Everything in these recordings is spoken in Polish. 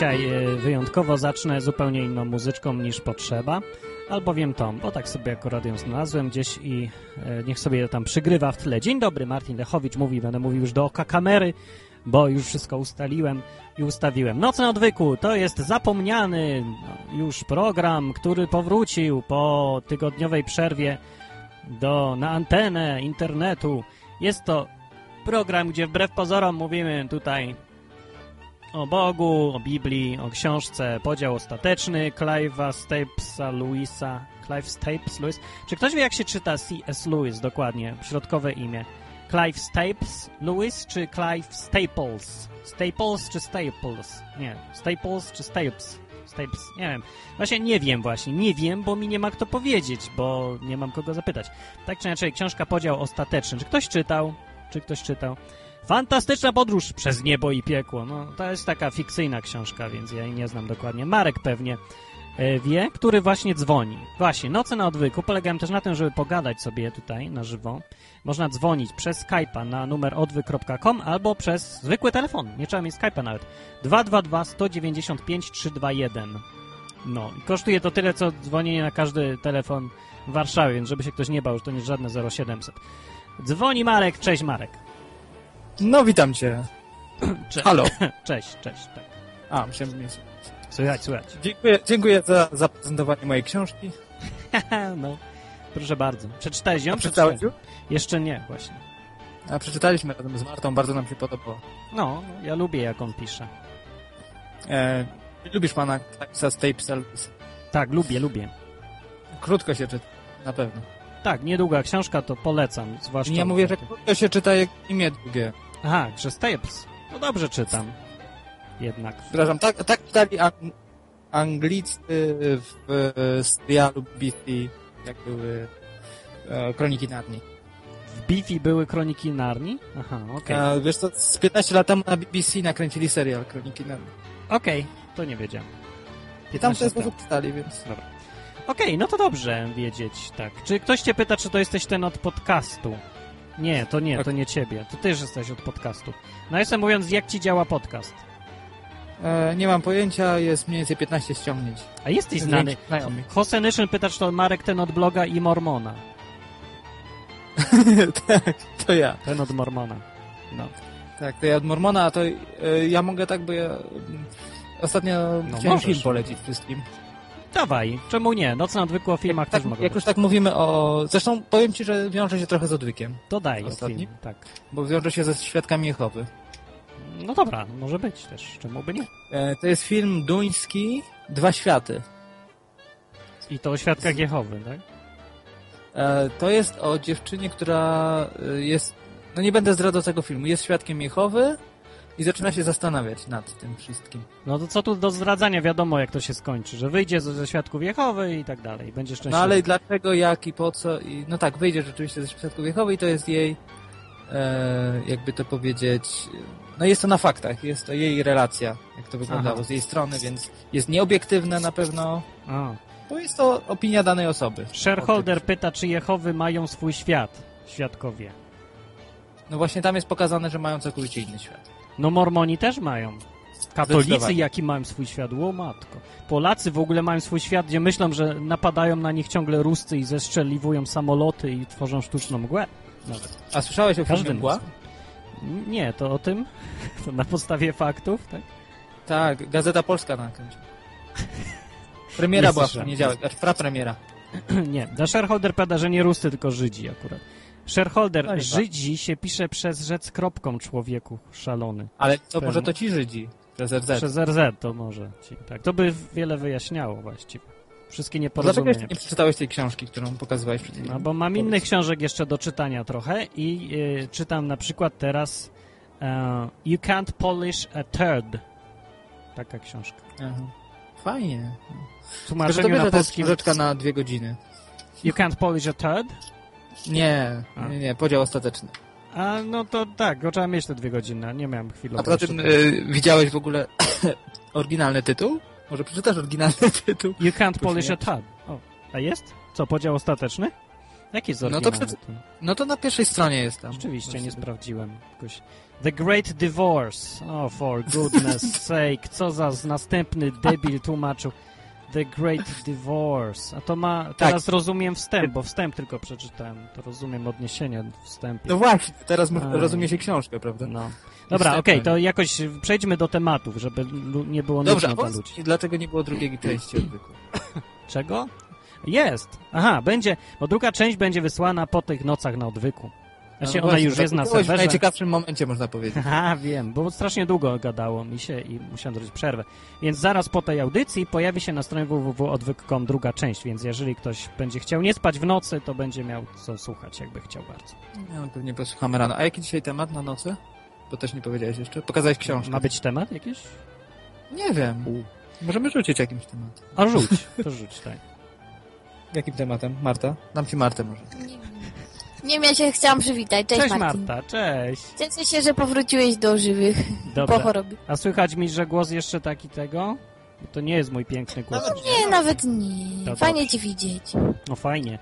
dzisiaj e, wyjątkowo zacznę zupełnie inną muzyczką niż potrzeba, albowiem tą, bo tak sobie akurat ją znalazłem gdzieś i e, niech sobie tam przygrywa w tle. Dzień dobry, Martin Lechowicz mówi, będę mówił już do oka kamery, bo już wszystko ustaliłem i ustawiłem. Noc na odwyku to jest zapomniany no, już program, który powrócił po tygodniowej przerwie do, na antenę internetu. Jest to program, gdzie wbrew pozorom mówimy tutaj o Bogu, o Biblii, o książce, podział ostateczny Clive'a Stapesa Lewisa. Clive Stapes Lewis. Czy ktoś wie, jak się czyta C.S. Lewis dokładnie? Środkowe imię. Clive Stapes Lewis czy Clive Staples? Staples czy Staples? Nie. Staples czy Stapes? Stapes, nie wiem. Właśnie nie wiem właśnie, nie wiem, bo mi nie ma kto powiedzieć, bo nie mam kogo zapytać. Tak czy inaczej, książka Podział Ostateczny. Czy ktoś czytał? Czy ktoś czytał? Fantastyczna podróż przez niebo i piekło. No, to jest taka fikcyjna książka, więc ja jej nie znam dokładnie. Marek pewnie e, wie, który właśnie dzwoni. Właśnie, noce na odwyku polegają też na tym, żeby pogadać sobie tutaj na żywo. Można dzwonić przez Skype'a na numer odwyk.com albo przez zwykły telefon. Nie trzeba mieć Skype'a nawet. 222 195 321. No, i kosztuje to tyle, co dzwonienie na każdy telefon w Warszawie, więc żeby się ktoś nie bał, że to nie żadne 0700. Dzwoni Marek, cześć Marek. No, witam cię. Cze Halo. Cześć, cześć, tak. A, myślałem, że mnie Słychać, słychać. Dziękuję, dziękuję za zaprezentowanie mojej książki. no, proszę bardzo. Przeczytałeś ją? Przeczytałeś już? Jeszcze nie, właśnie. A przeczytaliśmy razem z Martą, bardzo nam się podobało. No, ja lubię, jak on pisze. E, lubisz pana Clarisa Stapesa? Tak, lubię, lubię. Krótko się czyta, na pewno. Tak, niedługa książka, to polecam, zwłaszcza... Nie mówię, że krótko się czyta jak imię długie. Aha, że Stapes. No dobrze czytam. Jednak. Przepraszam, tak, tak czytali ang Anglicy w e, serialu BBC, jak były e, Kroniki Narni. W Bifi były Kroniki Narni? Aha, okej. Okay. Wiesz co, z 15 lat temu na BBC nakręcili serial Kroniki Narni. Okej, okay, to nie wiedziałem. I tam w ten sposób czytali, więc... Dobra. Okej, okay, no to dobrze wiedzieć, tak. Czy ktoś cię pyta, czy to jesteś ten od podcastu? Nie, to nie, to nie ciebie. To też jesteś od podcastu. Nawiasem mówiąc, jak ci działa podcast? E, nie mam pojęcia, jest mniej więcej 15 ściągnięć. A jesteś znany. Jose Nation pyta, czy to Marek ten od bloga i Mormona. tak, to ja. Ten od Mormona. No. Tak, to ja od Mormona, a to y, ja mogę tak, bo ja y, ostatnio no, chciałem możesz. film polecić wszystkim. Dawaj, czemu nie? Noc na odwyku o filmach tak, też mogę Jak być. już tak mówimy o... Zresztą powiem ci, że wiąże się trochę z odwykiem. To daj film, tak. Bo wiąże się ze Świadkami Jehowy. No dobra, może być też, czemu by nie? E, to jest film duński Dwa Światy. I to o Świadkach Jehowy, tak? E, to jest o dziewczynie, która e, jest... No nie będę zdradzał tego filmu. Jest Świadkiem Jehowy i zaczyna się zastanawiać nad tym wszystkim. No to co tu do zdradzania, wiadomo jak to się skończy, że wyjdzie ze Świadków Jehowy i tak dalej, będzie szczęśliwy. No ale i dlaczego, jak i po co? I, no tak, wyjdzie rzeczywiście ze Świadków Jehowy i to jest jej, e, jakby to powiedzieć, no jest to na faktach, jest to jej relacja, jak to wyglądało Aha. z jej strony, więc jest nieobiektywne na pewno. A. Bo jest to opinia danej osoby. Shareholder pyta, czy Jehowy mają swój świat, świadkowie. No właśnie tam jest pokazane, że mają całkowicie inny świat. No Mormoni też mają. Katolicy jaki mają swój świat? Matko. Polacy w ogóle mają swój świat, gdzie myślą, że napadają na nich ciągle Ruscy i zestrzeliwują samoloty i tworzą sztuczną mgłę. Nawet. A słyszałeś o filmie Mgła? Nie, to o tym? To na podstawie faktów, tak? Tak, Gazeta Polska nakręciła. Premiera była w poniedziałek, aż prapremiera. nie, dla shareholder pada, że nie Ruscy, tylko Żydzi akurat. Shareholder, no Żydzi się pisze przez rzec kropką człowieku, szalony. Ale co, może to ci Żydzi? Przez RZ. Przez RZ to może ci, tak. To by wiele wyjaśniało właściwie. Wszystkie nieporozumienia. Dlaczego nie przeczytałeś tej książki, którą pokazywałeś przed chwilą? No bo mam innych książek jeszcze do czytania trochę i y, czytam na przykład teraz uh, You Can't Polish a Turd. Taka książka. Aha. Fajnie. Tłumaczenie na polski... To jest na dwie godziny. You Can't Polish a Turd? Nie, nie, nie, podział ostateczny. A no to tak, go trzeba mieć te dwie godziny, nie miałem chwili. A poza tym y, widziałeś w ogóle oryginalny tytuł? Może przeczytasz oryginalny tytuł? You can't polish a tab. O, a jest? Co, podział ostateczny? Jaki jest No to oryginalny? przed-? No to na pierwszej stronie jest tam. Rzeczywiście, nie sprawdziłem. Jakoś... The Great Divorce. Oh, for goodness sake. Co za następny debil tłumaczył. The Great Divorce. A to ma... Teraz rozumiem wstęp, bo wstęp tylko przeczytałem. To rozumiem odniesienie w wstępie. No właśnie, teraz A. rozumie się książkę, prawda? No. Dobra, okej, to jakoś przejdźmy do tematów, żeby nie było Dobrze, nudno dla ludzi. dlaczego nie było drugiej części odwyku? Czego? Jest. Aha, będzie, bo druga część będzie wysłana po tych nocach na odwyku. Znaczy, No ona właśnie, już jest na zakupiłeś W serwerze. najciekawszym momencie, można powiedzieć. Aha, wiem, bo strasznie długo gadało mi się i musiałem zrobić przerwę. Więc zaraz po tej audycji pojawi się na stronie www.odwyk.com druga część, więc jeżeli ktoś będzie chciał nie spać w nocy, to będzie miał co słuchać, jakby chciał bardzo. No, pewnie posłuchamy rano. A jaki dzisiaj temat na nocy? Bo też nie powiedziałeś jeszcze. Pokazałeś książkę. Ma być temat jakiś? Nie wiem. Możemy rzucić jakimś tematem. A rzuć, to rzuć, tak. Jakim tematem? Marta? Dam ci Martę może. Nie, ja się chciałam przywitać. Cześć, Cześć Martin. Marta, cześć. Cieszę się, że powróciłeś do żywych po Dobrze. chorobie. A słychać mi, że głos jeszcze taki tego? Bo to nie jest mój piękny głos. Nawet Nie, nawet nie. To Fajnie dobrze. cię widzieć. No fajnie.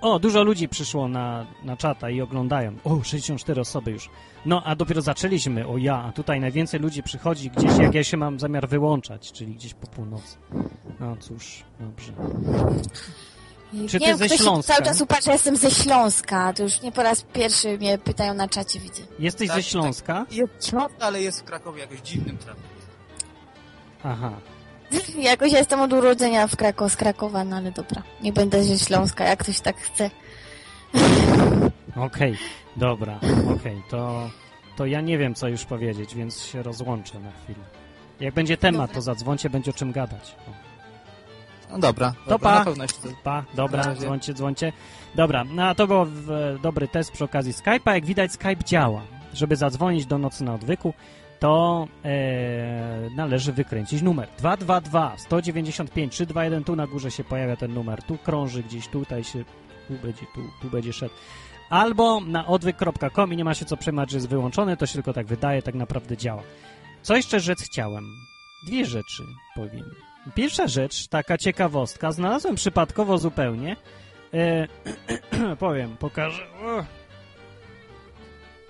O, dużo ludzi przyszło na, na czata i oglądają. O, 64 osoby już. No, a dopiero zaczęliśmy. O ja, a tutaj najwięcej ludzi przychodzi gdzieś, jak ja się mam zamiar wyłączać, czyli gdzieś po północy. No cóż, dobrze. Czy nie ty wiem, ze Śląska? cały czas upacza, ja jestem ze Śląska. To już nie po raz pierwszy mnie pytają na czacie, widzę. Jesteś Tak, ze Śląska? Jest środka, ale jest w Krakowie jakoś dziwnym trafem. Aha. Jakoś ja jestem od urodzenia w Krako z Krakowa, no ale dobra. Nie będę ze Śląska, jak ktoś tak chce. Okej, dobra, okej, to, to ja nie wiem, co już powiedzieć, więc się rozłączę na chwilę. Jak będzie temat, Dobra. to zadzwońcie, będzie o czym gadać. O. No dobra. To dobra, pa. Na pewno jeszcze... Pa, dobra, dzwońcie, dzwońcie. Dobra, no a to był dobry test przy okazji Skype'a. Jak widać, Skype działa. Żeby zadzwonić do nocy na odwyku, to e, należy wykręcić numer 222 195 321. Tu na górze się pojawia ten numer. Tu krąży gdzieś, tutaj się, tu będzie, tu, tu będzie szedł. Albo na odwyk.com i nie ma się co przejmować, że jest wyłączony, to się tylko tak wydaje, tak naprawdę działa. Co jeszcze rzec chciałem? Dwie rzeczy powiem. Pierwsza rzecz, taka ciekawostka, znalazłem przypadkowo zupełnie. E, powiem, pokażę.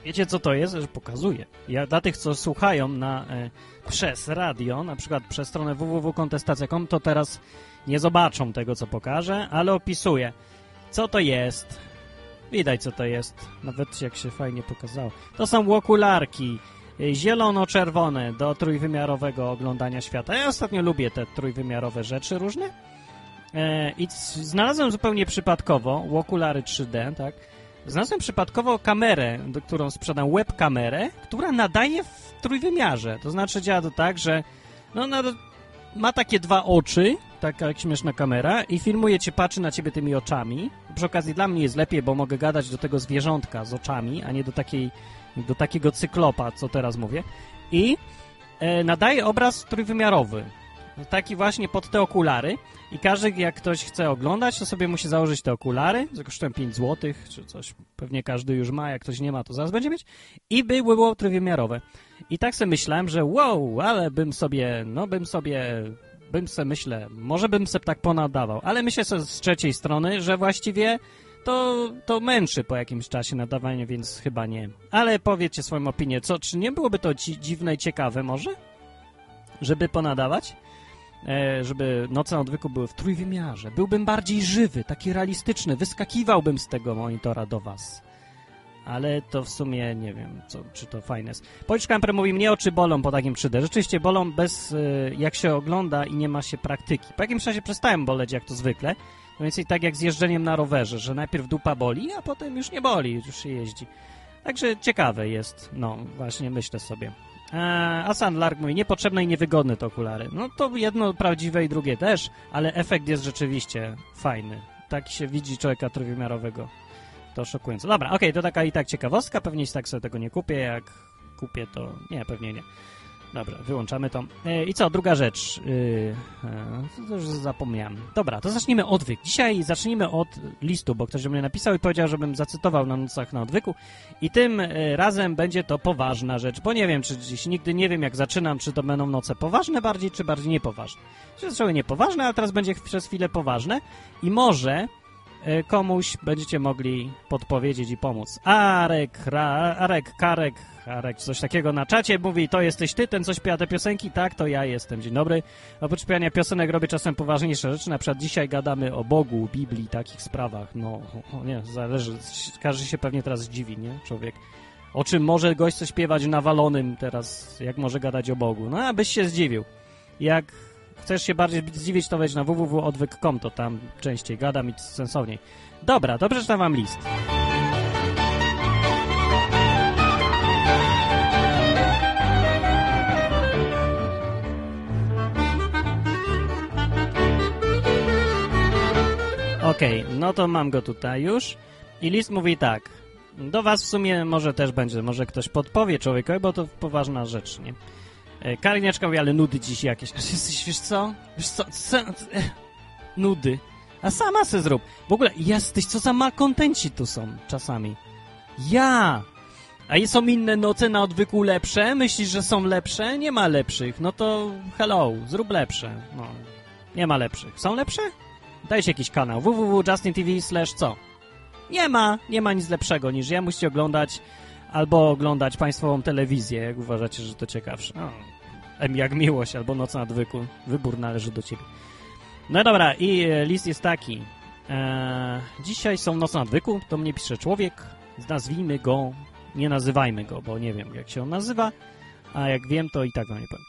Wiecie co to jest? Że pokazuję. Ja dla tych, co słuchają na, e, przez radio, na przykład przez stronę www.kontestacja.com, to teraz nie zobaczą tego, co pokażę, ale opisuję. Co to jest? Widać, co to jest. Nawet jak się fajnie pokazało. To są okularki zielono-czerwone do trójwymiarowego oglądania świata. Ja ostatnio lubię te trójwymiarowe rzeczy różne. E, I znalazłem zupełnie przypadkowo okulary 3D, tak? Znalazłem przypadkowo kamerę, do którą sprzedam webkamerę, która nadaje w trójwymiarze. To znaczy działa to tak, że no, ma takie dwa oczy, taka jak śmieszna kamera i filmuje cię, patrzy na ciebie tymi oczami. Przy okazji dla mnie jest lepiej, bo mogę gadać do tego zwierzątka z oczami, a nie do takiej, do takiego cyklopa, co teraz mówię. I e, nadaje obraz trójwymiarowy. Taki właśnie pod te okulary. I każdy, jak ktoś chce oglądać, to sobie musi założyć te okulary. To kosztują 5 zł, czy coś. Pewnie każdy już ma, jak ktoś nie ma, to zaraz będzie mieć. I by było trójwymiarowe. I tak sobie myślałem, że wow, ale bym sobie, no bym sobie, bym se myślę, może bym se tak ponadawał. Ale myślę sobie z trzeciej strony, że właściwie to, to męczy po jakimś czasie nadawanie, więc chyba nie. Ale powiedzcie swoją opinię, co, czy nie byłoby to ci, dziwne i ciekawe może? Żeby ponadawać? E, żeby noce odwyku były w trójwymiarze. Byłbym bardziej żywy, taki realistyczny, wyskakiwałbym z tego monitora do was. Ale to w sumie nie wiem, co, czy to fajne jest. Policzka Kamper mówi, mnie oczy bolą po takim 3D. Rzeczywiście bolą bez, y, jak się ogląda i nie ma się praktyki. Po jakimś czasie przestałem boleć, jak to zwykle. No więc i tak jak z jeżdżeniem na rowerze, że najpierw dupa boli, a potem już nie boli, już się jeździ. Także ciekawe jest, no właśnie myślę sobie. Eee, a Sandlark mówi, niepotrzebne i niewygodne te okulary. No to jedno prawdziwe i drugie też, ale efekt jest rzeczywiście fajny. Tak się widzi człowieka trójwymiarowego. To szokujące. Dobra, okej, to taka i tak ciekawostka. Pewnie i tak sobie tego nie kupię. Jak kupię, to nie, pewnie nie. Dobra, wyłączamy to. E, I co, druga rzecz. Yy, e, to już zapomniałem. Dobra, to zacznijmy odwyk. Dzisiaj zacznijmy od listu, bo ktoś do mnie napisał i powiedział, żebym zacytował na nocach na odwyku. I tym e, razem będzie to poważna rzecz, bo nie wiem, czy dziś nigdy nie wiem, jak zaczynam, czy to będą noce poważne bardziej, czy bardziej niepoważne. Zaczęły niepoważne, a teraz będzie przez chwilę poważne. I może komuś będziecie mogli podpowiedzieć i pomóc. Arek, Ra, Arek, Karek, Arek, coś takiego na czacie mówi, to jesteś ty, ten co śpiewa te piosenki? Tak, to ja jestem. Dzień dobry. Oprócz śpiewania piosenek robię czasem poważniejsze rzeczy, na przykład dzisiaj gadamy o Bogu, Biblii, takich sprawach. No, nie, zależy, każdy się pewnie teraz zdziwi, nie, człowiek. O czym może gość coś śpiewać nawalonym teraz, jak może gadać o Bogu? No, abyś się zdziwił. Jak chcesz się bardziej zdziwić, to wejdź na www.odwyk.com, to tam częściej gadam i sensowniej. Dobra, dobrze czytam wam list. Okej, okay, no to mam go tutaj już. I list mówi tak. Do was w sumie może też będzie, może ktoś podpowie człowiekowi, bo to poważna rzecz, nie? E, Kariniaczka mówi, ale nudy dziś jakieś. Jesteś, wiesz co? Wiesz co? co? Nudy. A sama se zrób. W ogóle jesteś, co za malkontenci tu są czasami. Ja! A są inne noce na odwyku lepsze? Myślisz, że są lepsze? Nie ma lepszych. No to hello, zrób lepsze. No, nie ma lepszych. Są lepsze? Dajcie jakiś kanał www.justintv slash co? Nie ma, nie ma nic lepszego niż ja. Musicie oglądać albo oglądać państwową telewizję, jak uważacie, że to ciekawsze. No, jak miłość, albo Noc na odwyku. Wybór należy do ciebie. No dobra, i e, list jest taki. Eee, dzisiaj są Noc na odwyku, to mnie pisze człowiek. Nazwijmy go, nie nazywajmy go, bo nie wiem, jak się on nazywa, a jak wiem, to i tak wam nie powiem.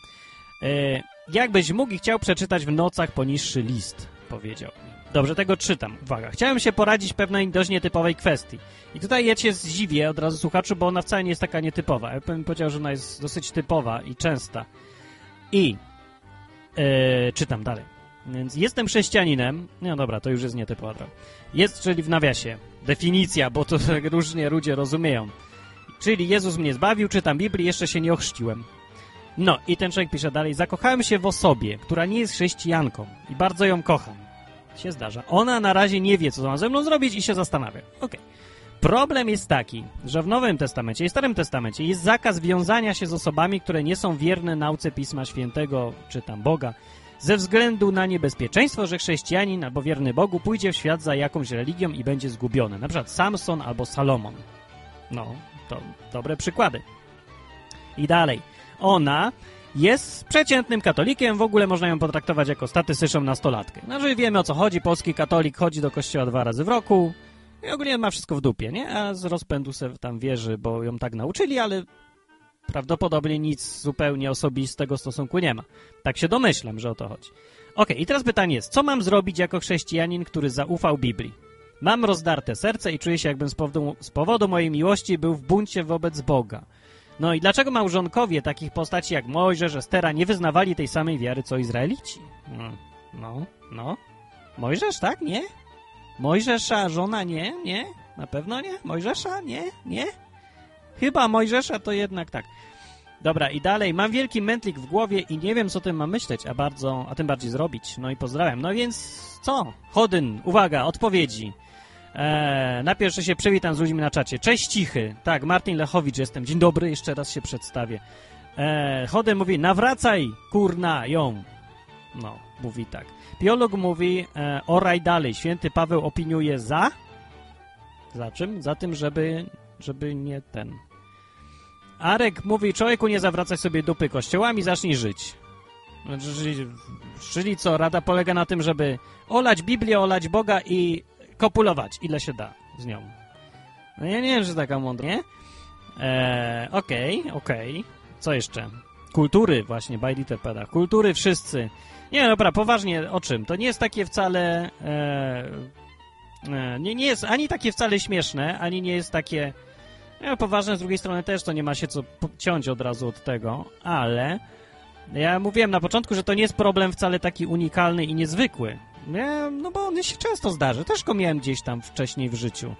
Eee, jakbyś mógł i chciał przeczytać w nocach poniższy list, powiedział. Dobrze, tego czytam. Uwaga. Chciałem się poradzić pewnej dość nietypowej kwestii. I tutaj ja cię zdziwię od razu słuchaczu, bo ona wcale nie jest taka nietypowa. Ja bym powiedział, że ona jest dosyć typowa i częsta. I yy, czytam dalej. Więc jestem chrześcijaninem. No dobra, to już jest nietypowa. Jest, czyli w nawiasie. Definicja, bo to różnie ludzie rozumieją. Czyli Jezus mnie zbawił, czytam Biblię, jeszcze się nie ochrzciłem. No i ten człowiek pisze dalej. Zakochałem się w osobie, która nie jest chrześcijanką i bardzo ją kocham się zdarza. Ona na razie nie wie, co ma ze mną zrobić i się zastanawia. Okej. Okay. Problem jest taki, że w Nowym Testamencie i Starym Testamencie jest zakaz wiązania się z osobami, które nie są wierne nauce Pisma Świętego, czy tam Boga, ze względu na niebezpieczeństwo, że chrześcijanin albo wierny Bogu pójdzie w świat za jakąś religią i będzie zgubiony. Na przykład Samson albo Salomon. No, to dobre przykłady. I dalej. Ona jest przeciętnym katolikiem, w ogóle można ją potraktować jako statystyczną nastolatkę. Znaczy wiemy o co chodzi, polski katolik chodzi do kościoła dwa razy w roku i ogólnie ma wszystko w dupie, nie? A z rozpędu se tam wierzy, bo ją tak nauczyli, ale prawdopodobnie nic zupełnie osobistego stosunku nie ma. Tak się domyślam, że o to chodzi. Ok, i teraz pytanie jest, co mam zrobić jako chrześcijanin, który zaufał Biblii? Mam rozdarte serce i czuję się, jakbym z powodu, z powodu mojej miłości był w buncie wobec Boga. No i dlaczego małżonkowie takich postaci jak Mojżesz, Estera nie wyznawali tej samej wiary co Izraelici? No, no, no. Mojżesz, tak? Nie? Mojżesza żona nie? Nie? Na pewno nie? Mojżesza? Nie? Nie? Chyba Mojżesza to jednak tak. Dobra, i dalej. Mam wielki mętlik w głowie i nie wiem, co tym mam myśleć, a bardzo, a tym bardziej zrobić. No i pozdrawiam. No więc co? Chodyn, uwaga, odpowiedzi. Eee, najpierw się przywitam z ludźmi na czacie. Cześć Cichy. Tak, Martin Lechowicz jestem. Dzień dobry, jeszcze raz się przedstawię. Eee, Chodem mówi, nawracaj, kurna, ją. No, mówi tak. Biolog mówi, e, oraj dalej. Święty Paweł opiniuje za? Za czym? Za tym, żeby, żeby nie ten. Arek mówi, człowieku nie zawracaj sobie dupy kościołami, zacznij żyć. Czyli, czyli co, rada polega na tym, żeby olać Biblię, olać Boga i kopulować, ile się da z nią. No ja nie wiem, że taka mądra, nie? Eee, okej, okej. Co jeszcze? Kultury właśnie, by Litterpeda. Kultury wszyscy. Nie, dobra, poważnie, o czym? To nie jest takie wcale... E, e, nie, nie jest ani takie wcale śmieszne, ani nie jest takie... No, poważne, z drugiej strony też to nie ma się co ciąć od razu od tego, ale... Ja mówiłem na początku, że to nie jest problem wcale taki unikalny i niezwykły. Ja, no bo on się często zdarzy. Też go miałem gdzieś tam wcześniej w życiu.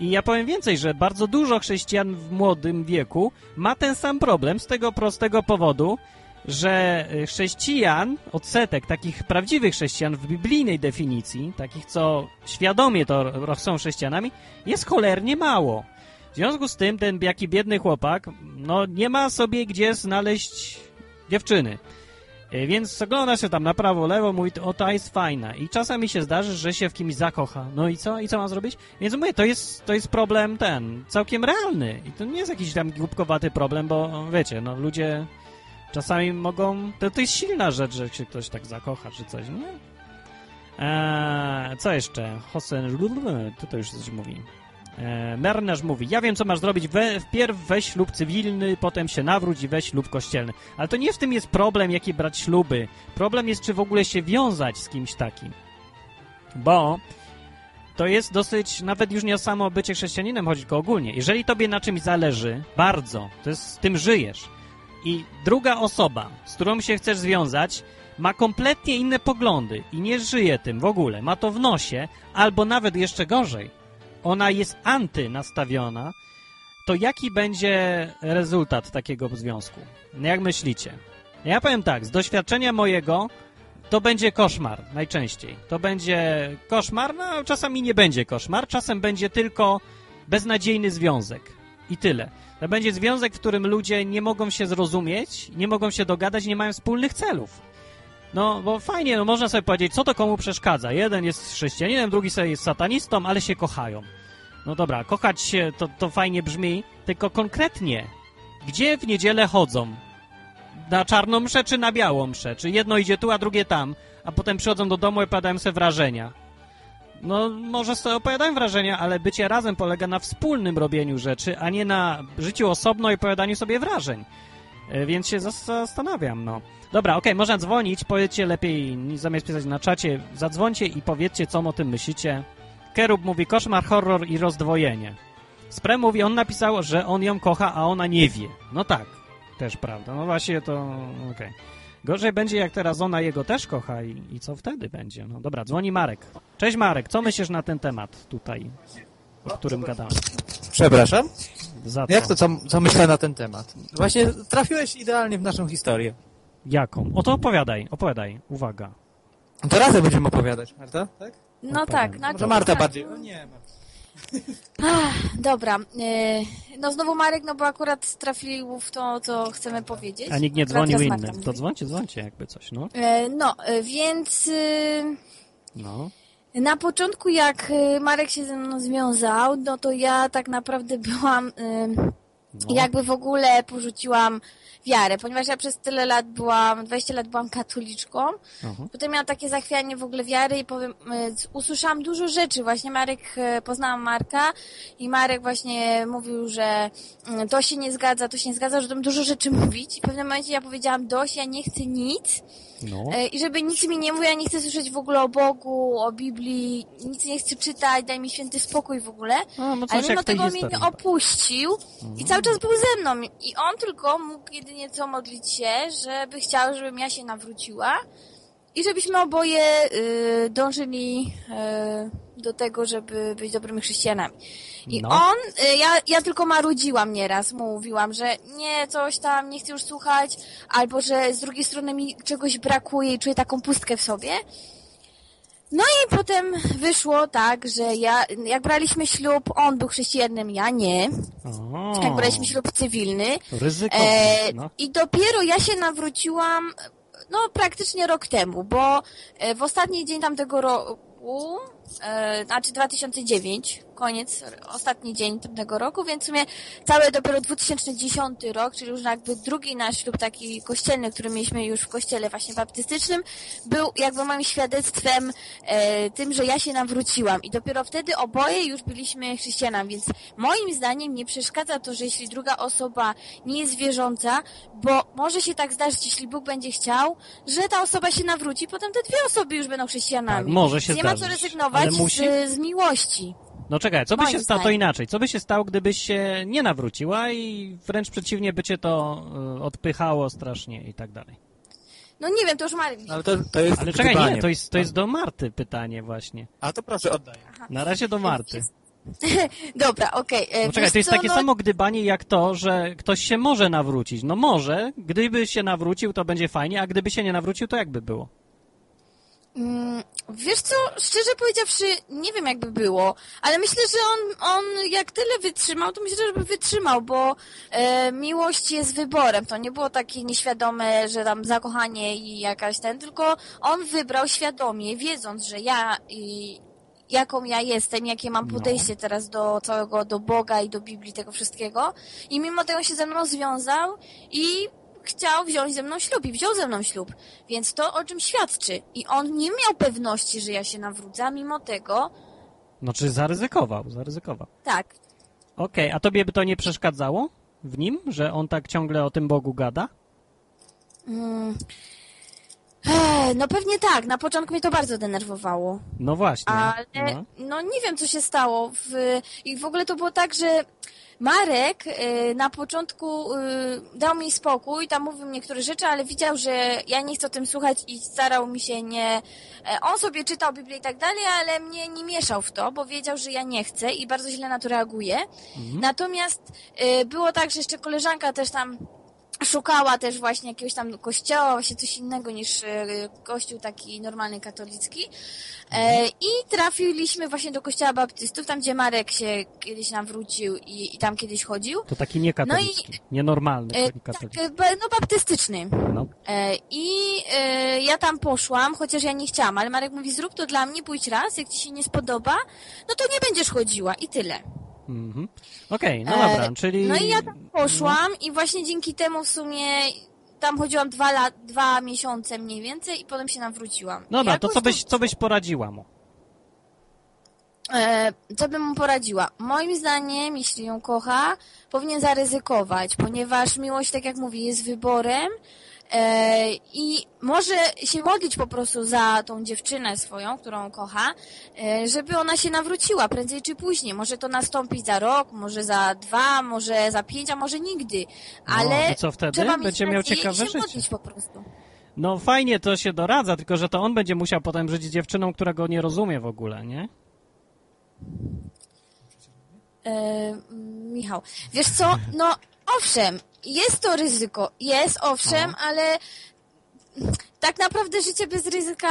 I ja powiem więcej, że bardzo dużo chrześcijan w młodym wieku ma ten sam problem z tego prostego powodu, że y, chrześcijan, odsetek takich prawdziwych chrześcijan w biblijnej definicji, takich co świadomie to są chrześcijanami, jest cholernie mało. W związku z tym ten jaki biedny chłopak, no nie ma sobie gdzie znaleźć dziewczyny. E, Więc ogląda się tam na prawo, lewo, mówi, o ta jest fajna. I czasami się zdarzy, że się w kimś zakocha. No i co? I co mam zrobić? Więc mówię, to jest, to jest problem ten, całkiem realny. I to nie jest jakiś tam głupkowaty problem, bo wiecie, no ludzie czasami mogą... To, to jest silna rzecz, że się ktoś tak zakocha, czy coś, nie? Eee, co jeszcze? Hosen... To to już coś mówi. E, mówi, ja wiem, co masz zrobić. We, wpierw weź ślub cywilny, potem się nawróć i weź ślub kościelny. Ale to nie w tym jest problem, jakie brać śluby. Problem jest, czy w ogóle się wiązać z kimś takim. Bo to jest dosyć, nawet już nie o samo bycie chrześcijaninem chodzi, tylko ogólnie. Jeżeli tobie na czymś zależy, bardzo, to jest z tym żyjesz. I druga osoba, z którą się chcesz związać, ma kompletnie inne poglądy i nie żyje tym w ogóle. Ma to w nosie, albo nawet jeszcze gorzej ona jest antynastawiona, to jaki będzie rezultat takiego związku? Jak myślicie? Ja powiem tak, z doświadczenia mojego to będzie koszmar najczęściej. To będzie koszmar, no czasami nie będzie koszmar, czasem będzie tylko beznadziejny związek. I tyle. To będzie związek, w którym ludzie nie mogą się zrozumieć, nie mogą się dogadać, nie mają wspólnych celów. No, bo fajnie, no można sobie powiedzieć, co to komu przeszkadza. Jeden jest chrześcijaninem, drugi sobie jest satanistą, ale się kochają. No dobra, kochać się to, to fajnie brzmi, tylko konkretnie, gdzie w niedzielę chodzą? Na czarną mszę czy na białą mszę? Czy jedno idzie tu, a drugie tam, a potem przychodzą do domu i opowiadają sobie wrażenia? No, może sobie opowiadają wrażenia, ale bycie razem polega na wspólnym robieniu rzeczy, a nie na życiu osobno i opowiadaniu sobie wrażeń. E, Więc się zas- zastanawiam, no. Dobra, okej, można dzwonić, powiedzcie lepiej, zamiast pisać na czacie, zadzwońcie i powiedzcie, co o tym myślicie. Kerub mówi koszmar, horror i rozdwojenie. Spre mówi, on napisał, że on ją kocha, a ona nie wie. No tak, też prawda. No właśnie to, okej. Gorzej będzie, jak teraz ona jego też kocha i, i co wtedy będzie? No dobra, dzwoni Marek. Cześć Marek, co myślisz na ten temat tutaj, o którym gadamy? Przepraszam? Za co? Jak to, co, co myślę na ten temat? Właśnie trafiłeś idealnie w naszą historię. Jaką? O to opowiadaj, opowiadaj, uwaga. To razem będziemy opowiadać, Marta? Tak? No tak. No, Może Marta tak. bardziej. No nie, Marta. Ach, dobra. e, No znowu Marek, no bo akurat trafił w to, co chcemy powiedzieć. A nikt nie Akurat dzwonił innym. To mówię. dzwońcie, dzwońcie jakby coś, no. E, No, e, więc y, No. Na początku jak y, Marek się ze mną związał, no to ja tak naprawdę byłam... y, no. jakby w ogóle porzuciłam wiarę, ponieważ ja przez tyle lat byłam, 20 lat byłam katoliczką, Aha. potem miałam takie zachwianie w ogóle wiary i powiem, y, usłyszałam dużo rzeczy, właśnie Marek, poznałam Marka i Marek właśnie mówił, że to się nie zgadza, to się nie zgadza, że tam dużo rzeczy mówić i w pewnym momencie ja powiedziałam, dość, ja nie chcę nic No. y, i żeby nic mi nie mówił, ja nie chcę słyszeć w ogóle o Bogu, o Biblii, nic nie chcę czytać, daj mi święty spokój w ogóle. A, no Ale mimo tego mnie nie opuścił i cały czas był ze mną. I on tylko mógł jedynie co modlić się, żeby chciał, żebym ja się nawróciła i żebyśmy oboje y, dążyli y, do tego, żeby być dobrymi chrześcijanami. I No. on, y, ja, ja tylko marudziłam nieraz, mówiłam, że nie, coś tam, nie chcę już słuchać, albo że z drugiej strony mi czegoś brakuje i czuję taką pustkę w sobie. No i potem wyszło tak, że ja, jak braliśmy ślub, on był chrześcijaninem, ja nie. O, Jak braliśmy ślub cywilny. ryzyko. E, no. I dopiero ja się nawróciłam, no praktycznie rok temu, bo e, w ostatni dzień tamtego roku, e, znaczy 2009, koniec, ostatni dzień tamtego roku, więc w sumie cały dopiero 2010 rok, czyli już jakby drugi nasz ślub taki kościelny, który mieliśmy już w kościele właśnie baptystycznym, był jakby moim świadectwem e, tym, że ja się nawróciłam i dopiero wtedy oboje już byliśmy chrześcijanami, więc moim zdaniem nie przeszkadza to, że jeśli druga osoba nie jest wierząca, bo może się tak zdarzyć, jeśli Bóg będzie chciał, że ta osoba się nawróci, potem te dwie osoby już będą chrześcijanami. Tak, może się Więc nie ma co zdarzyć. rezygnować z, z miłości. No czekaj, co by się stało to inaczej? Co by się stało, gdybyś się nie nawróciła i wręcz przeciwnie by cię to y, odpychało strasznie i tak dalej. No nie wiem, to już Marek. Ale to, to jest Ale czekaj, nie, to jest, to jest do Marty pytanie właśnie. A to proszę, oddaję. Na razie do Marty. Dobra, okej. e, No czekaj, wiesz to jest co, takie no, samo gdybanie jak to, że ktoś się może nawrócić. No może, gdyby się nawrócił, to będzie fajnie, a gdyby się nie nawrócił, to jakby było? Mm, wiesz co, szczerze powiedziawszy, nie wiem jakby było, ale myślę, że on, on jak tyle wytrzymał, to myślę, że by wytrzymał, bo e, miłość jest wyborem. To nie było takie nieświadome, że tam zakochanie i jakaś ten, tylko on wybrał świadomie, wiedząc, że ja i jaką ja jestem, jakie mam No. podejście teraz do całego, do Boga i do Biblii, tego wszystkiego. I mimo tego się ze mną związał i chciał wziąć ze mną ślub i wziął ze mną ślub. Więc to o czym świadczy. I on nie miał pewności, że ja się nawrócę, a mimo tego, No czy zaryzykował, zaryzykował. tak. Okej, a tobie by to nie przeszkadzało w nim, że on tak ciągle o tym Bogu gada? Mm. No pewnie tak, na początku mnie to bardzo denerwowało. No właśnie. Ale No. no nie wiem, co się stało. W, I w ogóle to było tak, że Marek y, na początku y, dał mi spokój, tam mówił niektóre rzeczy, ale widział, że ja nie chcę o tym słuchać i starał mi się nie... e, On sobie czytał Biblię i tak dalej, ale mnie nie mieszał w to, bo wiedział, że ja nie chcę i bardzo źle na to reaguje. Mhm. Natomiast y, było tak, że jeszcze koleżanka też tam szukała też właśnie jakiegoś tam kościoła, właśnie coś innego niż y, kościół taki normalny katolicki. E, I trafiliśmy właśnie do kościoła baptystów, tam gdzie Marek się kiedyś nawrócił i, i tam kiedyś chodził. To taki niekatolicki, nienormalny E, tak, katolicki. e, ba- no baptystyczny. No. E, I e, ja tam poszłam, chociaż ja nie chciałam, ale Marek mówi, zrób to dla mnie, pójdź raz, jak ci się nie spodoba, no to nie będziesz chodziła i tyle. Mhm. Okej, no E, dobra, czyli... No i ja tam poszłam i właśnie dzięki temu w sumie tam chodziłam dwa, lat, dwa miesiące mniej więcej i potem się nawróciłam. Dobra, to Jakoś co byś, co byś poradziła mu? E, co bym mu poradziła? Moim zdaniem, jeśli ją kocha, powinien zaryzykować, ponieważ miłość, tak jak mówię, jest wyborem i może się modlić po prostu za tą dziewczynę swoją, którą kocha, e, żeby ona się nawróciła prędzej czy później. Może to nastąpić za rok, może za dwa, może za pięć, a może nigdy. Ale No, co wtedy? trzeba mieć Będzie miał ciekawe i się modlić po prostu. No fajnie to się doradza, tylko że to on będzie musiał potem żyć z dziewczyną, która go nie rozumie w ogóle, nie? E, Michał, wiesz co, no owszem, jest to ryzyko, jest owszem, ale tak naprawdę życie bez ryzyka,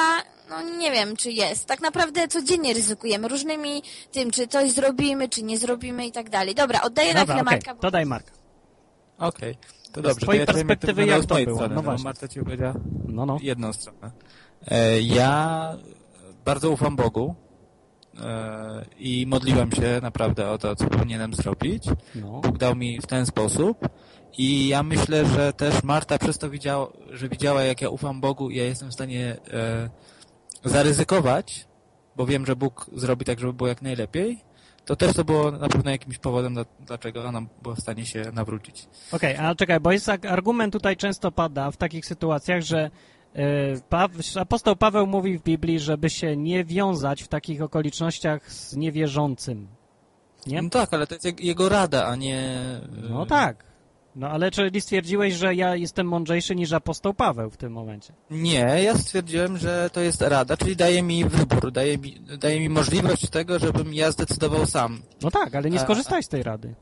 no nie wiem, czy jest. Tak naprawdę codziennie ryzykujemy różnymi tym, czy coś zrobimy, czy nie zrobimy i tak dalej. Dobra, oddaję na Dobra, chwilę okej, Marka. bo- to daj Marka. Okej, to Z dobrze. twojej to ja perspektywy jak z to było? Strony, No bo właśnie. Marta ci powiedziała No, no. jedną stronę. E, Ja bardzo ufam Bogu e, i modliłem się naprawdę o to, co powinienem zrobić. no. Bóg dał mi w ten sposób i ja myślę, że też Marta przez to widziała, że widziała, jak ja ufam Bogu i ja jestem w stanie e, zaryzykować, bo wiem, że Bóg zrobi tak, żeby było jak najlepiej, to też to było na pewno jakimś powodem, dla- dlaczego ona była w stanie się nawrócić. Okej, a czekaj, bo jest tak- argument tutaj często pada w takich sytuacjach, że e, pa, apostoł Paweł mówi w Biblii, żeby się nie wiązać w takich okolicznościach z niewierzącym. Nie? No tak, ale to jest jeg- jego rada, a nie... e, No tak. No ale czyli stwierdziłeś, że ja jestem mądrzejszy niż apostoł Paweł w tym momencie. Nie, ja stwierdziłem, że to jest rada, czyli daje mi wybór, daje mi, daje mi możliwość tego, żebym ja zdecydował sam. No tak, ale nie skorzystałeś z tej rady.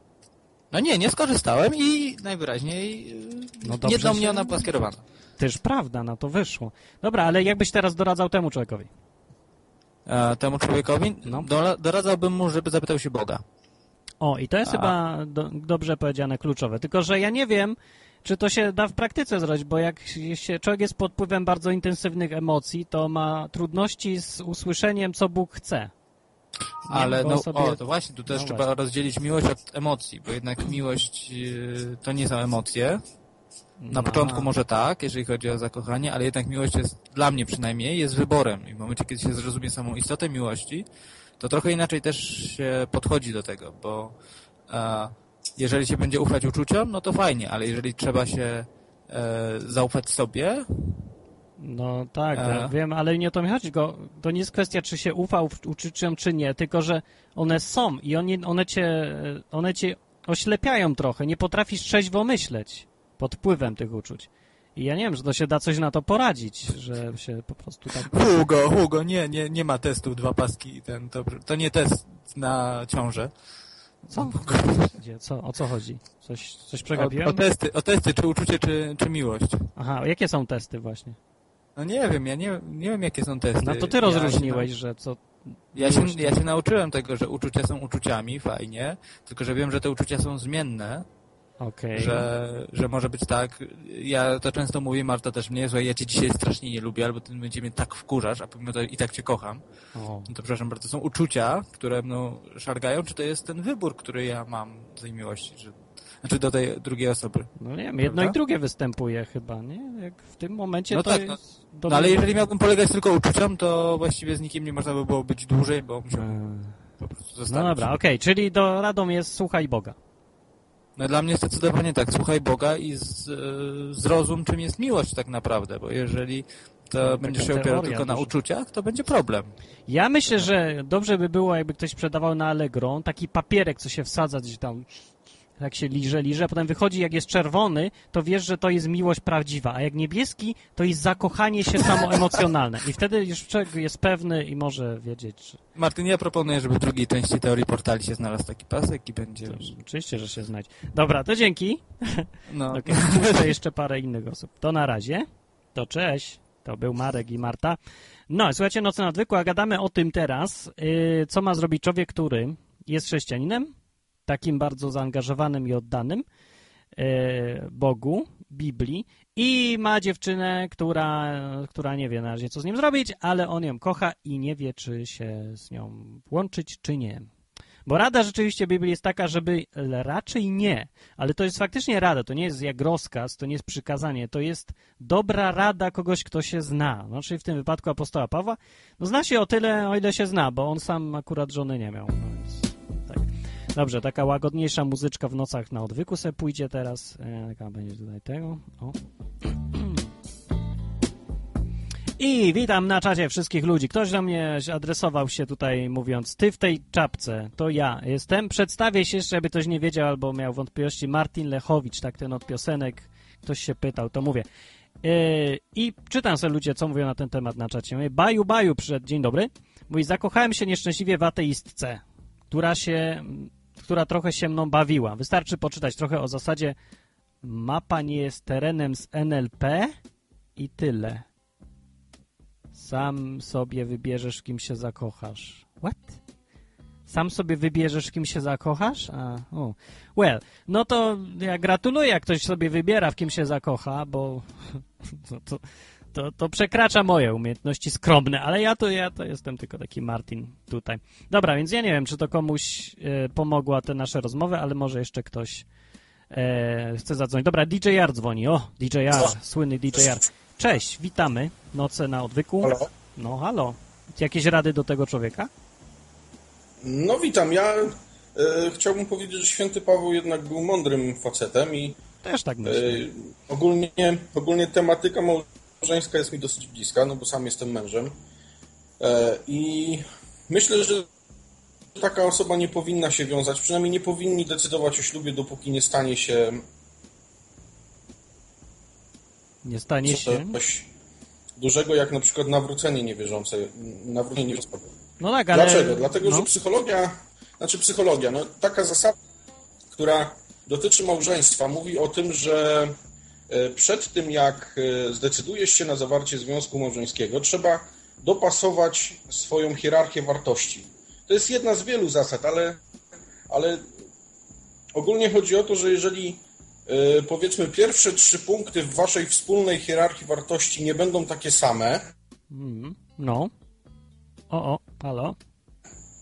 No nie, nie skorzystałem i najwyraźniej No no nie do mnie ona była skierowana. Też prawda, na to wyszło. Dobra, ale jakbyś teraz doradzał temu człowiekowi? A temu człowiekowi No. do, doradzałbym mu, żeby zapytał się Boga. O, i to jest A. chyba do, dobrze powiedziane, kluczowe. Tylko, że ja nie wiem, czy to się da w praktyce zrobić, bo jak się, człowiek jest pod wpływem bardzo intensywnych emocji, to ma trudności z usłyszeniem, co Bóg chce. Nie, Ale no, sobie- o, to właśnie, tu też No trzeba właśnie. rozdzielić miłość od emocji, bo jednak miłość yy, to nie są emocje. Na No, początku może tak, jeżeli chodzi o zakochanie, ale jednak miłość jest, dla mnie przynajmniej, jest wyborem. I w momencie, kiedy się zrozumie samą istotę miłości, to trochę inaczej też się podchodzi do tego, bo e, jeżeli się będzie ufać uczuciom, no to fajnie, ale jeżeli trzeba się e, zaufać sobie, No tak, E. ja wiem, ale nie o to mi chodzi. Go, to nie jest kwestia, czy się ufa uf- uczuciom, czy nie, tylko że one są i one, one, cię, one cię oślepiają trochę. Nie potrafisz trzeźwo myśleć pod wpływem tych uczuć. I ja nie wiem, że to się da coś na to poradzić, że się po prostu tak... Hugo, Hugo, nie, nie, nie ma testu dwa paski i ten, to, to nie test na ciążę. Co? Gdzie? Co? O co chodzi? Coś, coś O, przegapiłem? o testy, o testy, czy uczucie, czy, czy miłość. Aha, jakie są testy właśnie? No nie wiem, ja nie, nie wiem jakie są testy. No to ty Ja rozróżniłeś, się, że co... ja, się, ja się nauczyłem tego, że uczucia są uczuciami, fajnie, tylko że wiem, że te uczucia są zmienne, Okej. że, że może być tak, ja to często mówię, Marta też mnie, słuchaj, ja cię dzisiaj strasznie nie lubię, albo ty będzie mnie tak wkurzasz, a pomimo to i tak cię kocham. O. No to przepraszam bardzo, są uczucia, które mną szargają, czy to jest ten wybór, który ja mam do tej miłości, że, znaczy do tej drugiej osoby. No nie wiem, jedno Prawda? i drugie występuje chyba, nie? Jak w tym momencie No to tak, no. No ale jeżeli miałbym polegać tylko uczuciom, to właściwie z nikim nie można by było być dłużej, bo musiałbym Eee, po prostu No zostawić. dobra, okej, czyli do radą jest słuchaj Boga. No dla mnie zdecydowanie tak, słuchaj Boga i z, e, zrozum, czym jest miłość tak naprawdę, bo jeżeli to No, taka będzie się opierał tylko na uczuciach, to będzie problem. Ja myślę, że dobrze by było, jakby ktoś sprzedawał na Allegro taki papierek, co się wsadza gdzieś tam, tak się liże, liże, a potem wychodzi, jak jest czerwony, to wiesz, że to jest miłość prawdziwa, a jak niebieski, to jest zakochanie się samoemocjonalne. I wtedy już człowiek jest pewny i może wiedzieć, że... Martin, ja proponuję, żeby w drugiej części teorii portali się znalazł taki pasek i będzie... To, oczywiście, że się znajdzie. Dobra, to dzięki. No, Okay. Jeszcze, jeszcze parę innych osób. To na razie. To cześć. To był Marek i Marta. No, słuchajcie, Noce Nadwykłe, a gadamy o tym teraz, yy, co ma zrobić człowiek, który jest chrześcijaninem, takim bardzo zaangażowanym i oddanym yy, Bogu, Biblii i ma dziewczynę, która, która nie wie na razie, co z nim zrobić, ale on ją kocha i nie wie, czy się z nią łączyć, czy nie. Bo rada rzeczywiście Biblii jest taka, żeby raczej nie, ale to jest faktycznie rada, to nie jest jak rozkaz, to nie jest przykazanie, to jest dobra rada kogoś, kto się zna. Czyli w tym wypadku apostoła Pawła, no zna się o tyle, o ile się zna, bo on sam akurat żony nie miał. Dobrze, taka łagodniejsza muzyczka w nocach na odwyku se pójdzie teraz. E, Jaka będzie tutaj tego? O. I witam na czacie wszystkich ludzi. Ktoś do mnie adresował się tutaj mówiąc, ty w tej czapce, to ja jestem. Przedstawię się żeby ktoś nie wiedział albo miał wątpliwości. Martin Lechowicz, tak ten od piosenek. Ktoś się pytał, to mówię. Yy, I czytam sobie ludzie, co mówią na ten temat na czacie. Mówię, baju, baju, przyszedł, dzień dobry. Mówi, zakochałem się nieszczęśliwie w ateistce, która się, która trochę się mną bawiła. Wystarczy poczytać trochę o zasadzie mapa nie jest terenem z NLP i tyle. Sam sobie wybierzesz, kim się zakochasz. What? Sam sobie wybierzesz, kim się zakochasz? A. Well, no to ja gratuluję, jak ktoś sobie wybiera, w kim się zakocha, bo to, to, to przekracza moje umiejętności skromne, ale ja to, ja to jestem tylko taki Martin tutaj. Dobra, więc ja nie wiem, czy to komuś e, pomogła te nasze rozmowy, ale może jeszcze ktoś e, chce zadzwonić. Dobra, DJR dzwoni. O, DJR, słynny DJR. Cześć, witamy. Noce na odwyku. Halo? No, halo. Jakieś rady do tego człowieka? No witam, ja e, chciałbym powiedzieć, że święty Paweł jednak był mądrym facetem i Też tak e, myślę. ogólnie, ogólnie tematyka małżeńska jest mi dosyć bliska, no bo sam jestem mężem e, i myślę, że taka osoba nie powinna się wiązać, przynajmniej nie powinni decydować o ślubie, dopóki nie stanie się Nie stanie się. coś dużego, jak na przykład nawrócenie niewierzące, nawrócenie niewierzące. No tak, ale... Dlaczego? Dlatego, no. że psychologia, znaczy psychologia, no taka zasada, która dotyczy małżeństwa, mówi o tym, że przed tym, jak e, zdecydujesz się na zawarcie związku małżeńskiego, trzeba dopasować swoją hierarchię wartości. To jest jedna z wielu zasad, ale, ale ogólnie chodzi o to, że jeżeli e, powiedzmy pierwsze trzy punkty w waszej wspólnej hierarchii wartości nie będą takie same, Mm, No. O, o, halo.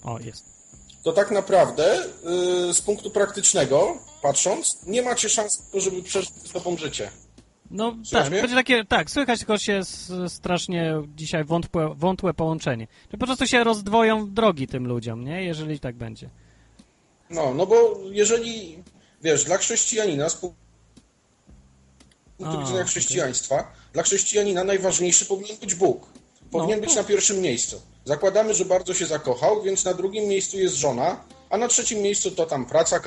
O, jest. To tak naprawdę y, z punktu praktycznego patrząc, nie macie szans, żeby przeżyć z tobą życie. No Słychać tak, będzie takie, tak, słychać tylko się strasznie dzisiaj wątłe, wątłe połączenie. Że po prostu się rozdwoją drogi tym ludziom, nie? Jeżeli tak będzie. No, no bo jeżeli, wiesz, dla chrześcijanina z punktu A, widzenia chrześcijaństwa, dla chrześcijanina najważniejszy powinien być Bóg. Powinien No, być no. na pierwszym miejscu. Zakładamy, że bardzo się zakochał, więc na drugim miejscu jest żona, a na trzecim miejscu to tam praca,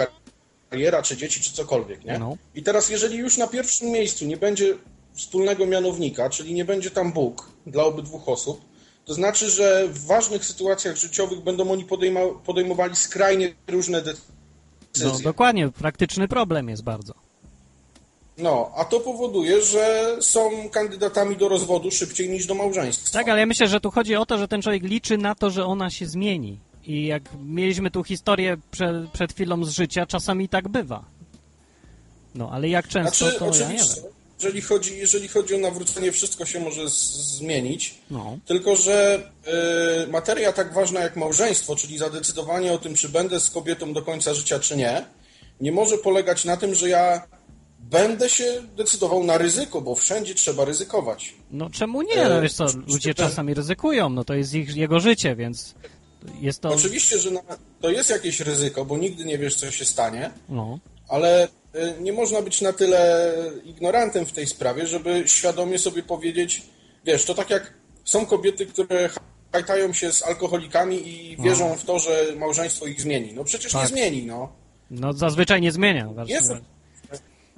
kariera, czy dzieci, czy cokolwiek, nie? No. I teraz, jeżeli już na pierwszym miejscu nie będzie wspólnego mianownika, czyli nie będzie tam Bóg dla obydwu osób, to znaczy, że w ważnych sytuacjach życiowych będą oni podejma- podejmowali skrajnie różne decyzje. No dokładnie, praktyczny problem jest bardzo. No, a to powoduje, że są kandydatami do rozwodu szybciej niż do małżeństwa. Tak, ale ja myślę, że tu chodzi o to, że ten człowiek liczy na to, że ona się zmieni. I jak mieliśmy tu historię przed, przed chwilą z życia, czasami tak bywa. No, ale jak często, Znaczy, to ja nie oczywiście, wiem. jeżeli chodzi, jeżeli chodzi o nawrócenie, wszystko się może zmienić. No. Tylko, że y, materia tak ważna jak małżeństwo, czyli zadecydowanie o tym, czy będę z kobietą do końca życia, czy nie, nie może polegać na tym, że ja będę się decydował na ryzyko, bo wszędzie trzeba ryzykować. No czemu nie? No E, wiesz co, ludzie ten- czasami ryzykują, no to jest ich, jego życie, więc jest to... Oczywiście, że to jest jakieś ryzyko, bo nigdy nie wiesz, co się stanie, No, ale y, nie można być na tyle ignorantem w tej sprawie, żeby świadomie sobie powiedzieć, wiesz, to tak jak są kobiety, które hajtają się z alkoholikami i wierzą w to, że małżeństwo ich zmieni. No przecież nie Tak. zmieni, no. no zazwyczaj nie zmienia. Jest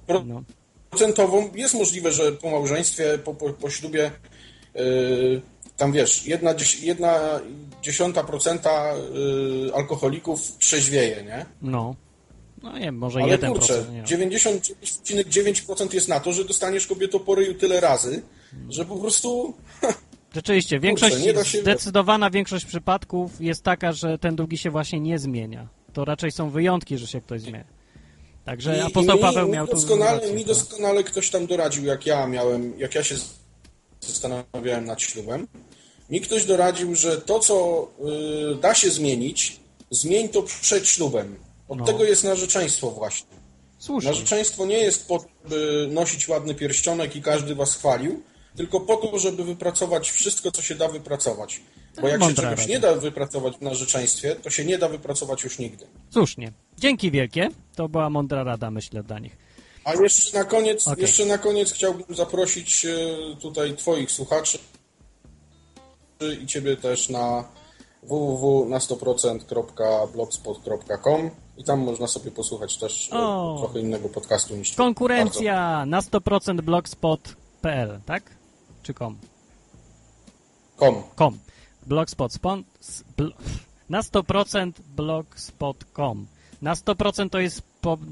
No. procentową, jest możliwe, że po małżeństwie, po, po, po ślubie yy, tam wiesz, jedna, jedna dziesiąta procenta yy, alkoholików trzeźwieje, nie? No. No nie wiem, może Ale 1%. kurczę, nie wiem. 99,9% jest na to, że dostaniesz kobieto po ryju tyle razy, że po prostu Rzeczywiście, większość, się- zdecydowana większość przypadków jest taka, że ten drugi się właśnie nie zmienia. To raczej są wyjątki, że się ktoś zmienia. Także I, apostoł i mi, Paweł mi miał tu doskonale, rację, mi tak. doskonale ktoś tam doradził, jak ja miałem, jak ja się zastanawiałem nad ślubem. Mi ktoś doradził, że to, co y, da się zmienić, zmień to przed ślubem. Od No. tego jest narzeczeństwo właśnie. Słusznie. Narzeczeństwo nie jest po to, by nosić ładny pierścionek i każdy was chwalił, tylko po to, żeby wypracować wszystko, co się da wypracować. Bo jak się Mądra czegoś rada. nie da wypracować w narzeczeństwie, to się nie da wypracować już nigdy. Słusznie. Dzięki wielkie. To była mądra rada, myślę, dla nich. A jeszcze na koniec, Okej. jeszcze na koniec chciałbym zaprosić e, tutaj Twoich słuchaczy i Ciebie też na www.na100%.blogspot.com i tam można sobie posłuchać też e, O. trochę innego podcastu niż. Konkurencja na 100% blogspot.pl, tak? Czy com? Bardzo. Kom. com. Blogspot. Na 100% blogspot.com. Na 100% to jest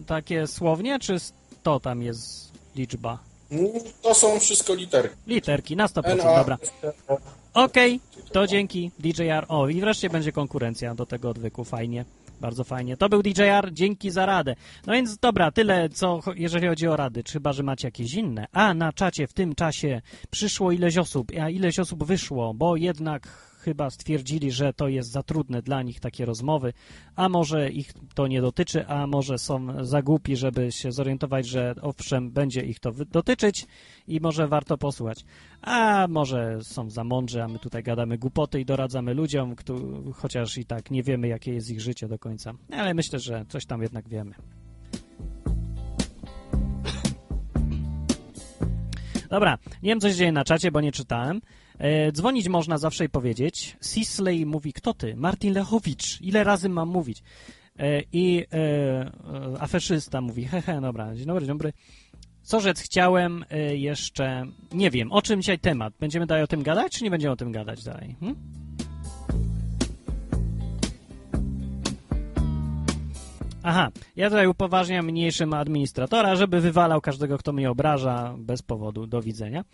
takie słownie, czy 100 tam jest liczba? Mm, To są wszystko literki. Literki, na 100%, NA, dobra. Okej, to dzięki DJR. O, i wreszcie będzie konkurencja do tego odwyku, fajnie. Bardzo fajnie. To był DJR, dzięki za radę. No więc dobra, tyle, co jeżeli chodzi o rady. Czy Chyba, że macie jakieś inne. A na czacie w tym czasie przyszło ileś osób, a ileś osób wyszło, bo jednak chyba stwierdzili, że to jest za trudne dla nich takie rozmowy, a może ich to nie dotyczy, a może są za głupi, żeby się zorientować, że owszem, będzie ich to dotyczyć i może warto posłuchać. A może są za mądrzy, a my tutaj gadamy głupoty i doradzamy ludziom, chociaż i tak nie wiemy, jakie jest ich życie do końca. Ale myślę, że coś tam jednak wiemy. Dobra, nie wiem, co się dzieje na czacie, bo nie czytałem. E, dzwonić można zawsze i powiedzieć. Sisley mówi, kto ty? Martin Lechowicz. Ile razy mam mówić? E, I e, e, afeszysta mówi, hehe, dobra, dzień dobry, dzień dobry. Co rzec chciałem jeszcze, nie wiem, o czym dzisiaj temat? Będziemy dalej o tym gadać, czy nie będziemy o tym gadać dalej? Hm? Aha, ja tutaj upoważniam mniejszym administratora, żeby wywalał każdego, kto mnie obraża bez powodu. Do widzenia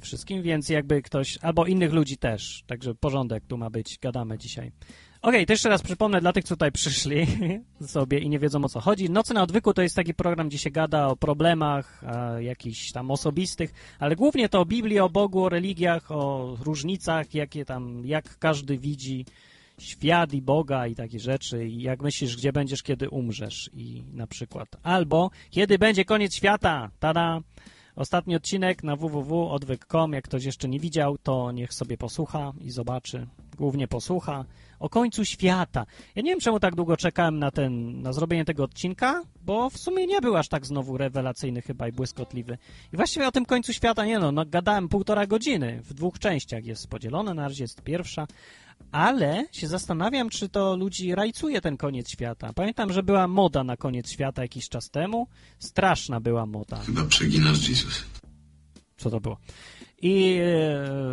wszystkim, więc jakby ktoś, albo innych ludzi też, także porządek tu ma być, gadamy dzisiaj. Okej, to jeszcze raz przypomnę dla tych, co tutaj przyszli sobie i nie wiedzą o co chodzi. Nocy na odwyku to jest taki program, gdzie się gada o problemach jakichś tam osobistych, ale głównie to o Biblii, o Bogu, o religiach, o różnicach, jakie tam, jak każdy widzi świat i Boga i takie rzeczy i jak myślisz, gdzie będziesz, kiedy umrzesz i na przykład. Albo kiedy będzie koniec świata, tada! Ostatni odcinek na www.odwyk.com, jak ktoś jeszcze nie widział, to niech sobie posłucha i zobaczy, głównie posłucha o końcu świata. Ja nie wiem, czemu tak długo czekałem na ten, na zrobienie tego odcinka, bo w sumie nie był aż tak znowu rewelacyjny chyba i błyskotliwy. I właściwie o tym końcu świata, nie no, no gadałem półtora godziny, w dwóch częściach jest podzielone, na razie jest pierwsza, ale się zastanawiam, czy to ludzi rajcuje ten koniec świata. Pamiętam, że była moda na koniec świata jakiś czas temu. Straszna była moda. Chyba przeginasz, Jesus. Co to było? I,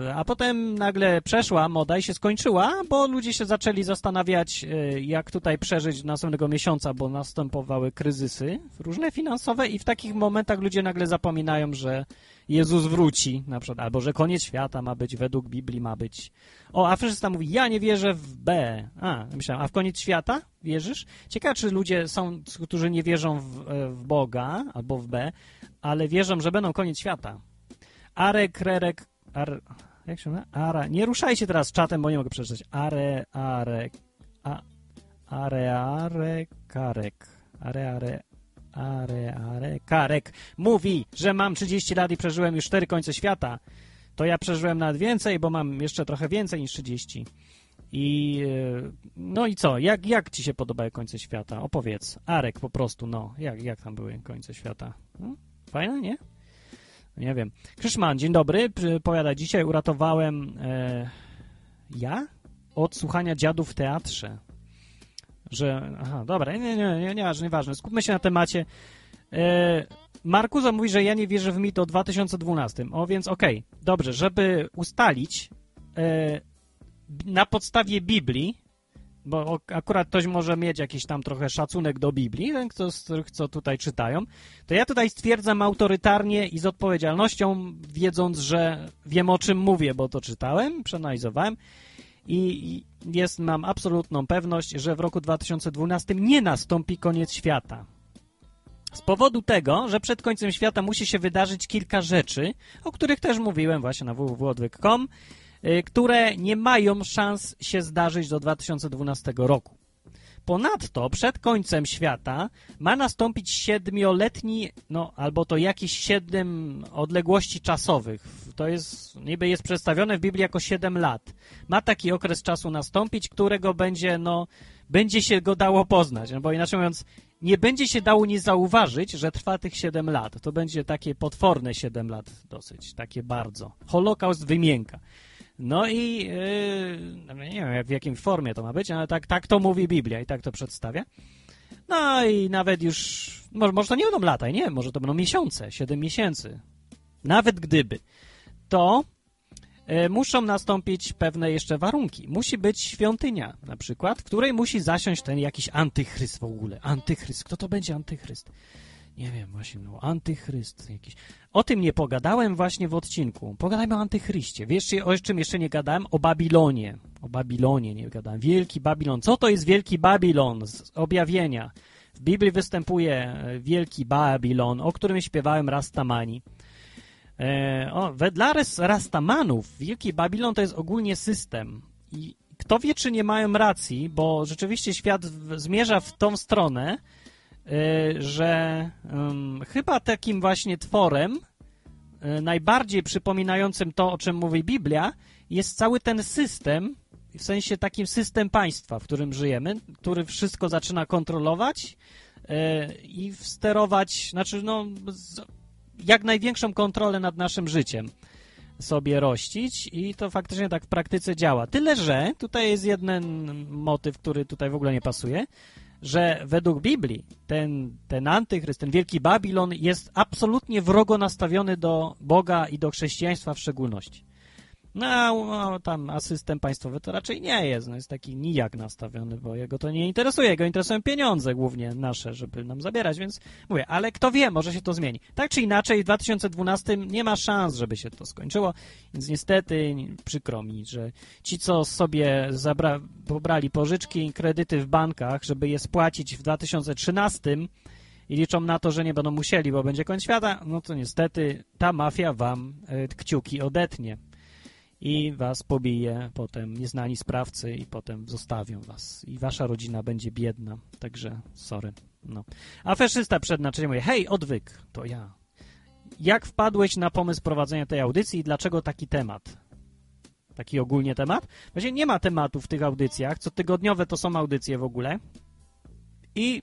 e, a potem nagle przeszła moda i się skończyła, bo ludzie się zaczęli zastanawiać, e, jak tutaj przeżyć następnego miesiąca, bo następowały kryzysy różne finansowe i w takich momentach ludzie nagle zapominają, że Jezus wróci, na przykład, albo że koniec świata ma być, według Biblii ma być. O, a afrzysta mówi, ja nie wierzę w B. A, myślałem, a w koniec świata wierzysz? Ciekawe, czy ludzie są, którzy nie wierzą w, e, w Boga albo w B, ale wierzą, że będą koniec świata. Arek, Rerek, Ar, jak się nazywa? Ara, nie ruszajcie teraz czatem, bo nie mogę przeczytać. Are, are, a, are, are, karek. Are, are, are, are, karek. Mówi, że mam 30 lat i przeżyłem już 4 końce świata. To ja przeżyłem nawet więcej, bo mam jeszcze trochę więcej niż 30. I e, no i co? Jak, jak ci się podobają końce świata? Opowiedz. Arek po prostu, no. Jak, jak tam były końce świata? No, fajne, nie? Nie wiem. Krzyszman, dzień dobry. Powiada, dzisiaj uratowałem e, ja od słuchania dziadów w teatrze. Że, aha, dobra, nie, nie, nie, nie, nieważne. Skupmy się na temacie. E, Markuza mówi, że ja nie wierzę w mit o 2012. O, więc okej, okay, dobrze, żeby ustalić e, na podstawie Biblii, bo akurat ktoś może mieć jakiś tam trochę szacunek do Biblii, ten, kto, co tutaj czytają, to ja tutaj stwierdzam autorytarnie i z odpowiedzialnością, wiedząc, że wiem o czym mówię, bo to czytałem, przeanalizowałem i jest, mam absolutną pewność, że w roku 2012 nie nastąpi koniec świata. Z powodu tego, że przed końcem świata musi się wydarzyć kilka rzeczy, o których też mówiłem właśnie na www.odwyk.com, które nie mają szans się zdarzyć do 2012 roku. Ponadto przed końcem świata ma nastąpić siedmioletni, no albo to jakieś siedem odległości czasowych. To jest, niby jest przedstawione w Biblii jako siedem lat. Ma taki okres czasu nastąpić, którego będzie, no, będzie się go dało poznać. No bo inaczej mówiąc, nie będzie się dało nie zauważyć, że trwa tych siedem lat. To będzie takie potworne siedem lat dosyć, takie bardzo. Holokaust wymięka. No i yy, nie wiem w jakiej formie to ma być, ale tak, tak to mówi Biblia i tak to przedstawia. No i nawet już, może, może to nie będą lata, nie, może to będą miesiące, 7 miesięcy. Nawet gdyby, to yy, muszą nastąpić pewne jeszcze warunki. Musi być świątynia, na przykład, w której musi zasiąść ten jakiś antychryst w ogóle. Antychryst, kto to będzie antychryst? Nie wiem, właśnie, no, antychryst jakiś. O tym nie pogadałem właśnie w odcinku. Pogadajmy o antychryście. Wiesz, o czym jeszcze nie gadałem? O Babilonie. O Babilonie nie gadałem. Wielki Babilon. Co to jest Wielki Babilon z objawienia? W Biblii występuje e, Wielki Babilon, o którym śpiewałem Rastamani. E, o, dla Rastamanów Wielki Babilon to jest ogólnie system. I kto wie, czy nie mają racji, bo rzeczywiście świat w, zmierza w tą stronę, że um, chyba takim właśnie tworem y, najbardziej przypominającym to, o czym mówi Biblia, jest cały ten system, w sensie takim system państwa, w którym żyjemy, który wszystko zaczyna kontrolować y, i sterować, znaczy no, jak największą kontrolę nad naszym życiem sobie rościć i to faktycznie tak w praktyce działa. Tyle, że tutaj jest jeden motyw, który tutaj w ogóle nie pasuje, że według Biblii ten, ten antychryst, ten wielki Babilon jest absolutnie wrogo nastawiony do Boga i do chrześcijaństwa w szczególności. No, no, tam asystent państwowy to raczej nie jest, no jest taki nijak nastawiony, bo jego to nie interesuje, jego interesują pieniądze głównie nasze, żeby nam zabierać, więc mówię, ale kto wie, może się to zmieni. Tak czy inaczej w 2012 nie ma szans, żeby się to skończyło, więc niestety przykro mi, że ci, co sobie zabra pobrali pożyczki, kredyty w bankach, żeby je spłacić w 2013 i liczą na to, że nie będą musieli, bo będzie koniec świata, no to niestety ta mafia wam e, kciuki odetnie i was pobije potem nieznani sprawcy i potem zostawią was i wasza rodzina będzie biedna, także sorry. No. A feszysta przed naczeniem mówi, hej, odwyk, to ja. Jak wpadłeś na pomysł prowadzenia tej audycji i dlaczego taki temat? Taki ogólnie temat? Właśnie nie ma tematu w tych audycjach, co tygodniowe to są audycje w ogóle. I,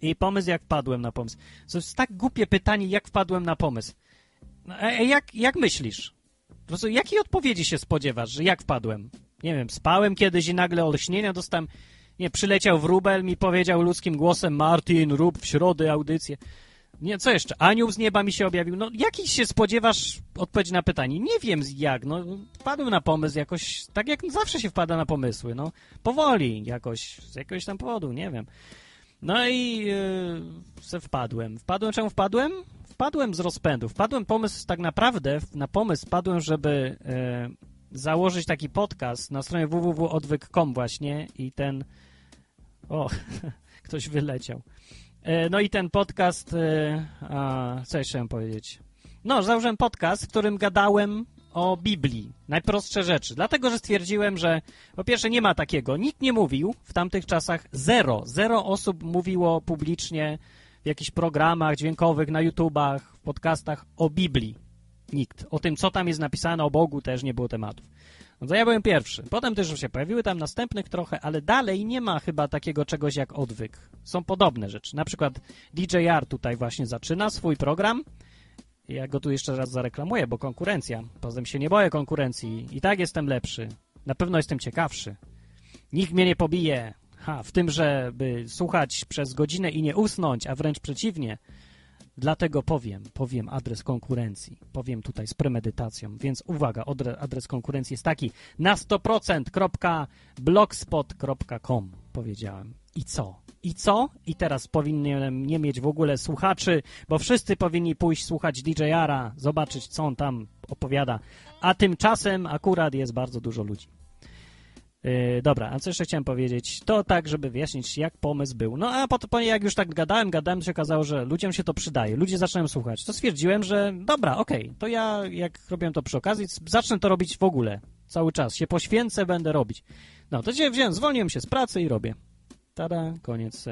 i pomysł, jak wpadłem na pomysł. To jest tak głupie pytanie, jak wpadłem na pomysł. No, e, jak, jak myślisz? Prostu jakiej odpowiedzi się spodziewasz, że jak wpadłem? Nie wiem, spałem kiedyś i nagle olśnienia dostałem, nie, przyleciał wróbel, mi powiedział ludzkim głosem, Martin, rób w środę audycję. Nie, co jeszcze? Anioł z nieba mi się objawił. No, jakiś się spodziewasz odpowiedzi na pytanie? Nie wiem jak, no, wpadłem na pomysł jakoś, tak jak zawsze się wpada na pomysły, no, powoli jakoś, z jakiegoś tam powodu, nie wiem. No i yy, se wpadłem. Wpadłem, czemu wpadłem? Wpadłem z rozpędu. Wpadłem pomysł, tak naprawdę na pomysł wpadłem, żeby yy, założyć taki podcast na stronie www.odwyk.com właśnie i ten... O, ktoś wyleciał. Yy, no i ten podcast... Yy, a, co jeszcze chciałem powiedzieć? No, założyłem podcast, w którym gadałem o Biblii. Najprostsze rzeczy. Dlatego, że stwierdziłem, że po pierwsze nie ma takiego. Nikt nie mówił w tamtych czasach zero. Zero osób mówiło publicznie w jakichś programach dźwiękowych, na YouTubach, w podcastach o Biblii. Nikt. O tym, co tam jest napisane o Bogu, też nie było tematów. No ja byłem pierwszy. Potem też się pojawiły tam następnych trochę, ale dalej nie ma chyba takiego czegoś jak odwyk. Są podobne rzeczy. Na przykład DJR tutaj właśnie zaczyna swój program ja go tu jeszcze raz zareklamuję, bo konkurencja. Poza tym się nie boję konkurencji. I tak jestem lepszy. Na pewno jestem ciekawszy. Nikt mnie nie pobije. Ha, w tym, żeby słuchać przez godzinę i nie usnąć, a wręcz przeciwnie. Dlatego powiem, powiem adres konkurencji. Powiem tutaj z premedytacją. Więc uwaga, adres konkurencji jest taki na 100%.blogspot.com powiedziałem. I co? I co? I teraz powinienem nie mieć w ogóle słuchaczy, bo wszyscy powinni pójść słuchać DJ-ara, zobaczyć, co on tam opowiada. A tymczasem akurat jest bardzo dużo ludzi. Yy, dobra, a co jeszcze chciałem powiedzieć? To tak, żeby wyjaśnić, jak pomysł był. No a potem, jak już tak gadałem, gadałem, się okazało, że ludziom się to przydaje. Ludzie zaczynają słuchać. To stwierdziłem, że dobra, okej, okay, to ja, jak robiłem to przy okazji, zacznę to robić w ogóle. Cały czas. Się poświęcę, będę robić. No, to się wziąłem, zwolniłem się z pracy i robię. Tada, koniec,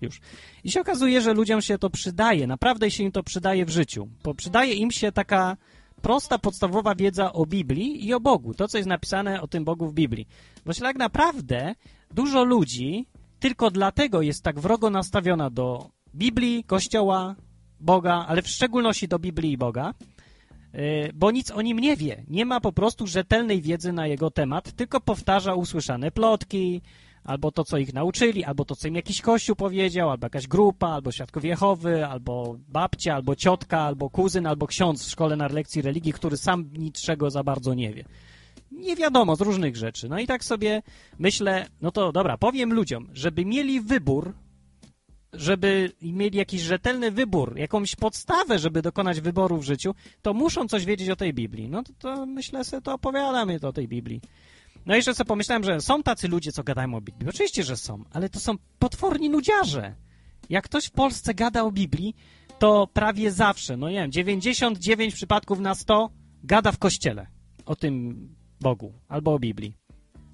już. I się okazuje, że ludziom się to przydaje, naprawdę się im to przydaje w życiu, bo przydaje im się taka prosta, podstawowa wiedza o Biblii i o Bogu, to, co jest napisane o tym Bogu w Biblii. Bo tak naprawdę dużo ludzi tylko dlatego jest tak wrogo nastawiona do Biblii, Kościoła, Boga, ale w szczególności do Biblii i Boga, y, bo nic o nim nie wie. Nie ma po prostu rzetelnej wiedzy na jego temat, tylko powtarza usłyszane plotki, albo to, co ich nauczyli, albo to, co im jakiś kościół powiedział, albo jakaś grupa, albo świadków albo babcia, albo ciotka, albo kuzyn, albo ksiądz w szkole na lekcji religii, który sam niczego za bardzo nie wie. Nie wiadomo, z różnych rzeczy. No i tak sobie myślę, no to dobra, powiem ludziom, żeby mieli wybór, żeby mieli jakiś rzetelny wybór, jakąś podstawę, żeby dokonać wyboru w życiu, to muszą coś wiedzieć o tej Biblii. No to, to myślę sobie, to opowiadamy o tej Biblii. No i jeszcze sobie pomyślałem, że są tacy ludzie, co gadają o Biblii. Oczywiście, że są, ale to są potworni nudziarze. Jak ktoś w Polsce gada o Biblii, to prawie zawsze, no nie wiem, 99 przypadków na 100 gada w kościele o tym Bogu albo o Biblii.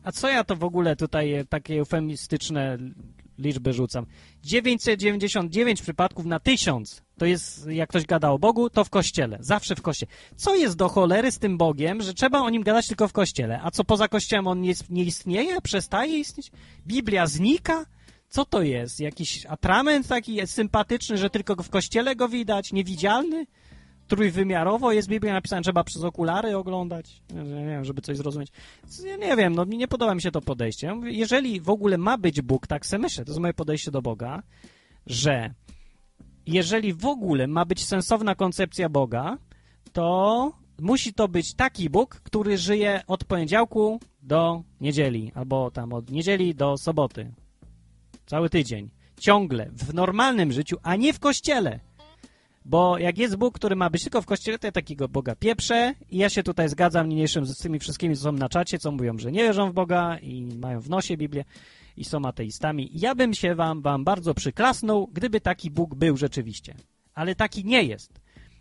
A co ja to w ogóle tutaj takie eufemistyczne liczby rzucam? 999 przypadków na 1000 to jest, jak ktoś gada o Bogu, to w kościele. Zawsze w kościele. Co jest do cholery z tym Bogiem, że trzeba o nim gadać tylko w kościele? A co poza kościołem on nie, nie istnieje? Przestaje istnieć? Biblia znika? Co to jest? Jakiś atrament taki sympatyczny, że tylko w kościele go widać? Niewidzialny? Trójwymiarowo jest Biblia napisana, trzeba przez okulary oglądać? Nie wiem, żeby coś zrozumieć. Ja nie wiem, no nie podoba mi się to podejście. Jeżeli w ogóle ma być Bóg, tak se myślę, to jest moje podejście do Boga, że jeżeli w ogóle ma być sensowna koncepcja Boga, to musi to być taki Bóg, który żyje od poniedziałku do niedzieli, albo tam od niedzieli do soboty. Cały tydzień. Ciągle. W normalnym życiu, a nie w kościele. Bo jak jest Bóg, który ma być tylko w kościele, to ja takiego Boga pieprzę i ja się tutaj zgadzam niniejszym z tymi wszystkimi, co są na czacie, co mówią, że nie wierzą w Boga i mają w nosie Biblię i są ateistami. Ja bym się wam, wam bardzo przyklasnął, gdyby taki Bóg był rzeczywiście. Ale taki nie jest.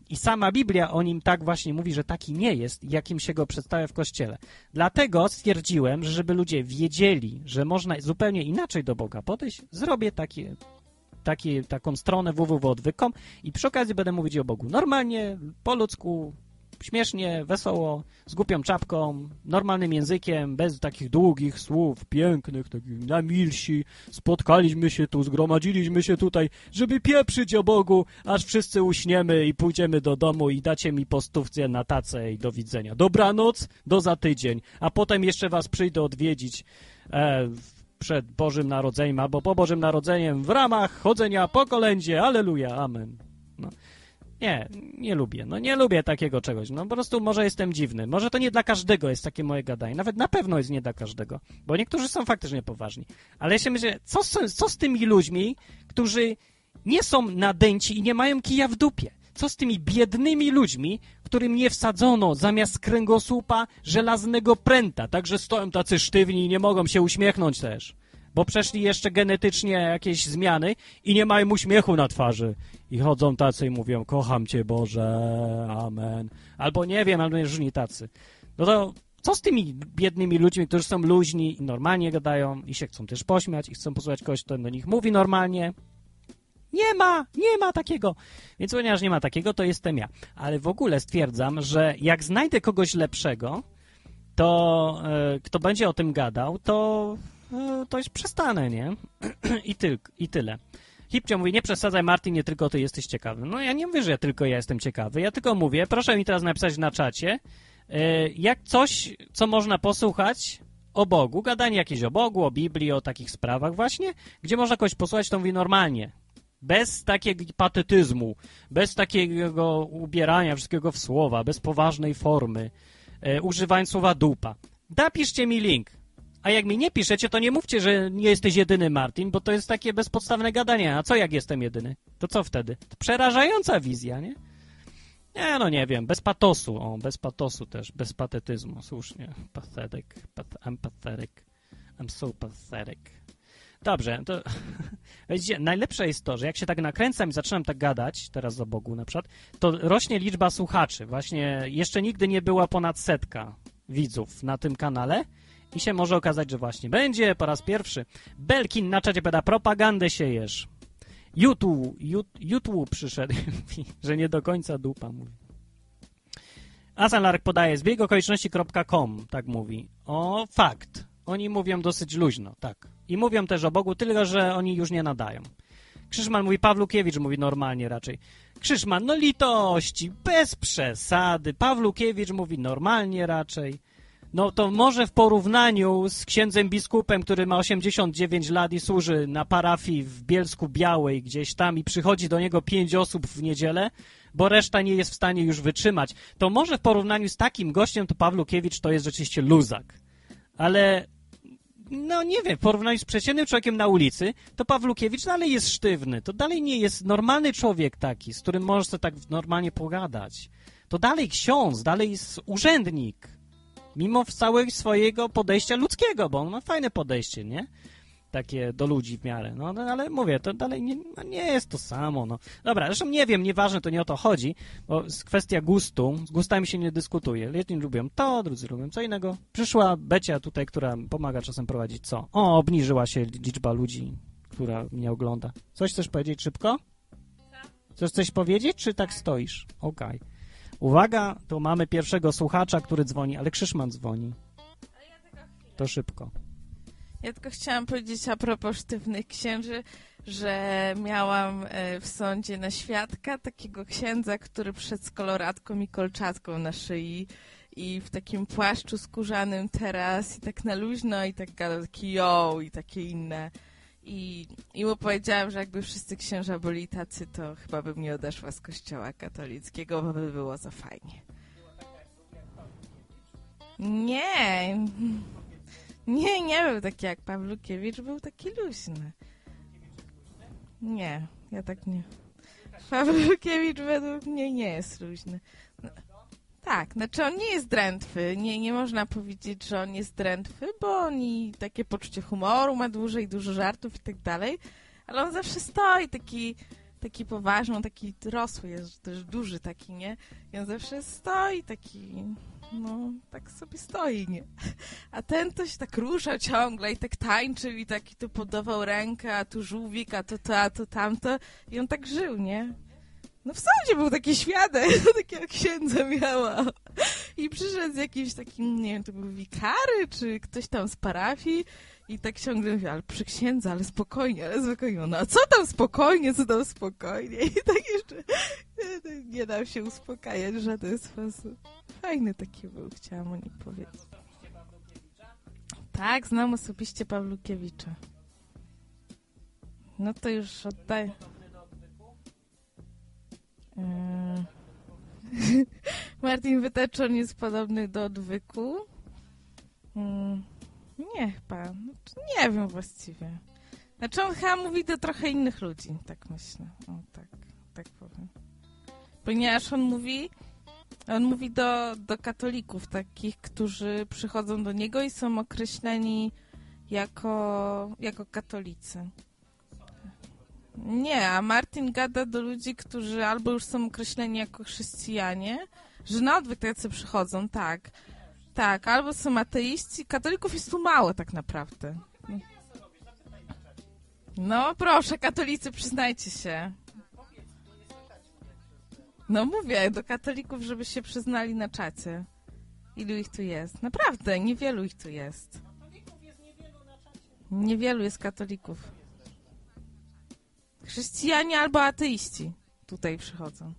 I sama Biblia o nim tak właśnie mówi, że taki nie jest, jakim się go przedstawia w Kościele. Dlatego stwierdziłem, że żeby ludzie wiedzieli, że można zupełnie inaczej do Boga podejść, zrobię takie, takie, taką stronę www.odwykom i przy okazji będę mówić o Bogu normalnie, po ludzku, śmiesznie, wesoło, z głupią czapką, normalnym językiem, bez takich długich słów, pięknych, takich namilsi. Spotkaliśmy się tu, zgromadziliśmy się tutaj, żeby pieprzyć o Bogu, aż wszyscy uśniemy i pójdziemy do domu i dacie mi postówce na tacę i do widzenia. Dobranoc, do za tydzień, a potem jeszcze was przyjdę odwiedzić e, przed Bożym Narodzeniem albo po Bożym Narodzeniem w ramach chodzenia po kolędzie. Aleluja, amen. No. Nie, nie lubię. No nie lubię takiego czegoś. No po prostu może jestem dziwny. Może to nie dla każdego jest takie moje gadanie. Nawet na pewno jest nie dla każdego. Bo niektórzy są faktycznie poważni. Ale ja się myślę, co, z- co z tymi ludźmi, którzy nie są nadęci i nie mają kija w dupie? Co z tymi biednymi ludźmi, którym nie wsadzono zamiast kręgosłupa żelaznego pręta, także stoją tacy sztywni i nie mogą się uśmiechnąć też, bo przeszli jeszcze genetycznie jakieś zmiany i nie mają uśmiechu na twarzy. I chodzą tacy i mówią, kocham cię Boże, amen. Albo nie wiem, albo różni tacy. No to co z tymi biednymi ludźmi, którzy są luźni i normalnie gadają i się chcą też pośmiać i chcą posłuchać kogoś, kto do nich mówi normalnie? Nie ma, nie ma takiego. Więc ponieważ nie ma takiego, to jestem ja. Ale w ogóle stwierdzam, że jak znajdę kogoś lepszego, to e, kto będzie o tym gadał, to, to już przestanę, nie? I, tyl, I tyle. Hipcio mówi, nie przesadzaj Martin, nie tylko ty jesteś ciekawy. No ja nie mówię, że ja tylko ja jestem ciekawy, ja tylko mówię, proszę mi teraz napisać na czacie, e, jak coś, co można posłuchać o Bogu, gadanie jakieś o Bogu, o Biblii, o takich sprawach właśnie, gdzie można kogoś posłuchać, to mówi normalnie. Bez takiego patetyzmu, bez takiego ubierania wszystkiego w słowa, bez poważnej formy, e, używając słowa dupa. Napiszcie mi link. A jak mi nie piszecie, to nie mówcie, że nie jesteś jedyny, Martin, bo to jest takie bezpodstawne gadanie. A co jak jestem jedyny? To co wtedy? To przerażająca wizja, nie? Nie, no nie wiem. Bez patosu. O, bez patosu też. Bez patetyzmu. Słusznie. Pathetic. Pat I'm pathetic. I'm so pathetic. Dobrze, to widzicie, najlepsze jest to, że jak się tak nakręcam i zaczynam tak gadać, teraz o Bogu na przykład, to rośnie liczba słuchaczy. Właśnie jeszcze nigdy nie była ponad setka widzów na tym kanale i się może okazać, że właśnie będzie po raz pierwszy. Belkin na czacie poda, propagandę siejesz. YouTube, YouTube przyszedł, że nie do końca dupa mówi. Asan podaje zbieg okoliczności.com, tak mówi. O, fakt. Oni mówią dosyć luźno, tak. I mówią też o Bogu, tylko że oni już nie nadają. Krzyżman mówi, Pawlukiewicz mówi normalnie raczej. Krzyżman, no litości, bez przesady. Pawlukiewicz mówi normalnie raczej. No to może w porównaniu z księdzem biskupem, który ma 89 lat i służy na parafii w Bielsku Białej gdzieś tam i przychodzi do niego pięć osób w niedzielę, bo reszta nie jest w stanie już wytrzymać, to może w porównaniu z takim gościem to Pawlukiewicz to jest rzeczywiście luzak. Ale no nie wiem, w porównaniu z przeciętnym człowiekiem na ulicy, to Pawlukiewicz dalej jest sztywny. To dalej nie jest normalny człowiek taki, z którym możesz tak normalnie pogadać. To dalej ksiądz, dalej jest urzędnik. Mimo całego swojego podejścia ludzkiego, bo on ma fajne podejście, nie? Takie do ludzi w miarę. No, no ale mówię, to dalej nie, no, nie jest to samo. No. Dobra, zresztą nie wiem, nieważne, to nie o to chodzi, bo jest kwestia gustu. Z gustami się nie dyskutuje. Jedni lubią to, drudzy lubią co innego. Przyszła Becia tutaj, która pomaga czasem prowadzić co? O, obniżyła się liczba ludzi, która mnie ogląda. Coś chcesz powiedzieć szybko? Chcesz coś powiedzieć, czy tak stoisz? Okej. Uwaga, to mamy pierwszego słuchacza, który dzwoni, ale Krzyszman dzwoni. To szybko. Ja tylko chciałam powiedzieć a propos sztywnych księży, że miałam e, w sądzie na świadka takiego księdza, który przed z koloratką i kolczatką na szyi i w takim płaszczu skórzanym teraz i tak na luźno i tak gadał taki yo i takie inne. I, I mu powiedziałam, że jakby wszyscy księża byli tacy, to chyba bym nie odeszła z kościoła katolickiego, bo by było za fajnie. Nie, nie, nie był taki jak Pawlukiewicz, był taki luźny. Nie, ja tak nie. Pawlukiewicz według mnie nie jest luźny. No, tak, znaczy on nie jest drętwy. Nie, nie można powiedzieć, że on jest drętwy, bo on i takie poczucie humoru ma duże i dużo żartów i tak dalej, ale on zawsze stoi taki, taki poważny, taki rosły jest, też duży taki, nie? I on zawsze stoi taki, no, tak sobie stoi, nie? A ten to się tak rusza ciągle i tak tańczył i taki tu podawał rękę, a tu żółwik, a to to, a to tamto. I on tak żył, nie? No w sądzie był taki świadek, takiego księdza miała. I przyszedł z jakimś takim, nie wiem, to był wikary, czy ktoś tam z parafii i tak ciągle mówi, ale przy księdza, ale spokojnie, ale spokojnie. No a co tam spokojnie, co tam spokojnie? I tak jeszcze nie dał się uspokajać w żaden sposób. Fajny taki był, chciałam o nim powiedzieć. Tak, znam osobiście Pawlukiewicza. No to już oddaję. Yy. Martin pyta, czy on jest podobny do odwyku. Yy. Nie chyba. Znaczy, nie wiem właściwie. Znaczy on chyba mówi do trochę innych ludzi, tak myślę. O, tak, tak powiem. Ponieważ on mówi, on mówi do, do katolików, takich, którzy przychodzą do niego i są określeni jako, jako katolicy. Nie, a Martin gada do ludzi, którzy albo już są określeni jako chrześcijanie, że na odwyk tacy przychodzą, tak. Tak, albo są ateiści. Katolików jest tu mało tak naprawdę. No proszę, katolicy, przyznajcie się. No mówię, do katolików, żeby się przyznali na czacie. Ilu ich tu jest? Naprawdę, niewielu ich tu jest. Niewielu jest katolików. Chrześcijanie albo ateiści tutaj przychodzą.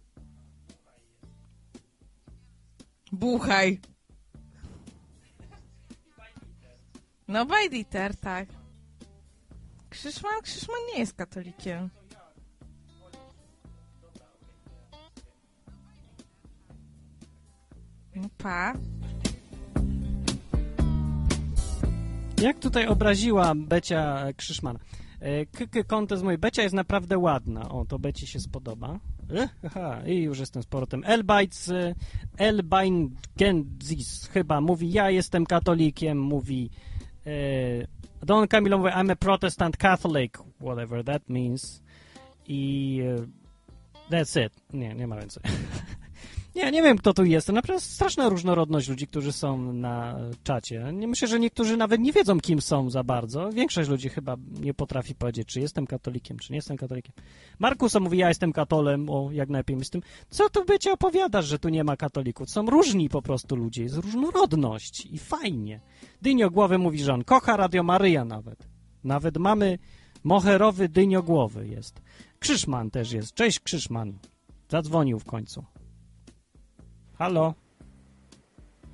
Buchaj! No Bajditer, tak. Krzyszman? Krzyszman nie jest katolikiem. No pa. Jak tutaj obraziła Becia Krzyszman. E, Kyky kontest mój. Becia jest naprawdę ładna. O, to Beci się spodoba. E, Aha, i już jestem z powrotem. Elbajc, e, Elbain Genzis chyba mówi, ja jestem katolikiem, mówi e, Don Camilo mówi, I'm a Protestant Catholic, whatever that means. I e, that's it. Nie, nie ma więcej. Nie, nie wiem, kto tu jest. To naprawdę straszna różnorodność ludzi, którzy są na czacie. Myślę, że niektórzy nawet nie wiedzą, kim są za bardzo. Większość ludzi chyba nie potrafi powiedzieć, czy jestem katolikiem, czy nie jestem katolikiem. Markus mówi, ja jestem katolem, o, jak najlepiej z tym. Co tu by ci opowiadasz, że tu nie ma katolików? Są różni po prostu ludzie, jest różnorodność i fajnie. Dynio Głowy mówi, że on kocha Radio Maryja nawet. Nawet mamy moherowy Dynio Głowy jest. Krzyszman też jest. Cześć Krzyszman. Zadzwonił w końcu. Halo?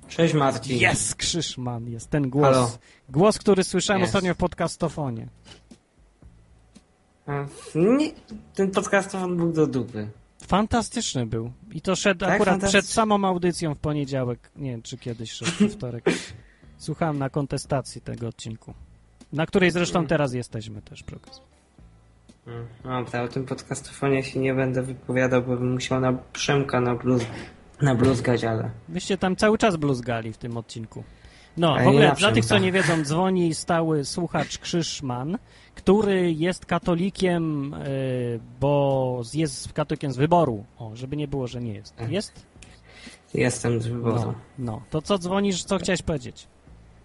Cześć Marcin. Jest Krzyszman, jest ten głos. Halo. Głos, który słyszałem Jest. ostatnio w podcastofonie. Nie, ten podcast on był do dupy. Fantastyczny był. I to szedł Tak, akurat przed samą audycją w poniedziałek. Nie wiem, czy kiedyś szedł we wtorek. Słuchałem na kontestacji tego odcinku. Na której zresztą Mm. teraz jesteśmy też przy okazji. Mm, Dobra, o tym podcastofonie się nie będę wypowiadał, bo bym musiał na Przemka na bluz, na bluzgać, ale... Wyście tam cały czas bluzgali w tym odcinku. No, w ogóle dla tych, co nie wiedzą, dzwoni stały słuchacz Krzyszman, który jest katolikiem, y, bo jest katolikiem z wyboru. O, żeby nie było, że nie jest. Jest? Jestem z wyboru. No, no. To co dzwonisz, co chciałeś powiedzieć?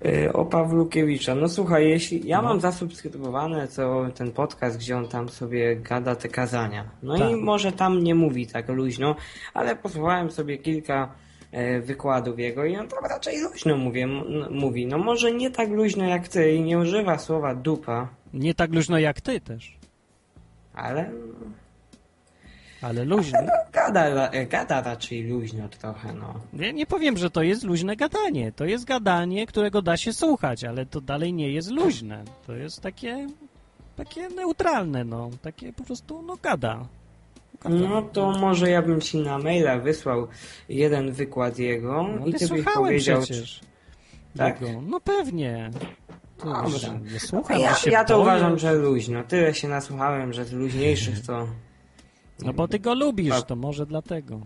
Y, O Pawlukiewicza. No słuchaj, jeśli ja No. mam zasubskrybowane to ten podcast, gdzie on tam sobie gada te kazania. No Tak. i może tam nie mówi tak luźno, ale posłuchałem sobie kilka e, wykładów jego i on tam raczej luźno mówi, m- mówi. No może nie tak luźno jak ty i nie używa słowa dupa, Nie tak luźno jak ty też, ale ale luźno. gada, ra- gada raczej luźno trochę, no. Nie, nie powiem, że to jest luźne gadanie. To jest gadanie, którego da się słuchać, ale to dalej nie jest luźne. To jest takie, takie neutralne, no. Takie po prostu, no gada. No to może ja bym ci na maila wysłał jeden wykład jego No, i ty byś powiedział, przecież. Tak? Jego. No pewnie. Już nie słucham, Ja, ja to uważam, że luźno. Tyle się nasłuchałem, że z luźniejszych to... No bo ty go lubisz, Pa- to może dlatego.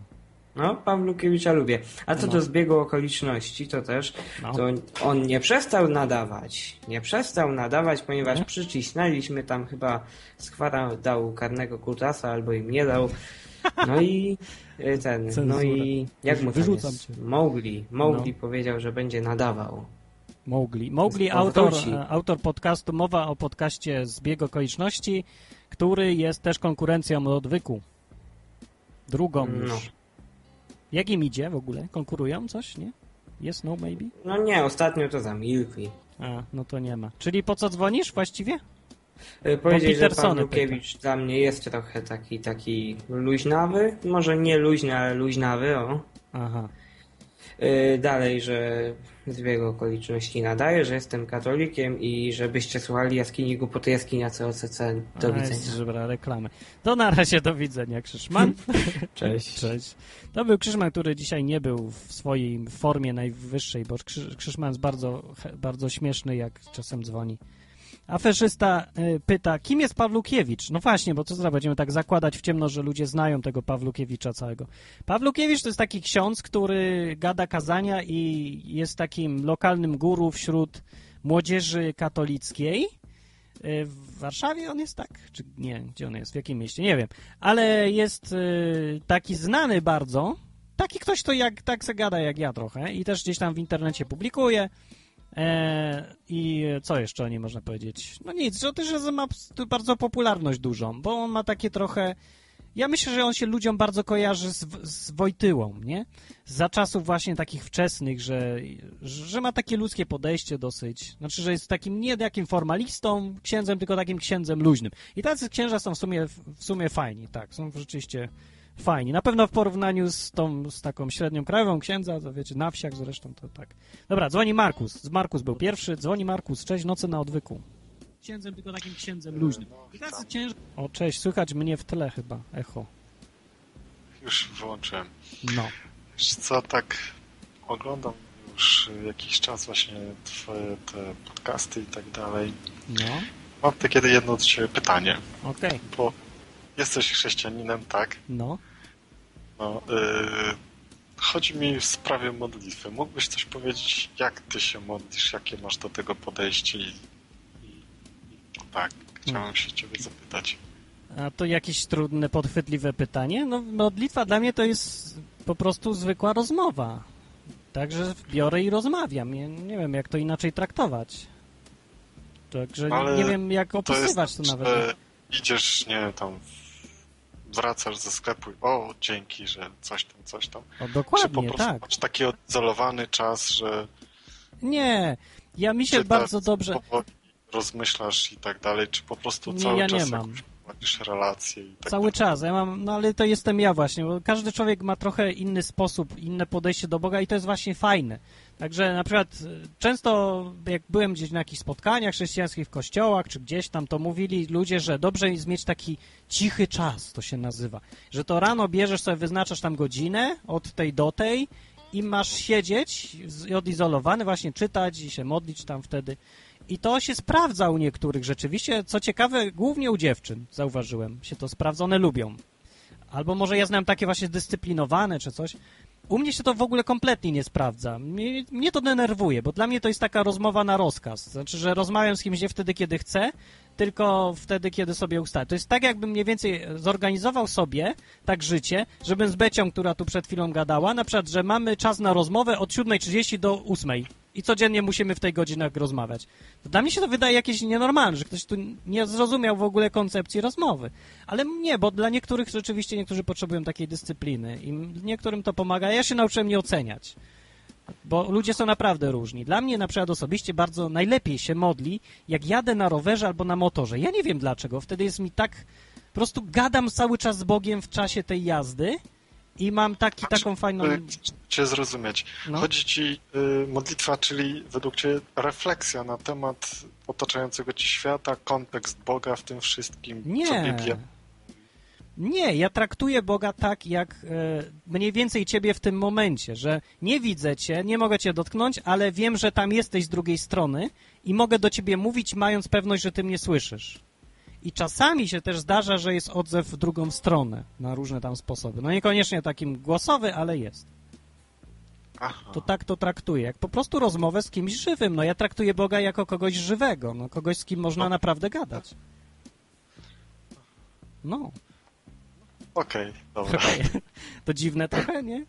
No, Pawlukiewicza lubię. A co No. do zbiegu okoliczności, to też, No. to on nie przestał nadawać. Nie przestał nadawać, ponieważ Nie? przycisnęliśmy tam chyba Skwara dał karnego kutasa, albo im nie dał. No i y, ten, no Cenzura. i jak mu tam jest? cię. Mowgli. Mowgli No. powiedział, że będzie nadawał. Mowgli. Mowgli, autor, autor podcastu, mowa o podcaście Zbieg Okoliczności, który jest też konkurencją do odwyku. Drugą już. No. Jak im idzie w ogóle? Konkurują coś, nie? Yes, no, maybe? No nie, ostatnio to zamilkli. A, no to nie ma. Czyli po co dzwonisz właściwie? Y, Powiedzieć, że Petersony Pawlukiewicz dla mnie jest trochę taki, taki luźnawy. Może nie luźny, ale luźnawy, o. Aha. Y, Dalej, że zbieg okoliczności nadaje, że jestem katolikiem i żebyście słuchali jaskini głupoty jaskinia COCC. Do A, widzenia. jest, Dobra, reklamy. To na razie do widzenia, Krzyszman. Cześć. Cześć. To był Krzyszman, który dzisiaj nie był w swojej formie najwyższej, bo Krzysz, Krzyszman jest bardzo, bardzo śmieszny, jak czasem dzwoni. A feszysta y, pyta, kim jest Pawlukiewicz? No właśnie, bo co zaraz będziemy tak zakładać w ciemno, że ludzie znają tego Pawlukiewicza całego. Pawlukiewicz to jest taki ksiądz, który gada kazania i jest takim lokalnym guru wśród młodzieży katolickiej. Y, W Warszawie on jest tak? Czy nie? Gdzie on jest? W jakim mieście? Nie wiem. Ale jest y, taki znany bardzo. Taki ktoś, to jak tak se gada jak ja trochę i też gdzieś tam w internecie publikuje. E, I co jeszcze o nim można powiedzieć? No nic, że też ma bardzo popularność dużą, bo on ma takie trochę. Ja myślę, że on się ludziom bardzo kojarzy z, z Wojtyłą, nie? Za czasów właśnie takich wczesnych, że, że ma takie ludzkie podejście dosyć. Znaczy, że jest takim nie takim formalistą, księdzem, tylko takim księdzem luźnym. I tacy księża są w sumie, w sumie fajni, tak, są rzeczywiście fajni. Na pewno w porównaniu z tą, z taką średnią krajową księdza, to wiecie, na wsiach zresztą to tak. Dobra, dzwoni Markus. Z Markus był pierwszy. Dzwoni Markus. Cześć, nocy na odwyku. Księdzem, tylko takim księdzem luźnym. I tacy księża... O, cześć, słychać mnie w tle chyba, echo. Już wyłączyłem. No. Wiesz co, tak oglądam już jakiś czas właśnie twoje te podcasty i tak dalej. No, Mam takie jedno do ciebie pytanie, okej, bo jesteś chrześcijaninem, tak? no. No, yy, chodzi mi w sprawie modlitwy. Mógłbyś coś powiedzieć, jak ty się modlisz, jakie masz do tego podejście i, i, tak, chciałem się ciebie zapytać. A to jakieś trudne, podchwytliwe pytanie? No, modlitwa dla mnie to jest po prostu zwykła rozmowa. Także biorę i rozmawiam. Nie, nie wiem, jak to inaczej traktować. Także Ale nie wiem, jak To jest, opisywać to, nawet. idziesz, nie tam wracasz ze sklepu i o, dzięki, że coś tam, coś tam. O, Czy po dokładnie, prostu tak. masz taki odizolowany czas, że Nie, ja mi się czytasz, bardzo dobrze... powoli rozmyślasz i tak dalej, czy po prostu Nie, cały ja nie czas mam. jakąś prowadzisz relacje i tak Cały dalej. czas, ja mam, no ale to jestem ja właśnie, bo każdy człowiek ma trochę inny sposób, inne podejście do Boga i to jest właśnie fajne. Także na przykład y, często jak byłem gdzieś na jakichś spotkaniach chrześcijańskich w kościołach czy gdzieś tam, to mówili ludzie, że dobrze jest mieć taki cichy czas, to się nazywa. Że to rano bierzesz sobie, wyznaczasz tam godzinę od tej do tej i masz siedzieć odizolowany, właśnie czytać i się modlić tam wtedy. I to się sprawdza u niektórych rzeczywiście. Co ciekawe, głównie u dziewczyn, zauważyłem, się to sprawdza, one lubią. Albo może ja znam takie właśnie dyscyplinowane czy coś. U mnie się to w ogóle kompletnie nie sprawdza. Mnie, mnie to denerwuje, bo dla mnie to jest taka rozmowa na rozkaz. Znaczy, że rozmawiam z kimś nie wtedy, kiedy chcę, tylko wtedy, kiedy sobie ustawię. To jest tak, jakbym mniej więcej zorganizował sobie tak życie, żebym z Becią, która tu przed chwilą gadała, na przykład, że mamy czas na rozmowę od 7.30 do 8.00 i codziennie musimy w tej godzinach rozmawiać. Dla mnie się to wydaje jakieś nienormalne, że ktoś tu nie zrozumiał w ogóle koncepcji rozmowy. Ale nie, bo dla niektórych rzeczywiście niektórzy potrzebują takiej dyscypliny i niektórym to pomaga. Ja się nauczyłem nie oceniać. Bo ludzie są naprawdę różni. Dla mnie na przykład osobiście bardzo najlepiej się modli, jak jadę na rowerze albo na motorze. Ja nie wiem dlaczego. Wtedy jest mi tak... Po prostu gadam cały czas z Bogiem w czasie tej jazdy i mam taki, taką fajną... Y, Cię zrozumieć. No. Chodzi ci y, modlitwa, czyli według Ciebie refleksja na temat otaczającego Ci świata, kontekst Boga w tym wszystkim, co Nie. Biblia Nie, ja traktuję Boga tak, jak e, mniej więcej ciebie w tym momencie, że nie widzę cię, nie mogę cię dotknąć, ale wiem, że tam jesteś z drugiej strony i mogę do ciebie mówić, mając pewność, że ty mnie słyszysz. I czasami się też zdarza, że jest odzew w drugą stronę, na różne tam sposoby. No niekoniecznie takim głosowy, ale jest. Aha. To tak to traktuję, jak po prostu rozmowę z kimś żywym. No ja traktuję Boga jako kogoś żywego, no kogoś, z kim można naprawdę gadać. No. Okej, dobra. Okej. To dziwne trochę, nie?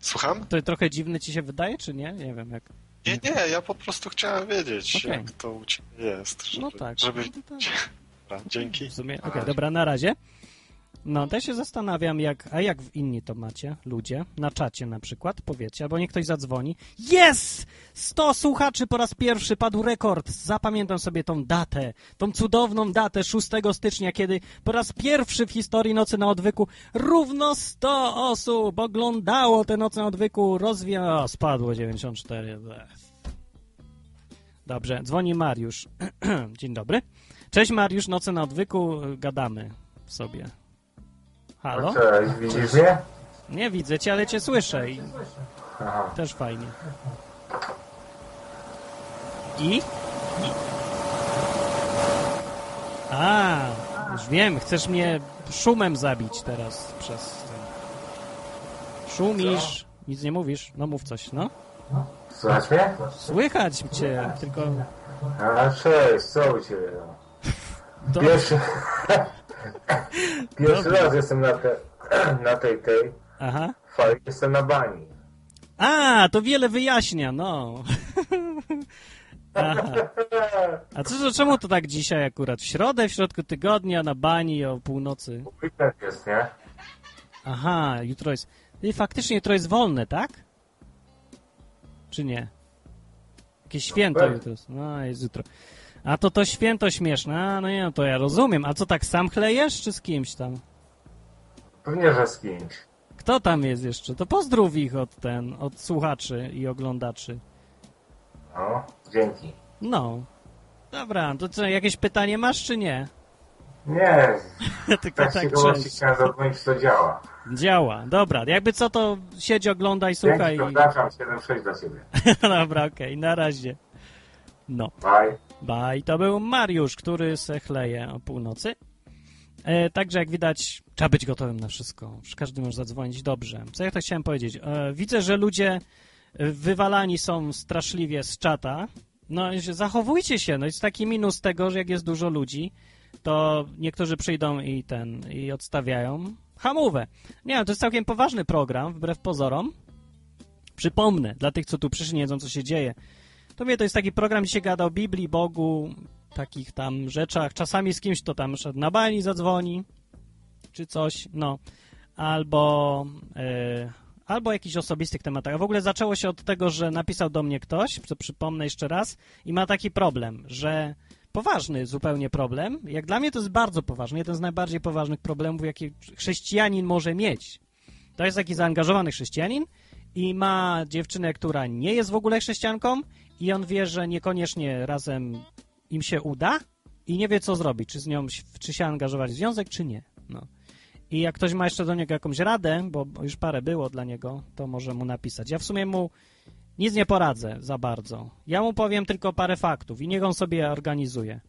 Słucham? To trochę dziwne ci się wydaje, czy nie? Nie wiem, jak... Nie, nie, ja po prostu chciałem wiedzieć, Okej. jak to u Ciebie jest, żeby, No tak. żeby... no tak. Dobra, dzięki. W sumie, okej, razie. dobra, na razie. No, ja się zastanawiam, jak, a jak w inni to macie, ludzie, na czacie na przykład, powiecie, albo niech ktoś zadzwoni. Jest! 100 słuchaczy po raz pierwszy, padł rekord. Zapamiętam sobie tą datę, tą cudowną datę 6 stycznia, kiedy po raz pierwszy w historii Nocy na Odwyku równo 100 osób oglądało te Noce na Odwyku. Rozwija... O, spadło 94. Bleh. Dobrze, dzwoni Mariusz. Dzień dobry. Cześć Mariusz, Noce na Odwyku, gadamy sobie. Halo? No Cześć, widzisz mnie? Nie widzę cię, ale cię słyszę i Aha. też fajnie. I? A, już wiem, chcesz mnie szumem zabić teraz przez ten... Szumisz, nic nie mówisz, no mów coś, no. Słychać mnie? Słychać cię, tylko A, cześć, co u Ciebie? no? to... Pierwszy, pierwszy raz jestem na, te, na tej, tej Aha. fali, jestem na bani. A, to wiele wyjaśnia, no. Aha. A co, czemu to tak dzisiaj akurat? W środę, w środku tygodnia, na bani o północy? Weekend jest, nie? Aha, jutro jest... I faktycznie jutro jest wolne, tak? Czy nie? Jakieś święto pewnie. jutro. No, jest jutro. A to to święto śmieszne. A, no nie, no to ja rozumiem. A co, tak sam chlejesz, czy z kimś tam? Pewnie, że z kimś. Kto tam jest jeszcze? To pozdrów ich od ten, od słuchaczy i oglądaczy. No, dzięki. No. Dobra, to co, jakieś pytanie masz, czy nie? Nie, Tylko tak tak chciałem czy to działa. Działa, dobra. Jakby co, to siedź, oglądaj, słuchaj. Dzięki, i- przepraszam, 7-6 dla Ciebie. Dobra, okej, na razie. No, Bye. Bye. To był Mariusz, który se chleje o północy. E, także jak widać, trzeba być gotowym na wszystko. Każdy może zadzwonić dobrze. Co ja to chciałem powiedzieć? E, widzę, że ludzie wywalani są straszliwie z czata. No, zachowujcie się. No, jest taki minus tego, że jak jest dużo ludzi, to niektórzy przyjdą i ten, i odstawiają hamówę. Nie, to jest całkiem poważny program, wbrew pozorom. Przypomnę, dla tych, co tu przyszli, nie wiedzą, co się dzieje. To wie, to jest taki program, gdzie się gada o Biblii, Bogu, takich tam rzeczach. Czasami z kimś to tam na bani zadzwoni, czy coś, no. Albo, e, albo jakichś osobistych tematach. A w ogóle zaczęło się od tego, że napisał do mnie ktoś, co przypomnę jeszcze raz, i ma taki problem, że poważny zupełnie problem. Jak dla mnie to jest bardzo poważny, jeden z najbardziej poważnych problemów, jakie chrześcijanin może mieć. To jest taki zaangażowany chrześcijanin i ma dziewczynę, która nie jest w ogóle chrześcijanką i on wie, że niekoniecznie razem im się uda i nie wie, co zrobić, czy z nią, czy się angażować w związek, czy nie. No. I jak ktoś ma jeszcze do niego jakąś radę, bo już parę było dla niego, to może mu napisać. Ja w sumie mu nic nie poradzę za bardzo. Ja mu powiem tylko parę faktów i niech on sobie organizuje,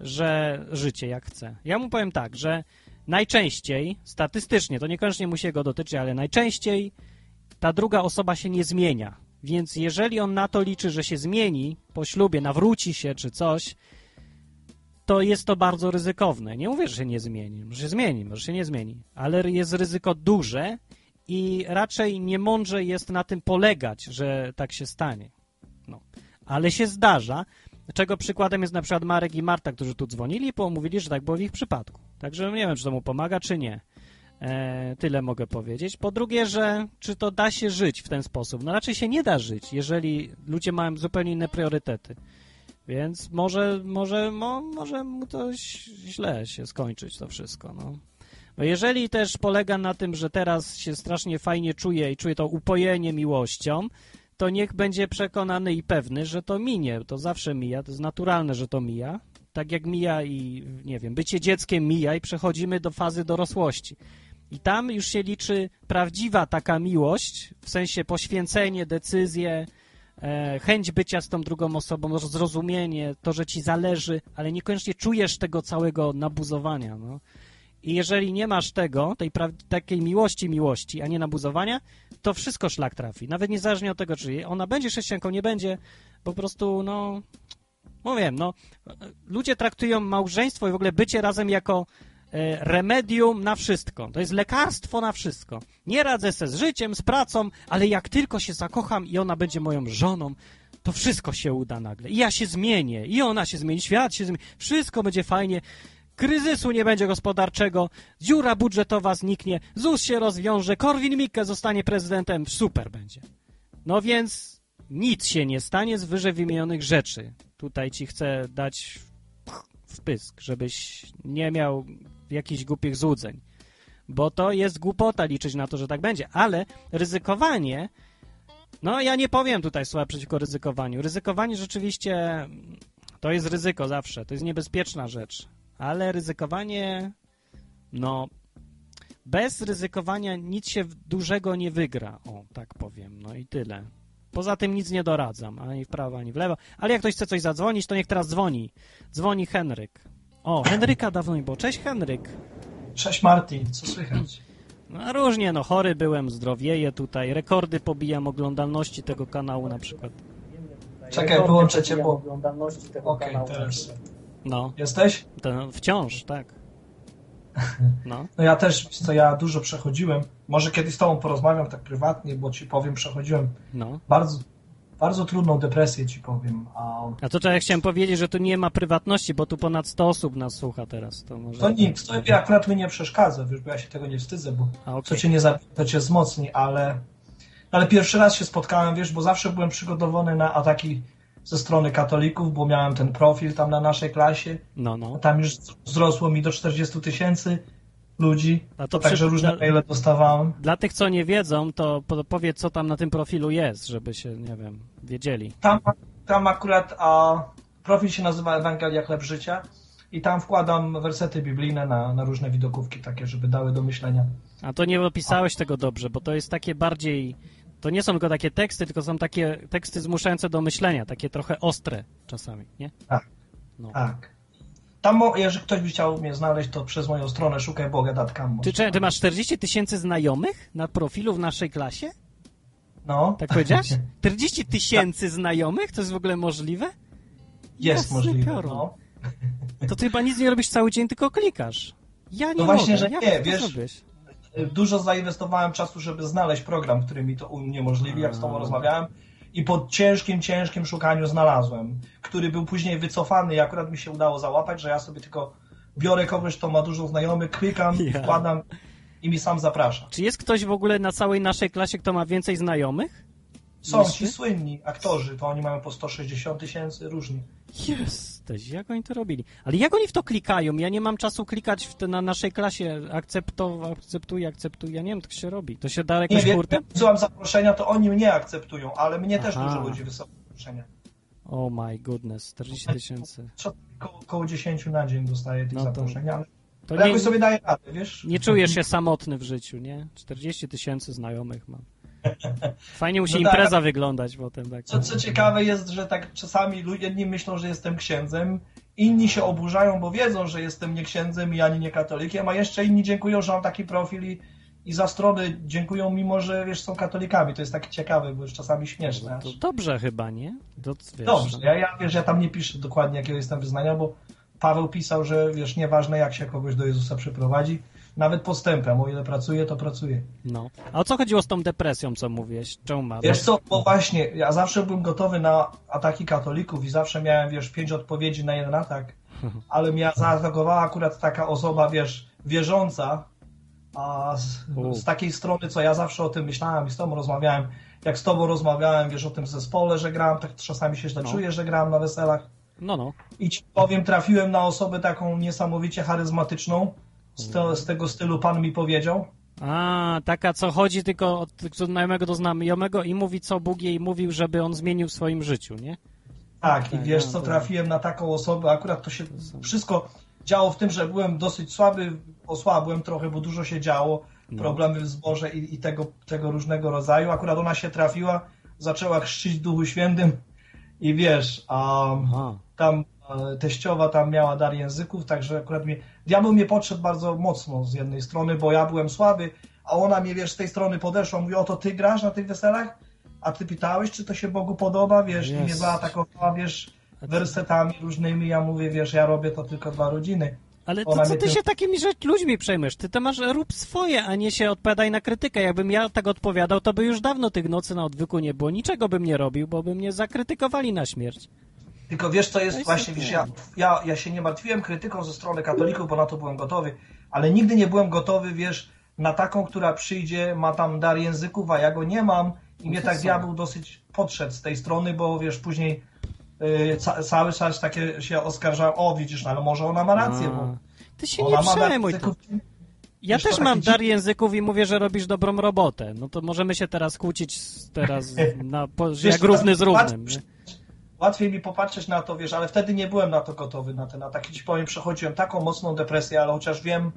że życie jak chce. Ja mu powiem tak, że najczęściej, statystycznie, to niekoniecznie musi go dotyczyć, ale najczęściej ta druga osoba się nie zmienia. Więc jeżeli on na to liczy, że się zmieni po ślubie, nawróci się czy coś, to jest to bardzo ryzykowne. Nie mówię, że się nie zmieni. Może się zmieni, może się nie zmieni. Ale jest ryzyko duże i raczej nie mądrze jest na tym polegać, że tak się stanie. No. Ale się zdarza, czego przykładem jest na przykład Marek i Marta, którzy tu dzwonili i pomówili, że tak było w ich przypadku. Także nie wiem, czy to mu pomaga, czy nie. E, tyle mogę powiedzieć. Po drugie, że czy to da się żyć w ten sposób? No raczej się nie da żyć, jeżeli ludzie mają zupełnie inne priorytety. Więc może, może, mo, może mu to źle się skończyć to wszystko, no. Bo jeżeli też polega na tym, że teraz się strasznie fajnie czuje i czuje to upojenie miłością, to niech będzie przekonany i pewny, że to minie. To zawsze mija, to jest naturalne, że to mija. Tak jak mija i, nie wiem, bycie dzieckiem mija i przechodzimy do fazy dorosłości. I tam już się liczy prawdziwa taka miłość, w sensie poświęcenie, decyzje, e, chęć bycia z tą drugą osobą, zrozumienie, to, że ci zależy, ale niekoniecznie czujesz tego całego nabuzowania. No. I jeżeli nie masz tego, tej takiej miłości, miłości, a nie nabuzowania, to wszystko szlak trafi. Nawet niezależnie od tego, czy ona będzie chrześcijanką, nie będzie, po prostu, no, mówię, no, ludzie traktują małżeństwo i w ogóle bycie razem jako remedium na wszystko. To jest lekarstwo na wszystko. Nie radzę se z życiem, z pracą, ale jak tylko się zakocham i ona będzie moją żoną, to wszystko się uda nagle. I ja się zmienię, i ona się zmieni, świat się zmieni, wszystko będzie fajnie. kryzysu nie będzie gospodarczego, dziura budżetowa zniknie, ZUS się rozwiąże, Korwin-Mikke zostanie prezydentem, super będzie. No więc nic się nie stanie z wyżej wymienionych rzeczy. Tutaj ci chcę dać w pysk, żebyś nie miał jakichś głupich złudzeń. Bo to jest głupota liczyć na to, że tak będzie. Ale ryzykowanie, no ja nie powiem tutaj słowa przeciwko ryzykowaniu. Ryzykowanie rzeczywiście to jest ryzyko zawsze, to jest niebezpieczna rzecz. Ale ryzykowanie, no bez ryzykowania nic się dużego nie wygra. O, tak powiem. No i tyle. Poza tym nic nie doradzam, ani w prawo, ani w lewo. Ale jak ktoś chce coś zadzwonić, to niech teraz dzwoni. Dzwoni Henryk. O, Henryka dawno nie było. Cześć Henryk. Cześć Martin, co słychać? No różnie, no chory byłem, zdrowieję tutaj. Rekordy pobijam oglądalności tego kanału na przykład. Czekaj, wyłączę cię, bo... Okej, teraz. No, Jesteś? to wciąż, tak. No, No ja też, co ja dużo przechodziłem. Może kiedyś z tobą porozmawiam tak prywatnie, bo ci powiem, przechodziłem no. bardzo, bardzo trudną depresję ci powiem. A A to ja chciałem powiedzieć, że tu nie ma prywatności, bo tu ponad 100 osób nas słucha teraz. To może... to nic, to akurat mi nie przeszkadza, wiesz, bo ja się tego nie wstydzę, bo A, to okej. cię nie zabije, to cię wzmocni, ale, ale pierwszy raz się spotkałem, wiesz, bo zawsze byłem przygotowany na ataki ze strony katolików, bo miałem ten profil tam na naszej klasie. No, no. Tam już wzrosło mi do 40 tysięcy ludzi, A to także przy- różne maile dostawałem. Dla tych, co nie wiedzą, to po- powiedz, co tam na tym profilu jest, żeby się, nie wiem, wiedzieli. Tam, tam akurat a, profil się nazywa Ewangelia Chleb Życia i tam wkładam wersety biblijne na, na różne widokówki takie, żeby dały do myślenia. A to nie opisałeś tego dobrze, bo to jest takie bardziej... To nie są tylko takie teksty, tylko są takie teksty zmuszające do myślenia, takie trochę ostre czasami, nie? Tak. No. Tak. Tam, jeżeli ktoś by chciał mnie znaleźć, to przez moją stronę szukajboga.com. Ty, czy, ty masz 40 tysięcy znajomych na profilu w naszej klasie? No, Tak powiedziałeś? 40 tysięcy znajomych? To jest w ogóle możliwe? jest Jasny możliwe. No. To ty chyba nic nie robisz cały dzień, tylko klikasz. Ja nie No właśnie, mogę. że Jak nie, wiesz? Dużo zainwestowałem czasu, żeby znaleźć program, który mi to uniemożliwi, jak z tobą rozmawiałem. I po ciężkim, ciężkim szukaniu znalazłem, który był później wycofany i akurat mi się udało załapać, że ja sobie tylko biorę kogoś, kto ma dużo znajomych, klikam, wkładam i mi sam zaprasza. Czy jest ktoś w ogóle na całej naszej klasie, kto ma więcej znajomych? Są ci słynni aktorzy, to oni mają po 160 tysięcy różni. Jesteś, jak oni to robili? Ale jak oni w to klikają? Ja nie mam czasu klikać te, na naszej klasie. Akcepto, akceptuję, akceptuję. Ja nie wiem, jak to się robi. To się da Nie jakimś wiem, hurtem? jak wysyłam zaproszenia, to oni mnie akceptują, ale mnie też Aha. dużo ludzi wysyła zaproszenia. Oh my goodness, 40 tysięcy. Co, koło, koło 10 na dzień dostaję tych No to- zaproszeń, ale To nie, sobie daję radę, wiesz? nie czujesz się samotny w życiu, nie? 40 tysięcy znajomych mam. Fajnie musi No tak. impreza wyglądać potem. Tak. Co, co ciekawe jest, że tak czasami jedni myślą, że jestem księdzem, inni się oburzają, bo wiedzą, że jestem nie księdzem i ani nie katolikiem, a jeszcze inni dziękują, że mam taki profil i, i za strony dziękują, mimo że wiesz, są katolikami. To jest takie ciekawe, bo jest czasami śmieszne. No To dobrze chyba, nie? To, wiesz, Dobrze, no. ja, ja wiesz, ja tam nie piszę dokładnie jakiego jestem wyznania, bo Paweł pisał, że wiesz, nieważne jak się kogoś do Jezusa przyprowadzi, nawet postępem, o ile pracuje, to pracuje. No. A o co chodziło z tą depresją, co mówiłeś? Czemu ma? Wiesz co, bo właśnie, ja zawsze byłem gotowy na ataki katolików i zawsze miałem, wiesz, pięć odpowiedzi na jeden atak, ale mnie zaatakowała akurat taka osoba, wiesz, wierząca, a z, z takiej strony, co ja zawsze o tym myślałem i z tobą rozmawiałem, jak z tobą rozmawiałem, wiesz, o tym zespole, że gram, tak czasami się źle No. czuję, że gram na weselach No, no. i ci powiem, trafiłem na osobę taką niesamowicie charyzmatyczną, z, to, z tego stylu pan mi powiedział, A, taka, co chodzi tylko od znajomego do znajomego i mówi, co Bóg jej mówił, żeby on zmienił w swoim życiu, nie? Tak, i Tak, wiesz no co, trafiłem na taką osobę, akurat to się wszystko działo w tym, że byłem dosyć słaby, osłabłem trochę, bo dużo się działo, No. problemy w zborze i, i tego, tego różnego rodzaju. Akurat ona się trafiła, zaczęła chrzcić w Duchu Świętym i wiesz, um, tam teściowa tam miała dar języków, także akurat mnie, diabeł mnie podszedł bardzo mocno z jednej strony, bo ja byłem słaby, a ona mnie, wiesz, z tej strony podeszła, mówi, oto ty grasz na tych weselach? A ty pytałeś, czy to się Bogu podoba, wiesz, i mnie zaatakowała, wiesz, wersetami różnymi, ja mówię, wiesz, ja robię to tylko dla rodziny. Ale to co ty tym- się takimi rzecz, ludźmi przejmujesz? Ty to masz, rób swoje, a nie się odpowiadaj na krytykę. Jakbym ja tak odpowiadał, to by już dawno tych nocy na odwyku nie było. Niczego bym nie robił, bo by mnie zakrytykowali na śmierć. Tylko wiesz, co No jest i właśnie, wiesz, ja, ja, ja się nie martwiłem krytyką ze strony katolików, bo na to byłem gotowy, ale nigdy nie byłem gotowy, wiesz, na taką, która przyjdzie, ma tam dar języków, a ja go nie mam i mnie to tak diabeł dosyć podszedł z tej strony, bo wiesz, później y, ca, cały czas takie się oskarżałem, o widzisz, no, ale może ona ma rację, bo Ty się nie przejmuj. Języków. Ja Wiesz, też mam dar języków i mówię, że robisz dobrą robotę. No to możemy się teraz kłócić teraz na, po, Wiesz, jak równy z równym. nie? Łatwiej mi popatrzeć na to, wiesz, ale wtedy nie byłem na to gotowy, na ten, na taki ci powiem, przechodziłem taką mocną depresję, ale chociaż wiem,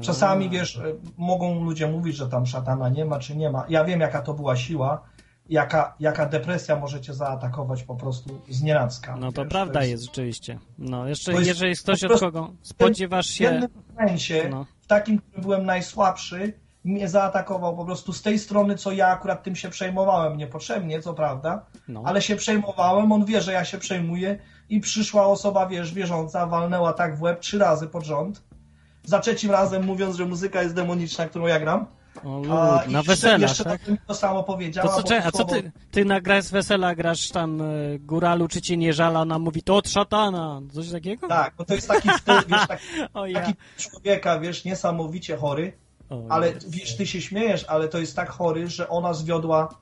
czasami, wiesz, e, mogą ludzie mówić, że tam szatana nie ma, czy nie ma. Ja wiem, jaka to była siła, jaka, jaka depresja możecie zaatakować po prostu z nienacka. No to wiesz, prawda jest rzeczywiście. No jeszcze To jest jeżeli jest ktoś od kogo spodziewasz W się... jednym momencie, No. w takim, którym byłem najsłabszy, mnie zaatakował po prostu z tej strony, co ja akurat tym się przejmowałem, niepotrzebnie, co prawda, No. ale się przejmowałem, on wie, że ja się przejmuję i przyszła osoba, wiesz, wierząca, walnęła tak w łeb trzy razy pod rząd, za trzecim razem mówiąc, że muzyka jest demoniczna, którą ja gram. O, A, na weselach, jeszcze tak? to, samo powiedziała. To co, a co ty, ty na grę z wesela grasz tam e, góralu, czy cię nie żala, ona mówi, to od szatana, coś takiego? Tak, bo to jest taki styl, wiesz, taki, ja. taki człowieka, wiesz, niesamowicie chory, O, ale wiesz, ty się śmiejesz, ale to jest tak chory, że ona zwiodła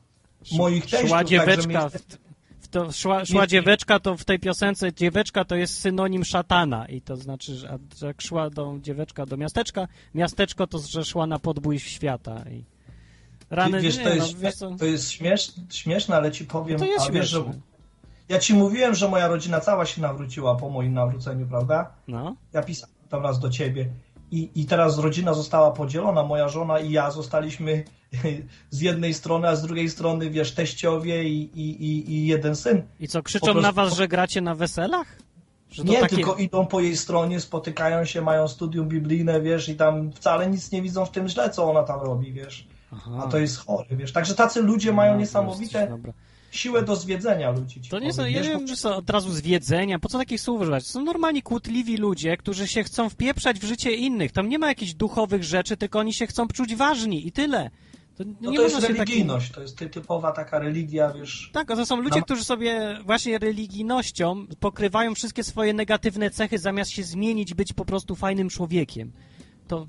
moich teściów. Szła dzieweczka, mnie- w, w to, szła, szła dzieweczka, to w tej piosence dzieweczka to jest synonim szatana i to znaczy, że jak szła do dzieweczka do miasteczka, miasteczko to, że szła na podbój świata i rany, wiesz, nie, to jest, no, wiesz co, to jest śmiesz, śmieszne, ale ci powiem, to jest a wiesz, że ja ci mówiłem, że moja rodzina cała się nawróciła po moim nawróceniu, prawda? No, Ja pisałem tam raz do ciebie i, i teraz rodzina została podzielona, moja żona i ja zostaliśmy z jednej strony, a z drugiej strony, wiesz, teściowie i, i, i, jeden syn. i co, krzyczą prostu- na was, że gracie na weselach? Nie, takie... tylko idą po jej stronie, spotykają się, mają studium biblijne, wiesz, i tam wcale nic nie widzą w tym źle, co ona tam robi, wiesz. Aha. A to jest chory, wiesz. Także tacy ludzie mają No, to niesamowite jest-. Siłę do zwiedzenia ludzi. To nie są, ja nie wiem, że są od razu zwiedzenia, po co takich słów używać? To są normalni, kłótliwi ludzie, którzy się chcą wpieprzać w życie innych. Tam nie ma jakichś duchowych rzeczy, tylko oni się chcą czuć ważni i tyle. To No to jest religijność, to jest ty, typowa taka religia, wiesz. Tak, a to są ludzie, Nam- którzy sobie właśnie religijnością pokrywają wszystkie swoje negatywne cechy, zamiast się zmienić, być po prostu fajnym człowiekiem. To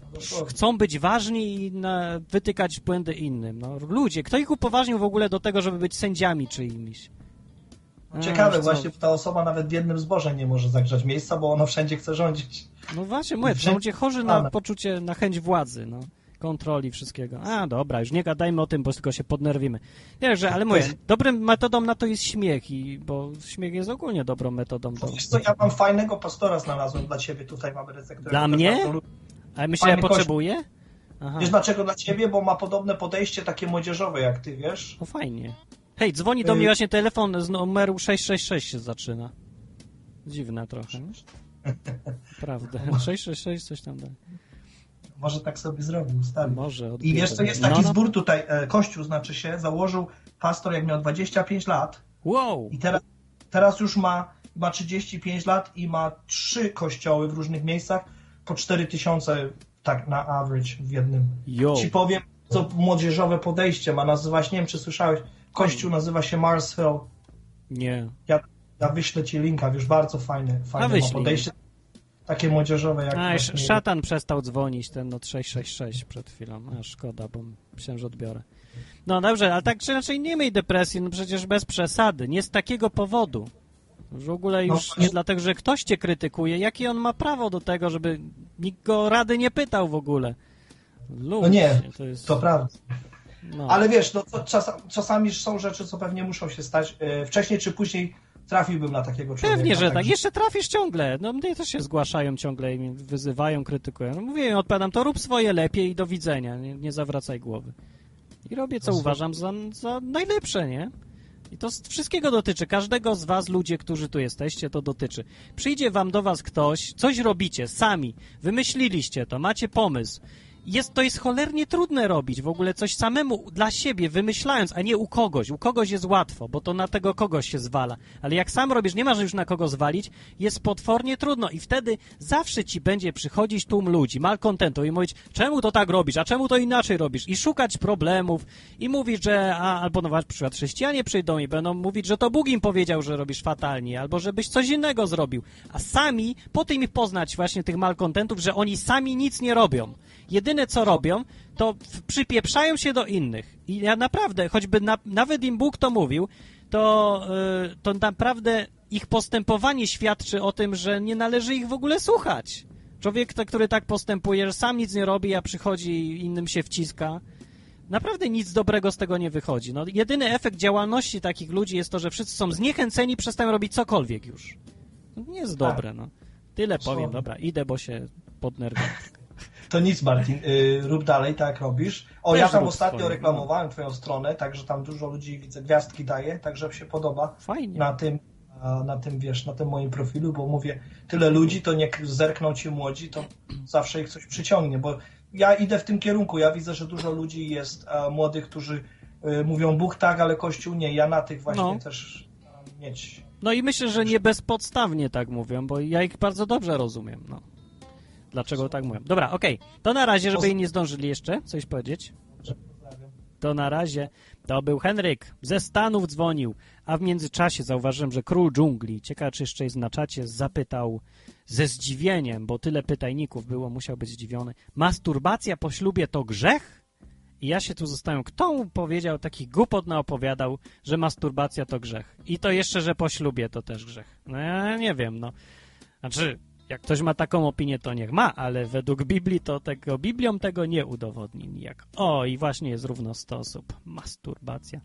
chcą być ważni i wytykać błędy innym. No, ludzie, kto ich upoważnił w ogóle do tego, żeby być sędziami czyimiś? A, Ciekawe, co? właśnie ta osoba nawet w jednym zboże nie może zagrzać miejsca, bo ona wszędzie chce rządzić. No właśnie, mówię, to są Wszędzie- ludzie chorzy na poczucie, na chęć władzy, no. Kontroli wszystkiego. A, dobra, już nie gadajmy o tym, bo tylko się podnerwimy. Wiesz, że, ale mówię, dobrym metodą na to jest śmiech, i, bo śmiech jest ogólnie dobrą metodą. Do... Wiesz co, ja mam fajnego pastora znalazłem dla ciebie tutaj Ameryce. którego Dla mnie? bardzo Ale myślę, ja Fajny potrzebuję? Aha, Wiesz dlaczego dla ciebie? Bo ma podobne podejście takie młodzieżowe jak ty, wiesz? no fajnie. Hej, dzwoni do Y- mnie właśnie telefon z numeru 666 się zaczyna. Dziwne trochę? Prawda. 666 coś tam da. Może tak sobie zrobił, stary. Może I odbierze. wiesz co, jest No, taki no. zbór tutaj, e, kościół znaczy się, założył pastor jak miał 25 lat Wow! i teraz, teraz już ma, ma 35 lat i ma trzy kościoły w różnych miejscach, po 4 tysiące tak na average w jednym. Yo! Ci powiem, co młodzieżowe podejście ma nazywać, nie wiem czy słyszałeś, kościół nazywa się Marsville. Nie. Ja, ja wyślę ci linka, wiesz, bardzo fajne, fajne ma podejście. Takie młodzieżowe jak A, właśnie- szatan przestał dzwonić, ten od 666 przed chwilą. A, szkoda, bo myślałem, że odbiorę. No dobrze, ale tak czy inaczej nie miej depresji, no przecież bez przesady, nie z takiego powodu. W ogóle No już właśnie. nie dlatego, że ktoś cię krytykuje. Jakie on ma prawo do tego, żeby nikt go rady nie pytał w ogóle? Ludzie, No nie, to jest... To prawda. No. Ale wiesz, no, czas, czasami są rzeczy, co pewnie muszą się stać. E, Wcześniej czy później trafiłbym na takiego człowieka. Pewnie, że tak. także- Jeszcze trafisz ciągle. No mnie też się zgłaszają ciągle i mnie wyzywają, krytykują. No mówię, im, odpowiadam, to rób swoje lepiej i do widzenia. Nie, nie zawracaj głowy. I robię, co uważam za, za najlepsze, nie? I to wszystkiego dotyczy. Każdego z was, ludzie, którzy tu jesteście, to dotyczy. Przyjdzie wam do was ktoś, coś robicie sami, wymyśliliście to, macie pomysł jest, to jest cholernie trudne robić w ogóle coś samemu dla siebie, wymyślając, a nie u kogoś. U kogoś jest łatwo, bo to na tego kogoś się zwala. Ale jak sam robisz, nie masz już na kogo zwalić, jest potwornie trudno i wtedy zawsze ci będzie przychodzić tłum ludzi, malkontentu i mówić, czemu to tak robisz, a czemu to inaczej robisz i szukać problemów i mówić, że, a, albo no na przykład chrześcijanie przyjdą i będą mówić, że to Bóg im powiedział, że robisz fatalnie, albo żebyś coś innego zrobił. A sami, po tym poznać właśnie tych malkontentów, że oni sami nic nie robią. Jedyne co robią, to przypieprzają się do innych. I ja naprawdę, choćby na, nawet im Bóg to mówił, to, y, to naprawdę ich postępowanie świadczy o tym, że nie należy ich w ogóle słuchać. Człowiek, który tak postępuje, że sam nic nie robi, a przychodzi i innym się wciska, naprawdę nic dobrego z tego nie wychodzi. No, jedyny efekt działalności takich ludzi jest to, że wszyscy są zniechęceni, przestają robić cokolwiek już. No, nie jest Tak. dobre, no. Tyle powiem, dobra, idę, bo się podnerwiam. To nic, Martin, y, rób dalej, tak robisz. O, Też ja tam ostatnio swoje, reklamowałem twoją stronę, także tam dużo ludzi, widzę, gwiazdki daje, także się podoba Fajnie. na tym, na tym, wiesz, na tym moim profilu, bo mówię, tyle ludzi, to niech zerkną ci młodzi, to zawsze ich coś przyciągnie, bo ja idę w tym kierunku, ja widzę, że dużo ludzi jest a, młodych, którzy y, mówią Bóg tak, ale Kościół nie, ja na tych właśnie No. też mieć. No i myślę, że nie bezpodstawnie tak mówią, bo ja ich bardzo dobrze rozumiem, no. Dlaczego tak mówią. Dobra, okej. To na razie, żeby nie zdążyli jeszcze coś powiedzieć. To na razie. To był Henryk. Ze Stanów dzwonił. A w międzyczasie zauważyłem, że król dżungli, ciekawe czy jeszcze jest na czacie, zapytał ze zdziwieniem, bo tyle pytajników było, musiał być zdziwiony. Masturbacja po ślubie to grzech? I ja się tu zostałem. Kto mu powiedział, taki głupot naopowiadał, że masturbacja to grzech? I to jeszcze, że po ślubie to też grzech. No ja nie wiem, no. Znaczy, jak ktoś ma taką opinię, to niech ma, ale według Biblii to tego, Biblią tego nie udowodni nijak. O, i właśnie jest równo 100 osób. Masturbacja.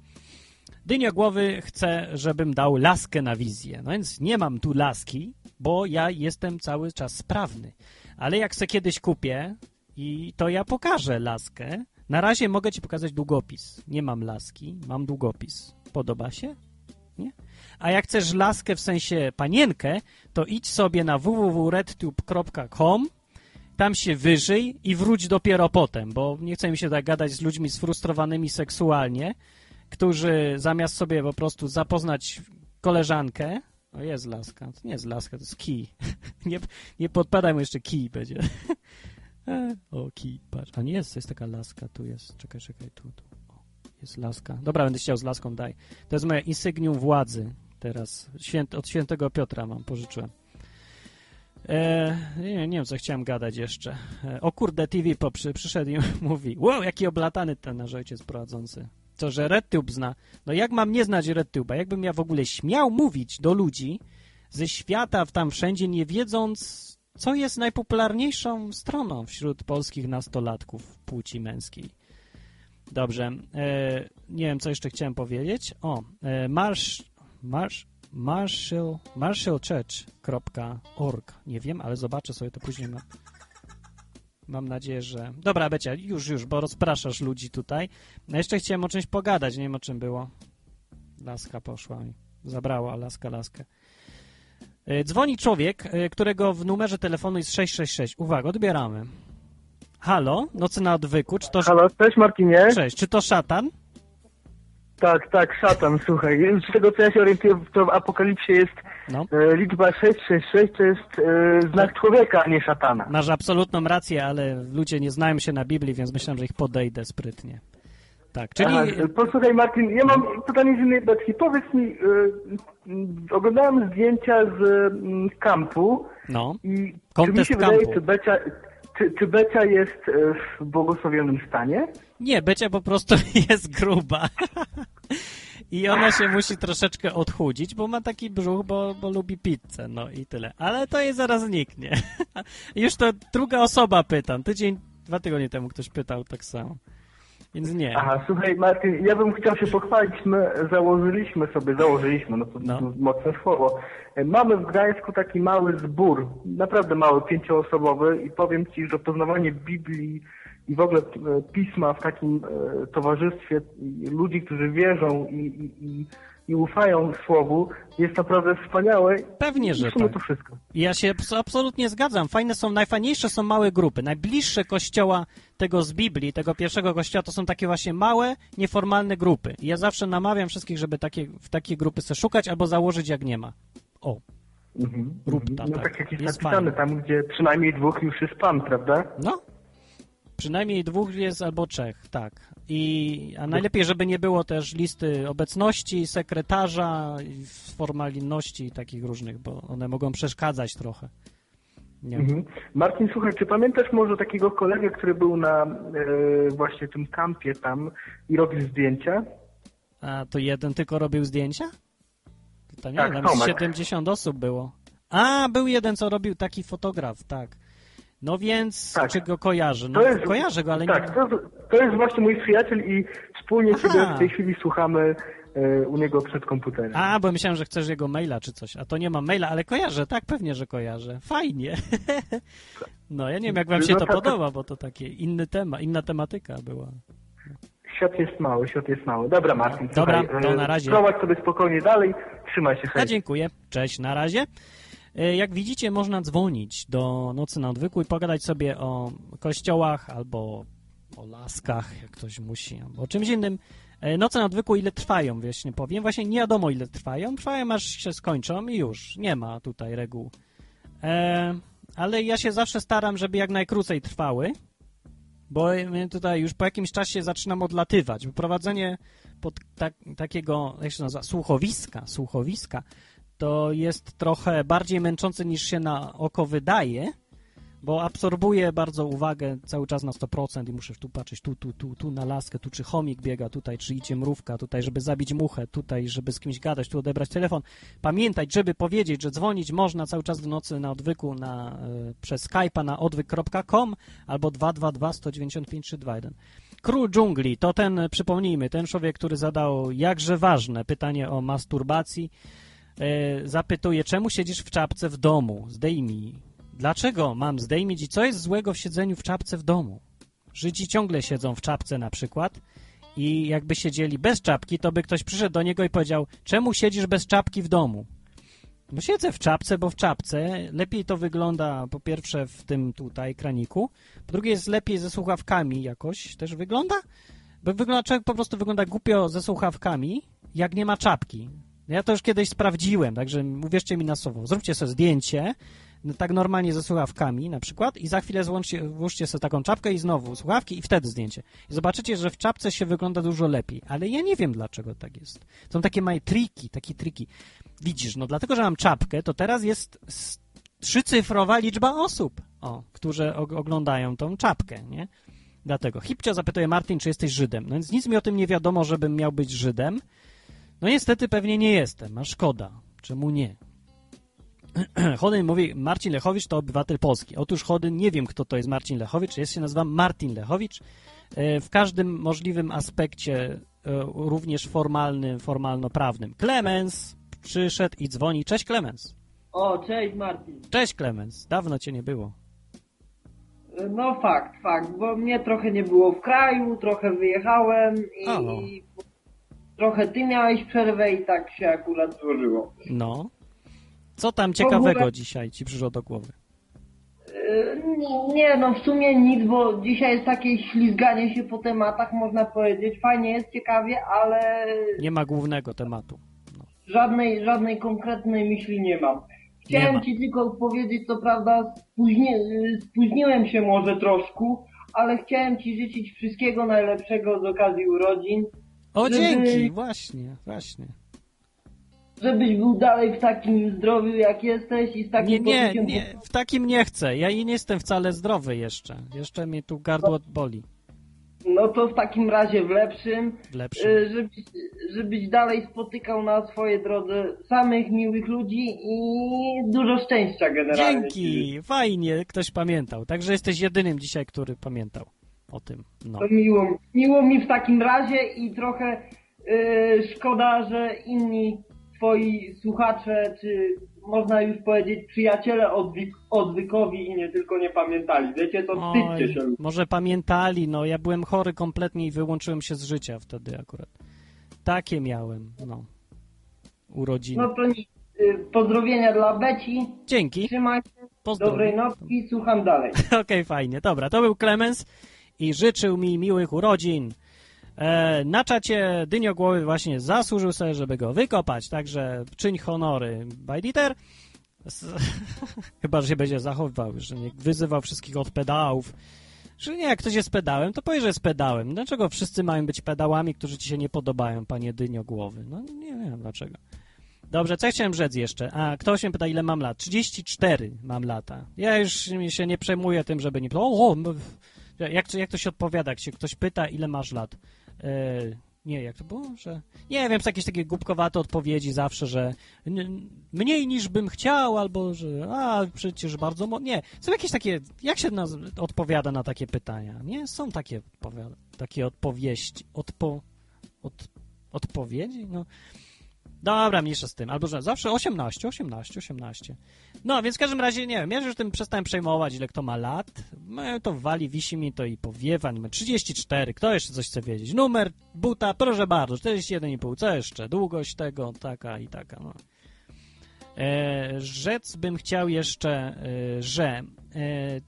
Dynio głowy chce, żebym dał laskę na wizję. No więc nie mam tu laski, bo ja jestem cały czas sprawny. Ale jak se kiedyś kupię, i to ja pokażę laskę. Na razie mogę ci pokazać długopis. Nie mam laski, mam długopis. Podoba się? Nie? A jak chcesz laskę w sensie panienkę, to idź sobie na www.redtube.com tam się wyżyj i wróć dopiero potem, bo nie chce mi się tak gadać z ludźmi sfrustrowanymi seksualnie, którzy zamiast sobie po prostu zapoznać koleżankę, o jest laska, to nie jest laska, to jest kij. nie, nie podpadaj mu jeszcze kij będzie. E, o, kij, patrz. A nie jest, to jest taka laska, tu jest. Czekaj, czekaj, tu, tu. O, jest laska. Dobra, będę chciał z laską, daj. To jest moje insygnium władzy teraz. Święt, od świętego Piotra mam, pożyczyłem. E, nie, nie wiem, co chciałem gadać jeszcze. E, o kurde, TV po, przy, przyszedł i mówi, wow, jaki oblatany ten nasz ojciec prowadzący. Co, że RedTube zna. No jak mam nie znać RedTube'a? Jakbym ja w ogóle śmiał mówić do ludzi ze świata w tam wszędzie, nie wiedząc, co jest najpopularniejszą stroną wśród polskich nastolatków płci męskiej. Dobrze. E, nie wiem, co jeszcze chciałem powiedzieć. O, e, marsz, marsz, marshall, marshallchurch.org. Nie wiem, ale zobaczę sobie to później. Na... Mam nadzieję, że... Dobra, Becia, już, już, bo rozpraszasz ludzi tutaj. No jeszcze chciałem o czymś pogadać, nie wiem o czym było. Laska poszła mi. Zabrała laska laskę. E, Dzwoni człowiek, e, którego w numerze telefonu jest 666. Uwaga, odbieramy. Halo, nocy na odwyku, czy to... Halo, cześć Martinie. Cześć, czy to szatan? Tak, tak, szatan, słuchaj. Z tego co ja się orientuję, to w Apokalipsie jest No. e, liczba 666, to jest e, znak człowieka, a nie szatana. Masz absolutną rację, ale ludzie nie znają się na Biblii, więc myślałem, że ich podejdę sprytnie. Tak, czyli... Aha, posłuchaj Martin, ja mam pytanie z innej beczki. Powiedz mi, e, oglądałem zdjęcia z m, kampu No, i czy mi się wydaje, czy Becia, czy, czy Becia jest e, w błogosławionym stanie? Nie, Becia po prostu jest gruba. I ona się musi troszeczkę odchudzić, bo ma taki brzuch, bo, bo lubi pizzę, no i tyle. Ale to jej zaraz zniknie. Już to druga osoba pytam. Tydzień, dwa tygodnie temu ktoś pytał tak samo. Więc nie. Aha, słuchaj Martin, ja bym chciał się pochwalić, my założyliśmy sobie, założyliśmy, no to No. mocne słowo. E, Mamy w Gdańsku taki mały zbór, naprawdę mały, pięcioosobowy i powiem Ci, że poznawanie Biblii i w ogóle e, pisma w takim e, towarzystwie ludzi, którzy wierzą i, i, i i ufają słowu, jest naprawdę wspaniałe. Pewnie, że tak. to wszystko. Ja się abs- absolutnie zgadzam. Fajne są, najfajniejsze są małe grupy. Najbliższe kościoła tego z Biblii, tego pierwszego kościoła, to są takie właśnie małe, nieformalne grupy. I ja zawsze namawiam wszystkich, żeby takie, w takie grupy sobie szukać albo założyć, jak nie ma. O, Mhm. Rób ta, No tak. tak jak jest, Jest napisane, fajnie. tam gdzie przynajmniej dwóch już jest pan, prawda? no. Przynajmniej dwóch jest albo trzech, tak. I, a najlepiej, żeby nie było też listy obecności, sekretarza, i formalności i takich różnych, bo one mogą przeszkadzać trochę. Nie. Mhm. Marcin, słuchaj, czy pamiętasz może takiego kolegę, który był na e, właśnie tym kampie tam i robił zdjęcia? A to jeden tylko robił zdjęcia? To nie, Tak, tam Tomek. 70 osób było. A, był jeden, co robił taki fotograf, tak. No więc, Tak. czy go kojarzę? No, jest- kojarzę go, ale tak, nie... to, to jest właśnie mój przyjaciel i wspólnie Aha. sobie w tej chwili słuchamy e, u niego przed komputerem. A, bo myślałem, że chcesz jego maila czy coś. A to nie mam maila, ale kojarzę, tak, pewnie, że kojarzę. Fajnie. No, ja nie wiem, jak wam się No to tak. podoba, bo to takie inny temat, inna tematyka była. Świat jest mały, świat jest mały. Dobra, Marcin, Dobra, słuchaj, to e, na razie. Prowadź sobie spokojnie dalej, trzymaj się, hej. A dziękuję. Cześć, na razie. E, Jak widzicie, można dzwonić do Nocy na Odwyku i pogadać sobie o kościołach albo o laskach, jak ktoś musi, albo o czymś innym. E, Noce na Odwyku ile trwają, właśnie powiem. Właśnie nie wiadomo ile trwają. Trwają aż się skończą i już. Nie ma tutaj reguł. E, ale ja się zawsze staram, żeby jak najkrócej trwały, bo tutaj już po jakimś czasie zaczynam odlatywać. Prowadzenie pod tak, takiego, jak się nazywa, słuchowiska, słuchowiska, to jest trochę bardziej męczące niż się na oko wydaje, bo absorbuje bardzo uwagę cały czas na 100% i muszę tu patrzeć, tu, tu, tu, tu na laskę, tu czy chomik biega, tutaj czy idzie mrówka, tutaj żeby zabić muchę, tutaj żeby z kimś gadać, tu odebrać telefon. Pamiętać, żeby powiedzieć, że dzwonić można cały czas w nocy na odwyku na, y, przez Skype'a na odwyk.com albo 222 195 321. Król dżungli to ten, przypomnijmy, ten człowiek, który zadał jakże ważne pytanie o masturbacji. E, zapytuje, czemu siedzisz w czapce w domu? Zdejmij. Dlaczego mam zdejmić i co jest złego w siedzeniu w czapce w domu? Żydzi ciągle siedzą w czapce na przykład i jakby siedzieli bez czapki, to by ktoś przyszedł do niego i powiedział, czemu siedzisz bez czapki w domu? Bo siedzę w czapce, bo w czapce lepiej to wygląda po pierwsze w tym tutaj kraniku, po drugie jest lepiej ze słuchawkami jakoś też wygląda, bo wygląda, człowiek po prostu wygląda głupio ze słuchawkami, jak nie ma czapki. Ja to już kiedyś sprawdziłem, także uwierzcie mi na słowo. Zróbcie sobie zdjęcie, no, tak normalnie ze słuchawkami na przykład i za chwilę złączcie, włóżcie sobie taką czapkę i znowu słuchawki i wtedy zdjęcie. I zobaczycie, że w czapce się wygląda dużo lepiej, ale ja nie wiem, dlaczego tak jest. Są takie małe triki, takie triki. Widzisz, no dlatego, że mam czapkę, to teraz jest trzycyfrowa liczba osób, o, którzy og- oglądają tą czapkę, nie? Dlatego. Hipcio zapytuje Martin, czy jesteś Żydem. No więc nic mi o tym nie wiadomo, żebym miał być Żydem. No niestety pewnie nie jestem, a szkoda. Czemu nie? Chodyn mówi, Marcin Lechowicz to obywatel Polski. Otóż Chodyn, nie wiem kto to jest Marcin Lechowicz, jest się nazywa Martin Lechowicz. E, W każdym możliwym aspekcie, e, również formalnym, formalno-prawnym. Klemens przyszedł i dzwoni. Cześć Klemens. O, cześć Martin. Cześć Klemens. Dawno cię nie było. No fakt, fakt, bo mnie trochę nie było w kraju, trochę wyjechałem i O. trochę ty miałeś przerwę i tak się akurat złożyło. No. Co tam ciekawego ogóle- dzisiaj ci przyszło do głowy? Yy, Nie, nie, no w sumie nic, bo dzisiaj jest takie ślizganie się po tematach, można powiedzieć. Fajnie jest, ciekawie, ale Nie ma głównego tematu. żadnej, żadnej konkretnej myśli nie mam. Nie Chciałem ma. ci tylko powiedzieć, co prawda spóźni, spóźniłem się może troszkę, ale chciałem ci życzyć wszystkiego najlepszego z okazji urodzin. O, Żeby- dzięki, właśnie, właśnie. Żebyś był dalej w takim zdrowiu jak jesteś i z takim Nie, nie, nie, w takim nie chcę. Ja nie jestem wcale zdrowy jeszcze. Jeszcze mnie tu gardło boli. No to w takim razie w lepszym, W lepszym. y, żebyś, żebyś dalej spotykał na swojej drodze samych miłych ludzi i dużo szczęścia generalnie. Dzięki, fajnie, ktoś pamiętał. Także jesteś jedynym dzisiaj, który pamiętał o tym. No. To miło, miło mi w takim razie i trochę y, szkoda, że inni twoi słuchacze, czy można już powiedzieć przyjaciele odwyk, odwykowi i nie tylko nie pamiętali. Wiecie, to wstydźcie się. może pamiętali, no ja byłem chory kompletnie i wyłączyłem się z życia wtedy akurat. Takie miałem, no. urodziny. No to nic. Y, Pozdrowienia dla Beci. Dzięki. Trzymaj się. Pozdrowień. Dobrej nocki. Słucham dalej. Okej, fajnie. Dobra, to był Clemens i życzył mi miłych urodzin. E, na czacie Dynio Głowy właśnie zasłużył sobie, żeby go wykopać, także czyń honory. Bajditer. Chyba, że się będzie zachowywał, że nie wyzywał wszystkich od pedałów. Że nie, jak ktoś jest pedałem, to powie, że jest pedałem. Dlaczego wszyscy mają być pedałami, którzy ci się nie podobają, panie Dynio Głowy? No nie wiem dlaczego. Dobrze, co chciałem rzec jeszcze? A, ktoś mnie pyta, ile mam lat? 34 mam lata. Ja już się nie przejmuję tym, żeby nie... O, o, jak, jak to się odpowiada, jak się ktoś pyta, ile masz lat? E, nie, jak to było? Że... Nie wiem, jakieś takie głupkowate odpowiedzi zawsze, że mniej niż bym chciał, albo że a, przecież bardzo... Mo... Nie, są jakieś takie... Jak się naz... odpowiada na takie pytania? Nie, są takie, odpowiada... takie odpowieści. Odpo... Od... Odpowiedzi? No... Dobra, mniejsza z tym. Albo że zawsze 18, 18, 18. No, więc w każdym razie, nie wiem, ja już tym przestałem przejmować, ile kto ma lat. No, to wali, wisi mi to i powiewa. Numer 34. Kto jeszcze coś chce wiedzieć? Numer buta, proszę bardzo, 41,5. Co jeszcze? Długość tego, taka i taka, no. E, rzec bym chciał jeszcze, e, że e,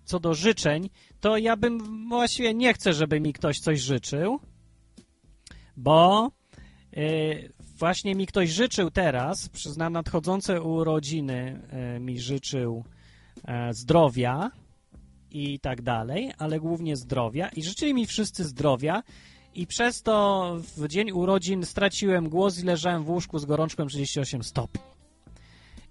co do życzeń, to ja bym właściwie nie chcę, żeby mi ktoś coś życzył, bo e, właśnie mi ktoś życzył teraz, przyznam, nadchodzące urodziny e, mi życzył e, zdrowia i tak dalej, ale głównie zdrowia i życzyli mi wszyscy zdrowia i przez to w dzień urodzin straciłem głos i leżałem w łóżku z gorączką 38 stopni.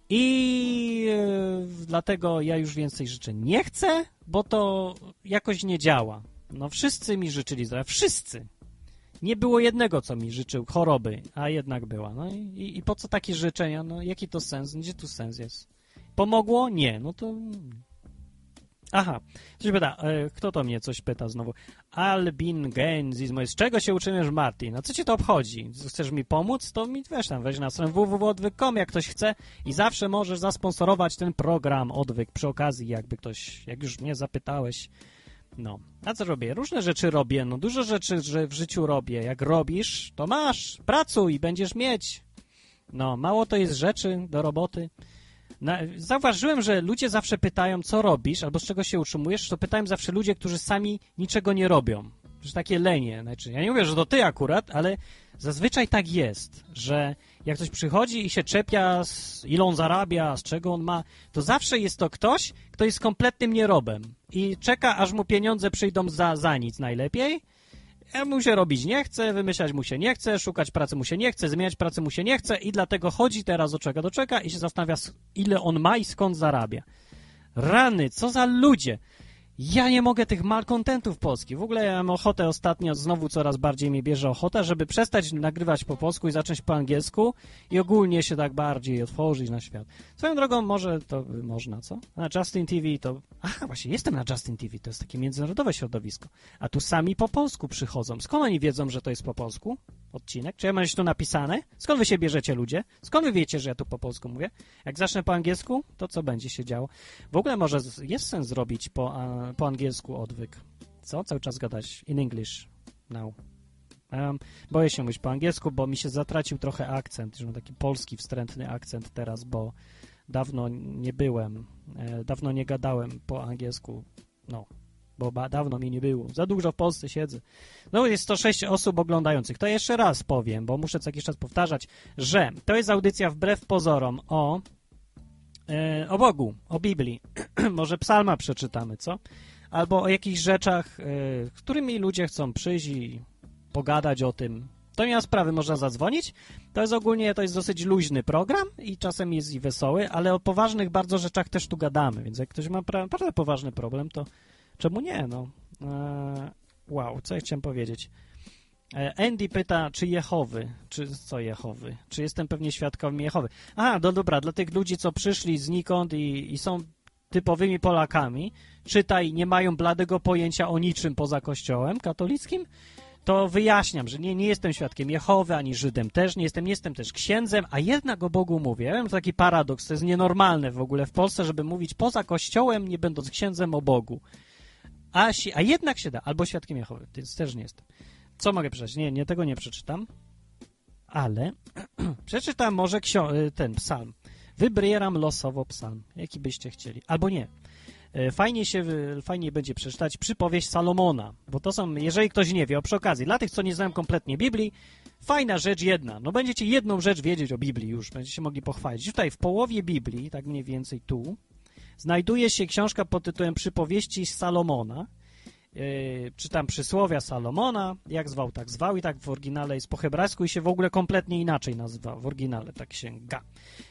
I e, dlatego ja już więcej życzeń nie chcę, bo to jakoś nie działa. No wszyscy mi życzyli zdrowia, wszyscy. Nie było jednego, co mi życzył choroby, a jednak była. No i, i- po co takie życzenia? No jaki to sens? Gdzie tu sens jest? Pomogło? Nie. No to... Aha. Coś pyta. E, kto to mnie coś pyta znowu? Albin Genzis. Z czego się uczyniesz, Martin? No co cię to obchodzi? Chcesz mi pomóc? To mi weź tam, weź na stronę www.odwyk.com, jak ktoś chce i zawsze możesz zasponsorować ten program Odwyk przy okazji, jakby ktoś, jak już mnie zapytałeś, no, a co robię? Różne rzeczy robię, no dużo rzeczy że w życiu robię. Jak robisz, to masz, pracuj będziesz mieć. No, mało to jest rzeczy do roboty. Na, zauważyłem, że ludzie zawsze pytają, co robisz, albo z czego się utrzymujesz, to pytają zawsze ludzie, którzy sami niczego nie robią. Że takie lenie. Znaczy, ja nie mówię, że to ty akurat, ale zazwyczaj tak jest, że jak ktoś przychodzi i się czepia, z ile on zarabia, z czego on ma, to zawsze jest to ktoś, kto jest kompletnym nierobem i czeka, aż mu pieniądze przyjdą za, za nic najlepiej. A mu się robić nie chce, wymyślać mu się nie chce, szukać pracy mu się nie chce, zmieniać pracy mu się nie chce i dlatego chodzi teraz od czeka do czeka i się zastanawia, ile on ma i skąd zarabia. Rany, co za ludzie! Ja nie mogę tych malkontentów polskich. W ogóle ja mam ochotę ostatnio, znowu coraz bardziej mnie bierze ochota, żeby przestać nagrywać po polsku i zacząć po angielsku i ogólnie się tak bardziej otworzyć na świat. Swoją drogą może to można, co? Na Justin TV to... Aha, właśnie, jestem na Justin TV, to jest takie międzynarodowe środowisko. A tu sami po polsku przychodzą. Skąd oni wiedzą, że to jest po polsku? Odcinek? Czy ja mam tu napisane? Skąd wy się bierzecie, ludzie? Skąd wy wiecie, że ja tu po polsku mówię? Jak zacznę po angielsku, to co będzie się działo? W ogóle może jest sens zrobić po, po angielsku odwyk. Co? Cały czas gadać in English now. Um, boję się mówić po angielsku, bo mi się zatracił trochę akcent, że mam taki polski wstrętny akcent teraz, bo dawno nie byłem, e, dawno nie gadałem po angielsku, no, bo ba, dawno mi nie było. Za dużo w Polsce siedzę. No jest 106 osób oglądających. To jeszcze raz powiem, bo muszę co jakiś czas powtarzać, że to jest audycja wbrew pozorom o o Bogu, o Biblii. Może psalma przeczytamy, co? Albo o jakichś rzeczach, e, którymi ludzie chcą przyjść i pogadać o tym. To nie ma sprawy, można zadzwonić. To jest ogólnie, to jest dosyć luźny program i czasem jest i wesoły, ale o poważnych bardzo rzeczach też tu gadamy, więc jak ktoś ma pra- naprawdę poważny problem, to czemu nie, no. E, wow, co ja chciałem powiedzieć? E, Andy pyta, czy Jehowy, czy co Jehowy, czy jestem pewnie świadkami Jehowy. A, no dobra, dla tych ludzi, co przyszli znikąd i, i są typowymi Polakami, czytaj, nie mają bladego pojęcia o niczym poza kościołem katolickim, to wyjaśniam, że nie, nie jestem świadkiem Jehowy, ani Żydem też, nie jestem, nie jestem też księdzem, a jednak o Bogu mówię. Ja to taki paradoks, to jest nienormalne w ogóle w Polsce, żeby mówić poza kościołem, nie będąc księdzem o Bogu. A, a jednak się da, albo świadkiem Jehowy, więc też nie jestem. Co mogę przeczytać? Nie, nie, tego nie przeczytam. Ale przeczytam może y, ten psalm. Wybieram losowo psalm, jaki byście chcieli. Albo nie. E, Fajnie się, fajnie będzie przeczytać przypowieść Salomona, bo to są, jeżeli ktoś nie wie, o przy okazji, dla tych, co nie znają kompletnie Biblii, fajna rzecz jedna, no będziecie jedną rzecz wiedzieć o Biblii już, będziecie mogli pochwalić. Tutaj w połowie Biblii, tak mniej więcej tu, znajduje się książka pod tytułem Przypowieści Salomona, Yy, czytam przysłowia Salomona, jak zwał, tak zwał i tak w oryginale jest po hebrajsku i się w ogóle kompletnie inaczej nazywa w oryginale ta księga.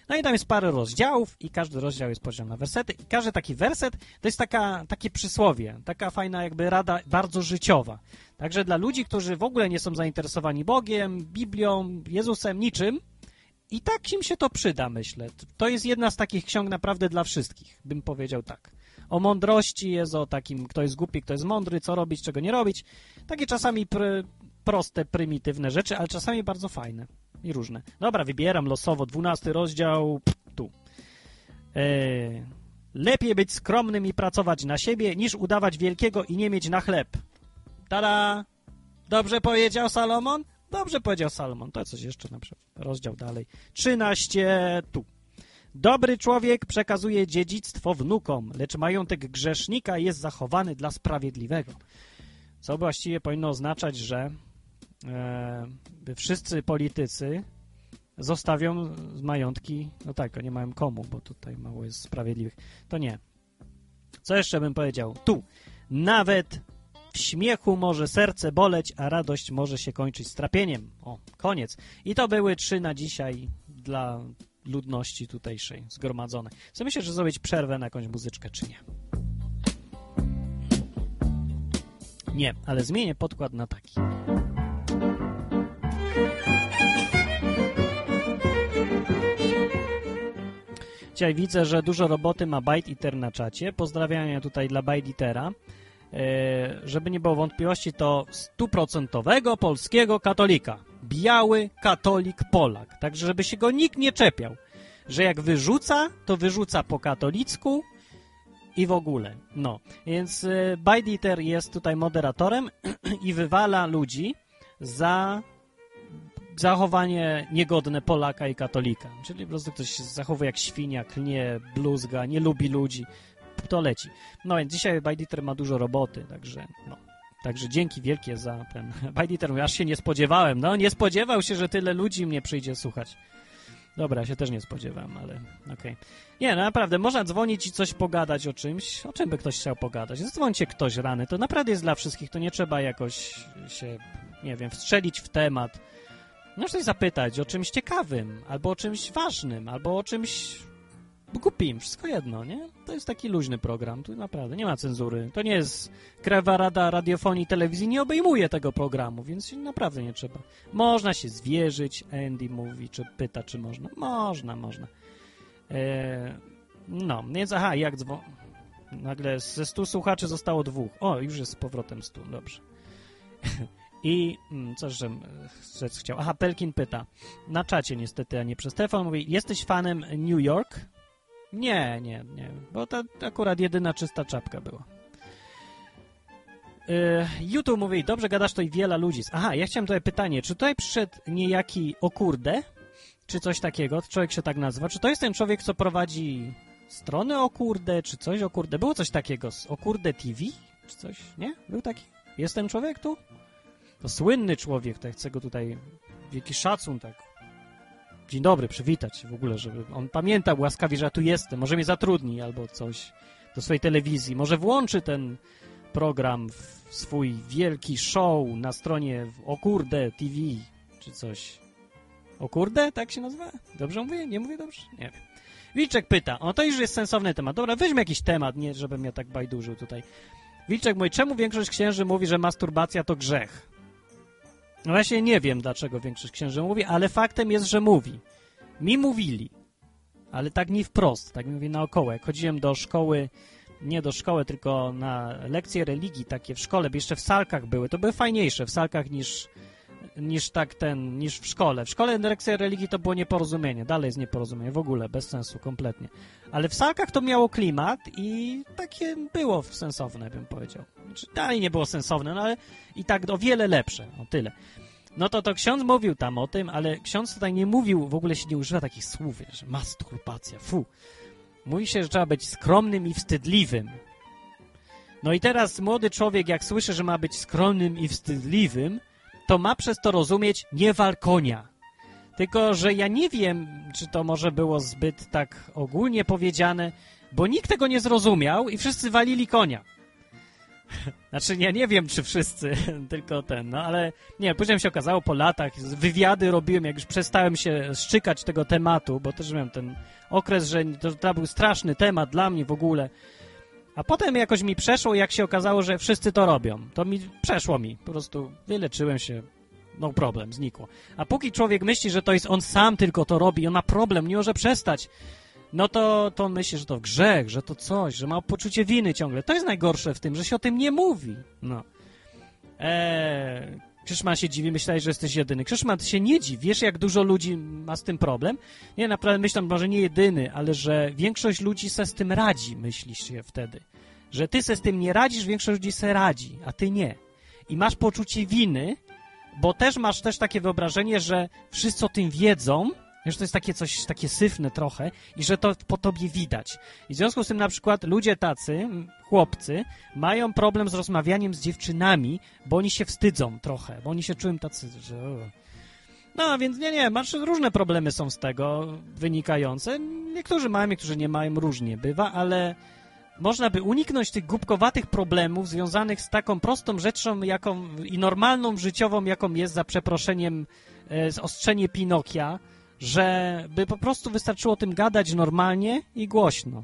No i tam jest parę rozdziałów i każdy rozdział jest podzielony na wersety i każdy taki werset to jest taka, takie przysłowie, taka fajna jakby rada bardzo życiowa. Także dla ludzi, którzy w ogóle nie są zainteresowani Bogiem, Biblią, Jezusem, niczym, i tak im się to przyda, myślę. To jest jedna z takich ksiąg naprawdę dla wszystkich, bym powiedział tak. O mądrości jest o takim, kto jest głupi, kto jest mądry, co robić, czego nie robić. Takie czasami pr proste, prymitywne rzeczy, ale czasami bardzo fajne i różne. Dobra, wybieram losowo, dwunasty rozdział, pff, tu. Eee, lepiej być skromnym i pracować na siebie, niż udawać wielkiego i nie mieć na chleb. Tada! Dobrze powiedział Salomon? Dobrze powiedział Salomon. To coś jeszcze na przykład. Rozdział dalej. 13 tu. Dobry człowiek przekazuje dziedzictwo wnukom, lecz majątek grzesznika jest zachowany dla sprawiedliwego. Co właściwie powinno oznaczać, że e, wszyscy politycy zostawią majątki, no tak, nie mają komu, bo tutaj mało jest sprawiedliwych. To nie. Co jeszcze bym powiedział? Tu. Nawet w śmiechu może serce boleć, a radość może się kończyć strapieniem. O, koniec. I to były trzy na dzisiaj dla ludności tutejszej zgromadzonej. Co myślę, że zrobić przerwę na jakąś muzyczkę, czy nie? Nie, ale zmienię podkład na taki. Dzisiaj widzę, że dużo roboty ma Byte Eater na czacie. Pozdrawiania tutaj dla Byte Eatera. E, żeby nie było wątpliwości, to stuprocentowego polskiego katolika. Biały katolik Polak. Także, żeby się go nikt nie czepiał. Że jak wyrzuca, to wyrzuca po katolicku i w ogóle. No, więc e, Bajditer jest tutaj moderatorem i wywala ludzi za zachowanie niegodne Polaka i katolika. Czyli po prostu ktoś się zachowuje jak świnia, klnie, bluzga, nie lubi ludzi to leci. No więc dzisiaj Bajditer ma dużo roboty, także no. Także dzięki wielkie za ten Bajditer. Aż się nie spodziewałem. No, nie spodziewał się, że tyle ludzi mnie przyjdzie słuchać. Dobra, się też nie spodziewałem, ale okej. Okay. Nie, no naprawdę, można dzwonić i coś pogadać o czymś. O czym by ktoś chciał pogadać? Zadzwońcie ktoś rany. To naprawdę jest dla wszystkich. To nie trzeba jakoś się, nie wiem, wstrzelić w temat. Można coś zapytać o czymś ciekawym, albo o czymś ważnym, albo o czymś głupim, wszystko jedno, nie? To jest taki luźny program, tu naprawdę nie ma cenzury. To nie jest Krajowa Rada Radiofonii i Telewizji, nie obejmuje tego programu, więc naprawdę nie trzeba. Można się zwierzyć, Andy mówi, czy pyta, czy można. Można, można. Eee, no, więc aha, jak dzwon... Nagle ze stu słuchaczy zostało dwóch. O, już jest z powrotem stu, dobrze. I mm, coś, że rzecz chciał. Aha, Pelkin pyta. Na czacie niestety, a nie przez telefon. Mówi, jesteś fanem New York? Nie, nie, nie, bo to akurat jedyna czysta czapka była. YouTube mówi, dobrze gadasz, to i wiele ludzi. Aha, ja chciałem tutaj pytanie, czy tutaj przyszedł niejaki Okurde, czy coś takiego, człowiek się tak nazywa, czy to jest ten człowiek, co prowadzi stronę Okurde, czy coś Okurde? Było coś takiego z Okurde TV, czy coś, nie? Był taki? Jest ten człowiek tu? To słynny człowiek, tak chcę go tutaj, wielki szacun, tak dzień dobry, przywitać się w ogóle, żeby on pamiętał łaskawie, że ja tu jestem, może mnie zatrudni albo coś do swojej telewizji, może włączy ten program w swój wielki show na stronie O Kurde TV, czy coś. O Kurde? Tak się nazywa? Dobrze mówię? Nie mówię dobrze? Nie wiem. Wilczek pyta, o to już jest sensowny temat. Dobra, weźmy jakiś temat, nie żebym ja tak bajdurzył tutaj. Wilczek mówi, czemu większość księży mówi, że masturbacja to grzech? No właśnie nie wiem, dlaczego większość księży mówi, ale faktem jest, że mówi. Mi mówili, ale tak nie wprost, tak mówię naokoło. Jak chodziłem do szkoły, nie do szkoły, tylko na lekcje religii takie w szkole, bo jeszcze w salkach były, to były fajniejsze w salkach niż, niż tak ten, niż w szkole. W szkole lekcje religii to było nieporozumienie, dalej jest nieporozumienie, w ogóle, bez sensu, kompletnie. Ale w salkach to miało klimat i takie było sensowne, bym powiedział. Znaczy, dalej nie było sensowne, no ale i tak o wiele lepsze, o tyle. No to to ksiądz mówił tam o tym, ale ksiądz tutaj nie mówił, w ogóle się nie używa takich słów, że masturbacja, fu. Mówi się, że trzeba być skromnym i wstydliwym. No i teraz młody człowiek, jak słyszy, że ma być skromnym i wstydliwym, to ma przez to rozumieć nie wal konia. Tylko, że ja nie wiem, czy to może było zbyt tak ogólnie powiedziane, bo nikt tego nie zrozumiał i wszyscy walili konia. Znaczy, ja nie wiem, czy wszyscy, tylko ten, no ale nie, później się okazało po latach, wywiady robiłem, jak już przestałem się szczykać tego tematu, bo też miałem ten okres, że to, to był straszny temat dla mnie w ogóle. A potem jakoś mi przeszło, jak się okazało, że wszyscy to robią. To mi przeszło mi. Po prostu wyleczyłem się. No problem, znikło. A póki człowiek myśli, że to jest on sam tylko to robi, on ma problem, nie może przestać, no to, to on myśli, że to grzech, że to coś, że ma poczucie winy ciągle. To jest najgorsze w tym, że się o tym nie mówi. No. Eee, Krzyszman się dziwi, myślałeś, że jesteś jedyny. Krzyszman, ty się nie dziw. Wiesz, jak dużo ludzi ma z tym problem? Nie, naprawdę myślę, może nie jedyny, ale że większość ludzi se z tym radzi, myślisz się wtedy. Że ty se z tym nie radzisz, większość ludzi se radzi, a ty nie. I masz poczucie winy, bo też masz też takie wyobrażenie, że wszyscy o tym wiedzą, że to jest takie coś, takie syfne trochę i że to po tobie widać. I w związku z tym na przykład ludzie tacy, chłopcy, mają problem z rozmawianiem z dziewczynami, bo oni się wstydzą trochę, bo oni się czują tacy, że... No, więc nie, nie, masz, różne problemy są z tego wynikające. Niektórzy mają, niektórzy nie mają, różnie bywa, ale można by uniknąć tych głupkowatych problemów związanych z taką prostą rzeczą jaką, i normalną życiową, jaką jest za przeproszeniem e, ostrzenie Pinokia, że by po prostu wystarczyło o tym gadać normalnie i głośno.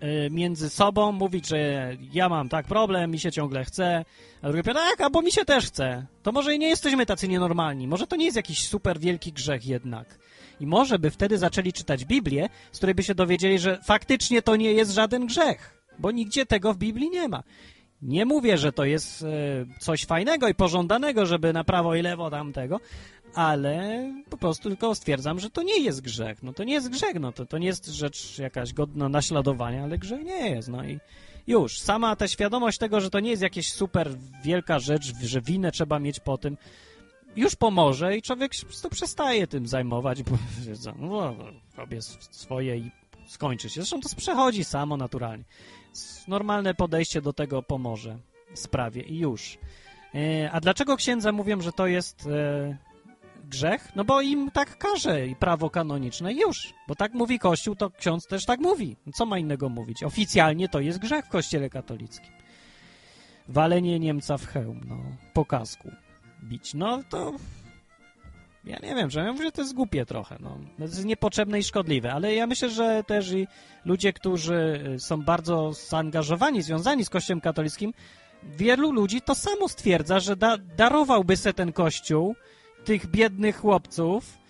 E, między sobą mówić, że ja mam tak problem, mi się ciągle chce, a drugi powie, tak, albo mi się też chce. To może i nie jesteśmy tacy nienormalni, może to nie jest jakiś super wielki grzech jednak. I może by wtedy zaczęli czytać Biblię, z której by się dowiedzieli, że faktycznie to nie jest żaden grzech, bo nigdzie tego w Biblii nie ma. Nie mówię, że to jest e, coś fajnego i pożądanego, żeby na prawo i lewo tamtego, ale po prostu tylko stwierdzam, że to nie jest grzech. No to nie jest grzech, no to, to nie jest rzecz jakaś godna naśladowania, ale grzech nie jest, no i już. Sama ta świadomość tego, że to nie jest jakaś super wielka rzecz, że winę trzeba mieć po tym, już pomoże i człowiek po prostu przestaje tym zajmować, bo no, robię swoje i skończy się. Zresztą to przechodzi samo naturalnie. Normalne podejście do tego pomoże sprawie i już. E, a dlaczego księdza mówią, że to jest e, grzech? No bo im tak każe i prawo kanoniczne już. Bo tak mówi Kościół, to ksiądz też tak mówi. Co ma innego mówić? Oficjalnie to jest grzech w Kościele katolickim. Walenie Niemca w hełm, no, po kasku bić. No to ja nie wiem, że ja mówię, że to jest głupie trochę, no. To jest niepotrzebne i szkodliwe, ale ja myślę, że też i ludzie, którzy są bardzo zaangażowani, związani z Kościołem katolickim, wielu ludzi to samo stwierdza, że da darowałby se ten Kościół tych biednych chłopców,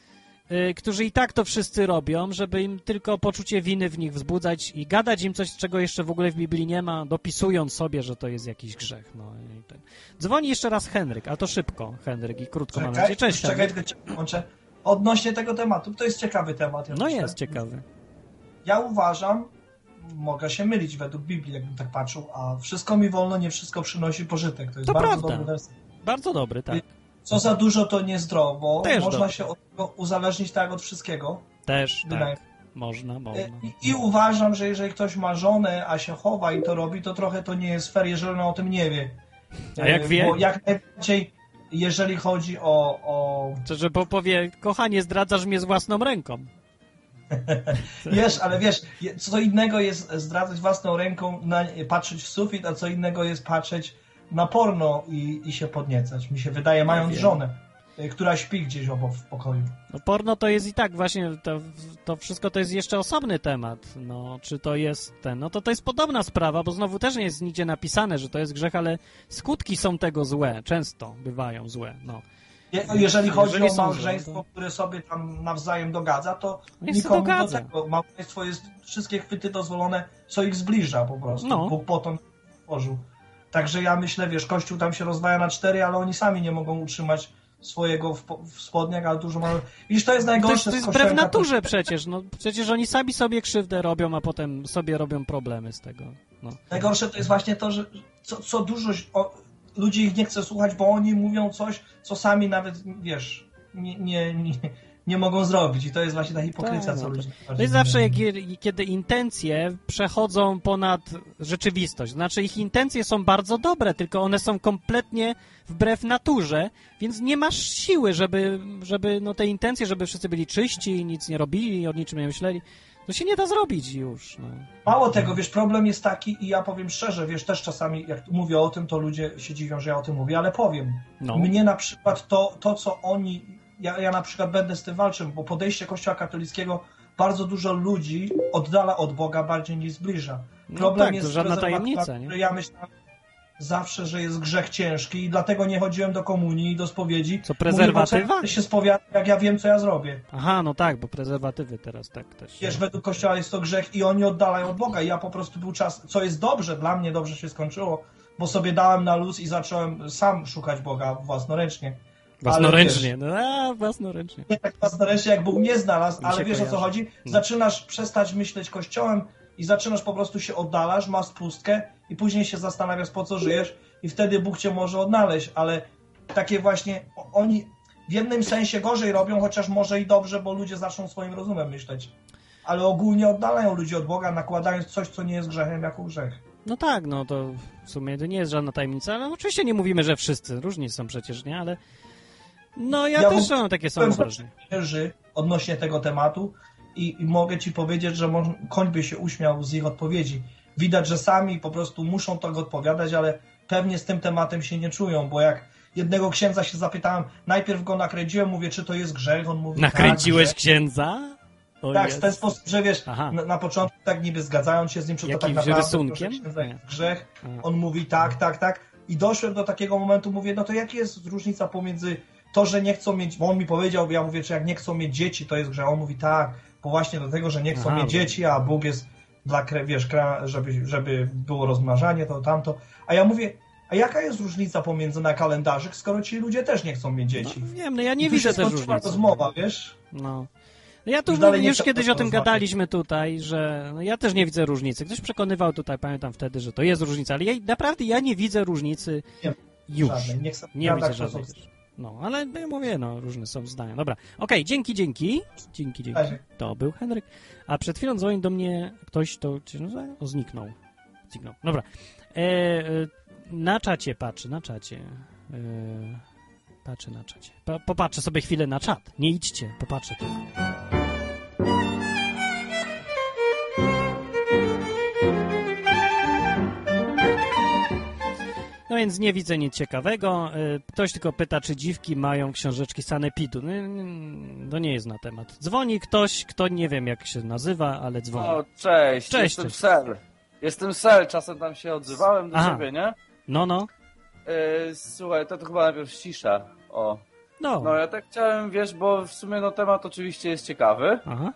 którzy i tak to wszyscy robią, żeby im tylko poczucie winy w nich wzbudzać i gadać im coś, czego jeszcze w ogóle w Biblii nie ma, dopisując sobie, że to jest jakiś grzech. No, i ten. Dzwoni jeszcze raz Henryk, a to szybko, Henryk, i krótko mam nadzieję. Cześć, czekaj, tylko cię włączę. Odnośnie tego tematu, to jest ciekawy temat. Ja No myślę. jest ciekawy. Ja uważam, mogę się mylić według Biblii, jakbym tak patrzył, a wszystko mi wolno, nie wszystko przynosi pożytek. To jest To bardzo prawda. dobry werset. Bardzo dobry, tak. Co za dużo, to niezdrowo. Też Można dobrze. się od tego uzależnić tak od wszystkiego. Też, Wydaje tak. Można, można. I, I uważam, że jeżeli ktoś ma żonę, a się chowa i to robi, to trochę to nie jest fair, jeżeli ona o tym nie wie. A jak E, wie? Bo jak najbardziej, jeżeli chodzi o... o... To, że po- powie, kochanie, zdradzasz mnie z własną ręką. Wiesz, ale wiesz, co innego jest zdradzać własną ręką, na, patrzeć w sufit, a co innego jest patrzeć na porno i, i się podniecać. Mi się wydaje, mając żonę, y, która śpi gdzieś obok w pokoju. No porno to jest i tak właśnie, to, to wszystko to jest jeszcze osobny temat. No, czy to jest ten, no to to jest podobna sprawa, bo znowu też nie jest nigdzie napisane, że to jest grzech, ale skutki są tego złe, często bywają złe, no. Je, jeżeli chodzi Jeżeli o małżeństwo, żony, które sobie tam nawzajem dogadza, to się nikomu dogadza. do tego. Małżeństwo jest wszystkie chwyty dozwolone, co ich zbliża po prostu. No. Bóg po to stworzył. Także ja myślę, wiesz, Kościół tam się rozwaja na cztery, ale oni sami nie mogą utrzymać swojego w, w spodniach, ale dużo mają... Widzisz, to jest To najgorsze to z jest wbrew naturze katolickim. przecież, no przecież oni sami sobie krzywdę robią, a potem sobie robią problemy z tego, no. Najgorsze to jest właśnie to, że co, co dużo, o, ludzi ich nie chce słuchać, bo oni mówią coś, co sami nawet, wiesz, nie, nie, nie, nie mogą zrobić. I to jest właśnie ta hipokryzja, Tak, co no to- ludzie... To jest zawsze, jak, kiedy intencje przechodzą ponad rzeczywistość. Znaczy, ich intencje są bardzo dobre, tylko one są kompletnie wbrew naturze, więc nie masz siły, żeby, żeby no, te intencje, żeby wszyscy byli czyści, nic nie robili, o niczym nie myśleli. To się nie da zrobić już. No. Mało tego, wiesz, problem jest taki i ja powiem szczerze, wiesz, też czasami jak mówię o tym, to ludzie się dziwią, że ja o tym mówię, ale powiem. No. Mnie na przykład to, to co oni, ja, ja na przykład będę z tym walczył, bo podejście Kościoła katolickiego bardzo dużo ludzi oddala od Boga bardziej niż zbliża. No Problem tak, to jest z żadna tajemnica, nie? Ja myślałem zawsze, że jest grzech ciężki i dlatego nie chodziłem do komunii i do spowiedzi. Co, Mówię, prezerwatywa? ja się spowiadam, jak ja wiem, co ja zrobię. Aha, no tak, bo prezerwatywy teraz tak też. Wiesz, według Kościoła jest to grzech i oni oddalają od Boga. I ja po prostu był czas, co jest dobrze, dla mnie dobrze się skończyło, bo sobie dałem na luz i zacząłem sam szukać Boga własnoręcznie. Własnoręcznie, no a, własnoręcznie. nie tak własnoręcznie, jak Bóg nie znalazł, ale wiesz o co kojarzy. chodzi? No. Zaczynasz przestać myśleć Kościołem i zaczynasz po prostu się oddalasz, masz pustkę i później się zastanawiasz, po co żyjesz i wtedy Bóg cię może odnaleźć, ale takie właśnie oni w jednym sensie gorzej robią, chociaż może i dobrze, bo ludzie zaczną swoim rozumem myśleć. Ale ogólnie oddalają ludzi od Boga, nakładając coś, co nie jest grzechem, jako grzech. No tak, no to w sumie to nie jest żadna tajemnica, ale oczywiście nie mówimy, że wszyscy, różni są przecież, nie? Ale no ja, Ja też mam takie samo wrażenie. Odnośnie tego tematu i, i mogę ci powiedzieć, że moż, koń by się uśmiał z ich odpowiedzi. Widać, że sami po prostu muszą tego odpowiadać, ale pewnie z tym tematem się nie czują, bo jak jednego księdza się zapytałem, najpierw go nakręciłem, mówię, czy to jest grzech, on mówi, Nakręciłeś tak, księdza? O Tak, Jezu. w ten sposób, że wiesz, na, na początku tak niby zgadzając się z nim, czy to tak Jakimś naprawdę rysunkiem? jest grzech. On mówi tak, tak, tak. I doszłem do takiego momentu, mówię, no to jaka jest różnica pomiędzy to, że nie chcą mieć, bo on mi powiedział, ja mówię, czy jak nie chcą mieć dzieci, to jest grzech. On mówi tak, bo właśnie dlatego, że nie chcą Aha, mieć dzieci, a Bóg jest dla, wiesz, żeby, żeby było rozmnażanie, to tamto. A ja mówię, a jaka jest różnica pomiędzy na kalendarzyk, skoro ci ludzie też nie chcą mieć dzieci? No, wiem, no ja nie I widzę też różnicy. rozmowa, wiesz? No. No ja tu Już nie już kiedyś o tym rozmawiać. gadaliśmy tutaj, że no ja też nie widzę różnicy. Ktoś przekonywał tutaj, pamiętam wtedy, że to jest różnica, ale ja naprawdę ja nie widzę różnicy Nie, już. żadnej. Nie widzę to żadnej. są-. No, ale ja mówię, no, różne są zdania. Dobra, okej, dzięki, dzięki. Dzięki, dzięki. Cześć. To był Henryk. A przed chwilą dzwonił do mnie ktoś, to no, o, zniknął. Zniknął. Dobra. E, e, na czacie patrzę, na czacie. E, patrzę na czacie. Po, popatrzę sobie chwilę na czat. Nie idźcie, popatrzę tylko. Więc nie widzę nic ciekawego. Y, Ktoś tylko pyta, czy dziwki mają książeczki sanepidu. No, mm, To nie jest na temat. Dzwoni ktoś, kto nie wiem jak się nazywa, ale dzwoni. O, cześć, Cześć, jestem cześć. Sel. Jestem Sel, czasem tam się odzywałem do Aha. ciebie, nie? No, no. Yy, słuchaj, to, to chyba najpierw cisza. O. No. No ja tak chciałem, wiesz, bo w sumie no temat oczywiście jest ciekawy. Aha.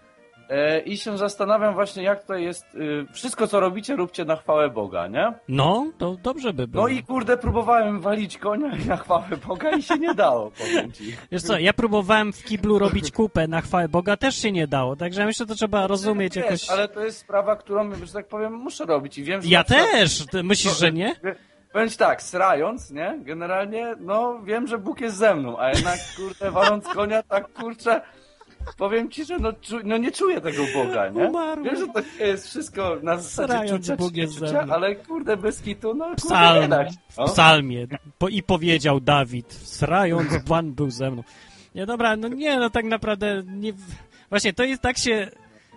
E, I się zastanawiam właśnie, jak tutaj jest. y, wszystko, co robicie, róbcie na chwałę Boga, nie? No, to dobrze by było. No i kurde, próbowałem walić konia na chwałę Boga i się nie dało, powiem ci. Wiesz co, ja próbowałem w kiblu robić kupę na chwałę Boga, też się nie dało, także myślę, że to trzeba rozumieć Wiesz, jakoś... ale to jest sprawa, którą, że tak powiem, muszę robić i wiem, że... Ja przykład- też! Ty myślisz, że nie? Powiem tak, srając, nie? Generalnie, no wiem, że Bóg jest ze mną, a jednak, kurde, waląc konia, tak kurczę, powiem ci, że no, czu, no nie czuję tego Boga, nie? Umarłem. Wiem, że to nie jest wszystko na zasadzie czucia, Bóg jest czucia, ale kurde, bez kitu, no kurde, nie Psalm, da się, w no. psalmie. Po, I powiedział Dawid, srając, Pan był ze mną. Nie, dobra, no nie, no tak naprawdę nie... Właśnie, to jest tak się...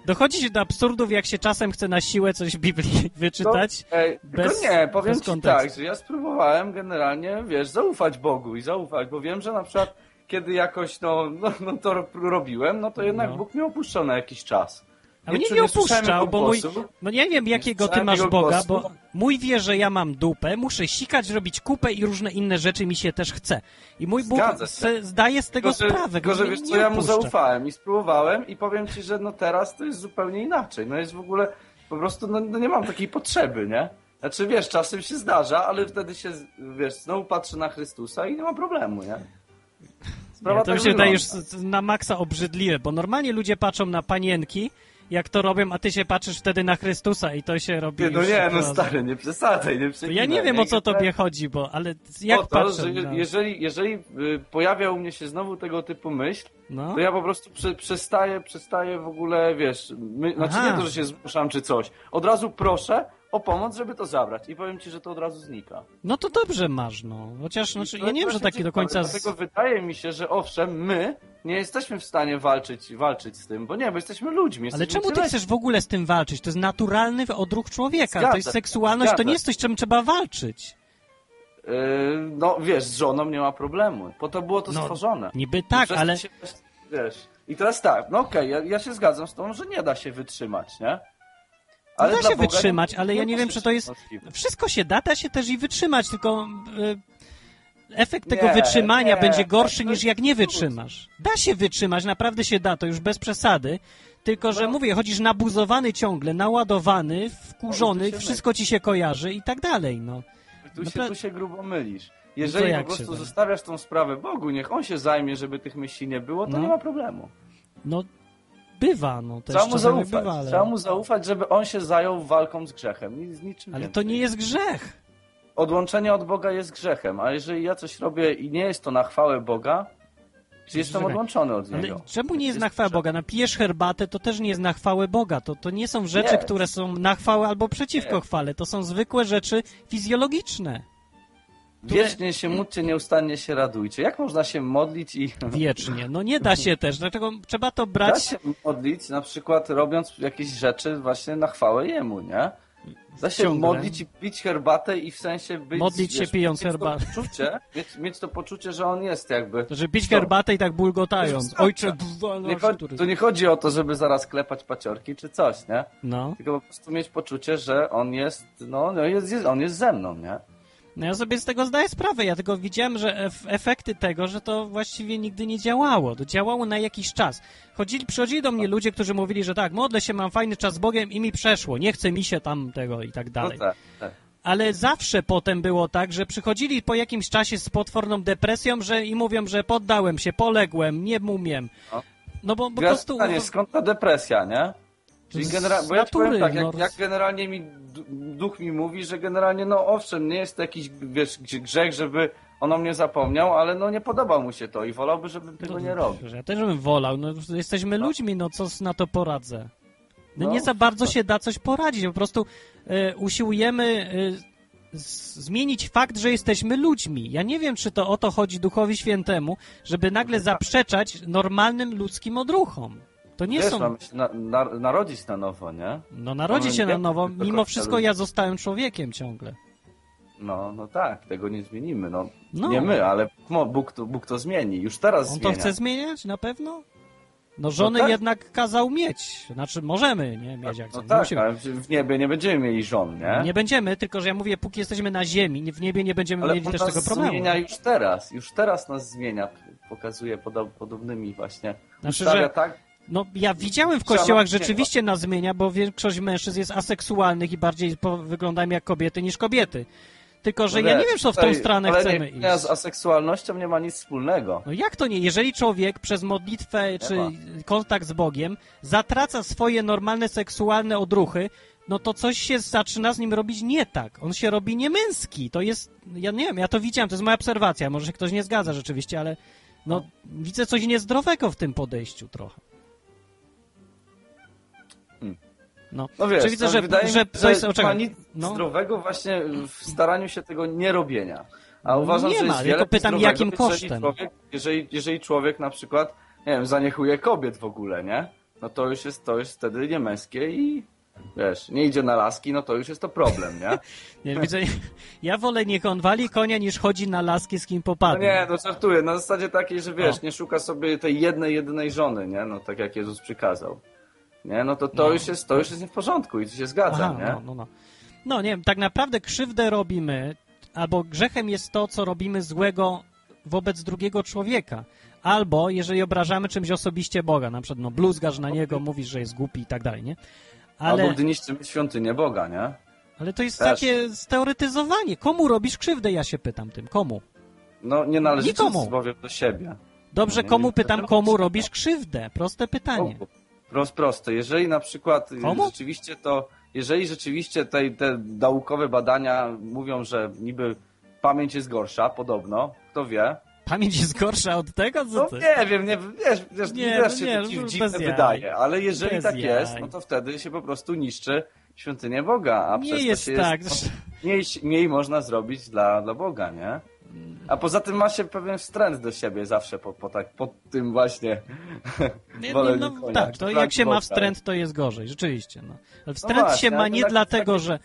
Dochodzi się do absurdów, jak się czasem chce na siłę coś w Biblii wyczytać. No, ej, bez- nie, powiem bez ci tak, że ja spróbowałem generalnie, wiesz, zaufać Bogu i zaufać, bo wiem, że na przykład kiedy jakoś, no, no, no to ro- robiłem, no to jednak No. Bóg mnie opuszczał na jakiś czas. Ale czu- nie słyszałem opuszczał, bo mój... No nie wiem, jakiego ty masz Boga, bo mój wie, że ja mam dupę, muszę sikać, robić kupę i różne inne rzeczy mi się też chce. I mój Bóg se, zdaje z tego Tylko, sprawę. Tylko, że wiesz nie co, ja mu zaufałem i spróbowałem i powiem ci, że no teraz to jest zupełnie inaczej. No jest w ogóle, po prostu no, no nie mam takiej potrzeby, nie? Znaczy wiesz, czasem się zdarza, ale wtedy się, wiesz, znowu patrzę na Chrystusa i nie ma problemu, nie? Sprawa Nie, to tak mi się wydaje już wygląda. s- s- na maksa obrzydliwe, bo normalnie ludzie patrzą na panienki jak to robią, a ty się patrzysz wtedy na Chrystusa i to się robi Nie, no już nie, no stary, nie przesadzaj, nie To przeklinaj. ja nie wiem, o co tobie chodzi, bo, ale jak o to, patrzę... że no. jeżeli, jeżeli y, pojawia u mnie się znowu tego typu myśl, No. to ja po prostu prze, przestaję, przestaję w ogóle, wiesz, my, znaczy nie to, że się zmuszam czy coś. Od razu proszę o pomoc, żeby to zabrać i powiem ci, że to od razu znika. No to dobrze masz, no. Chociaż, znaczy, To ja nie wiem, jest że taki do końca... Z... Dlatego wydaje mi się, że owszem, my nie jesteśmy w stanie walczyć, walczyć z tym, bo nie, bo jesteśmy ludźmi. Ale jesteśmy czemu ty chcesz w ogóle z tym walczyć? To jest naturalny odruch człowieka. to Zgadza jest się, seksualność, to zgadza nie jest coś, czym trzeba walczyć. Yy, no wiesz, z żoną nie ma problemu. Po to było to No, stworzone. niby tak, ale- to Się, wiesz. I teraz tak, no okej, ja, ja się zgadzam z tą, że nie da się wytrzymać, nie? No dla da się Boga wytrzymać, ale ja nie wiem, czy to jest... Wszystko się da, da się też i wytrzymać, tylko e, efekt tego Nie, wytrzymania nie, będzie gorszy niż jak nie wytrzymasz. Da się wytrzymać, naprawdę się da, to już bez przesady. Tylko, że No. mówię, chodzisz nabuzowany ciągle, naładowany, wkurzony, No, to się wszystko ci się kojarzy i tak dalej, no. Tu się, tu się grubo mylisz. Jeżeli po prostu zostawiasz tą sprawę Bogu, niech On się zajmie, żeby tych myśli nie było, to No. nie ma problemu. No, bywa, no, też Trzeba mu zaufać. bywa, ale... Trzeba mu zaufać, żeby On się zajął walką z grzechem. Z niczym Ale więcej. to nie jest grzech. Odłączenie od Boga jest grzechem, a jeżeli ja coś robię i nie jest to na chwałę Boga, czy jestem Czekaj. odłączony od Ale Niego? czemu nie jest, Jest na chwałę. Boga? Napijesz herbatę, to też nie jest na chwałę Boga. To, to nie są rzeczy, Nie. które są na chwałę albo przeciwko Nie. chwale. To są zwykłe rzeczy fizjologiczne. Wiecznie się módlcie, nieustannie się radujcie. Jak można się modlić i... Wiecznie. No nie da się też, dlatego trzeba to Da brać... się modlić, na przykład robiąc jakieś rzeczy właśnie na chwałę Jemu, nie? Da się Ciągle. modlić i pić herbatę i w sensie być... Modlić się pijąc to herbatę. Poczucie, mieć, mieć to poczucie, że On jest jakby... Że pić Co? herbatę i tak bulgotając. Ojcze, no, Nie chodzi, tu nie chodzi o to, żeby zaraz klepać paciorki czy coś, nie? No. Tylko po prostu mieć poczucie, że On jest, no, no jest, jest, On jest ze mną, nie? No ja sobie z tego zdaję sprawę, ja tylko widziałem, że ef efekty tego, że to właściwie nigdy nie działało. To działało na jakiś czas. Chodzili, przychodzili do mnie ludzie, którzy mówili, że tak, modlę się, mam fajny czas z Bogiem i mi przeszło, nie chce mi się tam tego i tak No dalej. tak, tak. Ale zawsze potem było tak, że przychodzili po jakimś czasie z potworną depresją, że i mówią, że poddałem się, poległem, nie umiem. No. No bo po prostu... skąd ta depresja, nie? Czyli genera- bo ja ci powiem natury, tak, jak, no. jak generalnie mi du- duch mi mówi, że generalnie, no owszem, nie jest to jakiś, wiesz, grzech, żeby on o mnie zapomniał, ale no nie podoba mu się to i wolałby, żebym tego nie robił. Ja też bym wolał, no jesteśmy ludźmi, no co na to poradzę? No, No. nie za bardzo się da coś poradzić, po prostu e, usiłujemy z- zmienić fakt, że jesteśmy ludźmi. Ja nie wiem, czy to o to chodzi Duchowi Świętemu, żeby nagle zaprzeczać normalnym ludzkim odruchom. To nie Wiesz, są... mamy się na, na, narodzić na nowo, nie? No narodzi mamy się na nowo, mimo wszystko ja zostałem człowiekiem ciągle. No, no tak, tego nie zmienimy, no. No. Nie my, ale Bóg to, Bóg to zmieni, już teraz On to zmienia. chce zmieniać na pewno? No żony tak. jednak kazał mieć. Znaczy możemy nie mieć jak No tak, Musimy. ale w niebie nie będziemy mieli żon, nie? Nie będziemy, tylko że ja mówię, póki jesteśmy na ziemi, w niebie nie będziemy Ale mieli on też tego problemu. zmienia już teraz, już teraz nas zmienia, pokazuje podo- podobnymi właśnie. Znaczy, Ustawia że- tak, No ja widziałem w kościołach rzeczywiście nas zmienia, bo większość mężczyzn jest aseksualnych i bardziej wyglądają jak kobiety niż kobiety. Tylko, że no ja nie wiem, co w tą stronę chcemy nie, iść. z aseksualnością nie ma nic wspólnego. No jak to nie? Jeżeli człowiek przez modlitwę czy ma. kontakt z Bogiem zatraca swoje normalne seksualne odruchy, no to coś się zaczyna z nim robić nie tak. On się robi niemęski. To jest, ja nie wiem, ja to widziałem, to jest moja obserwacja. Może się ktoś nie zgadza rzeczywiście, ale no, widzę coś niezdrowego w tym podejściu trochę. No, No wiesz, Czy widzę, no, że, wydaje mi że jest, że ma nic no. zdrowego właśnie w staraniu się tego nie robienia. A uważam, Nie że ma, jest tylko wiele pytam, zdrowego, jakim jeżeli kosztem? Człowiek, jeżeli, jeżeli człowiek na przykład, nie wiem, zaniechuje kobiet w ogóle, nie? No to już jest, to jest wtedy niemęskie i wiesz, nie idzie na laski, no to już jest to problem, nie? Nie, widzę, ja wolę niech on wali konia, niż chodzi na laski z kim No popadnie. nie, no żartuję, na zasadzie takiej, że wiesz, O. nie szuka sobie tej jednej, jedynej żony, nie? No tak jak Jezus przykazał. Nie, no to to, No. Już, jest, to już jest nie w porządku i tu się zgadzam, Aha, nie? No, no, no. no nie wiem, tak naprawdę krzywdę robimy, albo grzechem jest to, co robimy złego wobec drugiego człowieka. Albo jeżeli obrażamy czymś osobiście Boga, na przykład no, bluzgasz na niego, mówisz, że jest głupi i tak dalej, nie? Albo Ale, gdy niszczymy świątynię Boga, nie? ale to jest Też. takie steoretyzowanie. Komu robisz krzywdę, ja się pytam tym. Komu? No nie należycie Nikomu. bowiem do siebie. Dobrze, Nie komu pytam, komu robisz krzywdę? Proste pytanie. Bogu. Prost, proste. Jeżeli na przykład y, Komu? rzeczywiście to, jeżeli rzeczywiście te, te naukowe badania mówią, że niby pamięć jest gorsza, podobno, kto wie. Pamięć jest gorsza od tego, co No ty? nie wiem, nie, wiesz, wiesz Nie, nie, no też się nie, to no dziw, dziwne wydaje, ale jeżeli Bez tak jest, jaj. no to wtedy się po prostu niszczy świątynię Boga, a Nie przez jest to się tak. Jest, mniej, mniej można zrobić dla, dla Boga, nie? A poza tym ma się pewien wstręt do siebie zawsze po, po, tak, po tym właśnie no, konia. tak, to jak się ma wstręt, to jest gorzej, rzeczywiście. No. Ale Wstręt właśnie, się ma nie tak- dlatego, tak- że...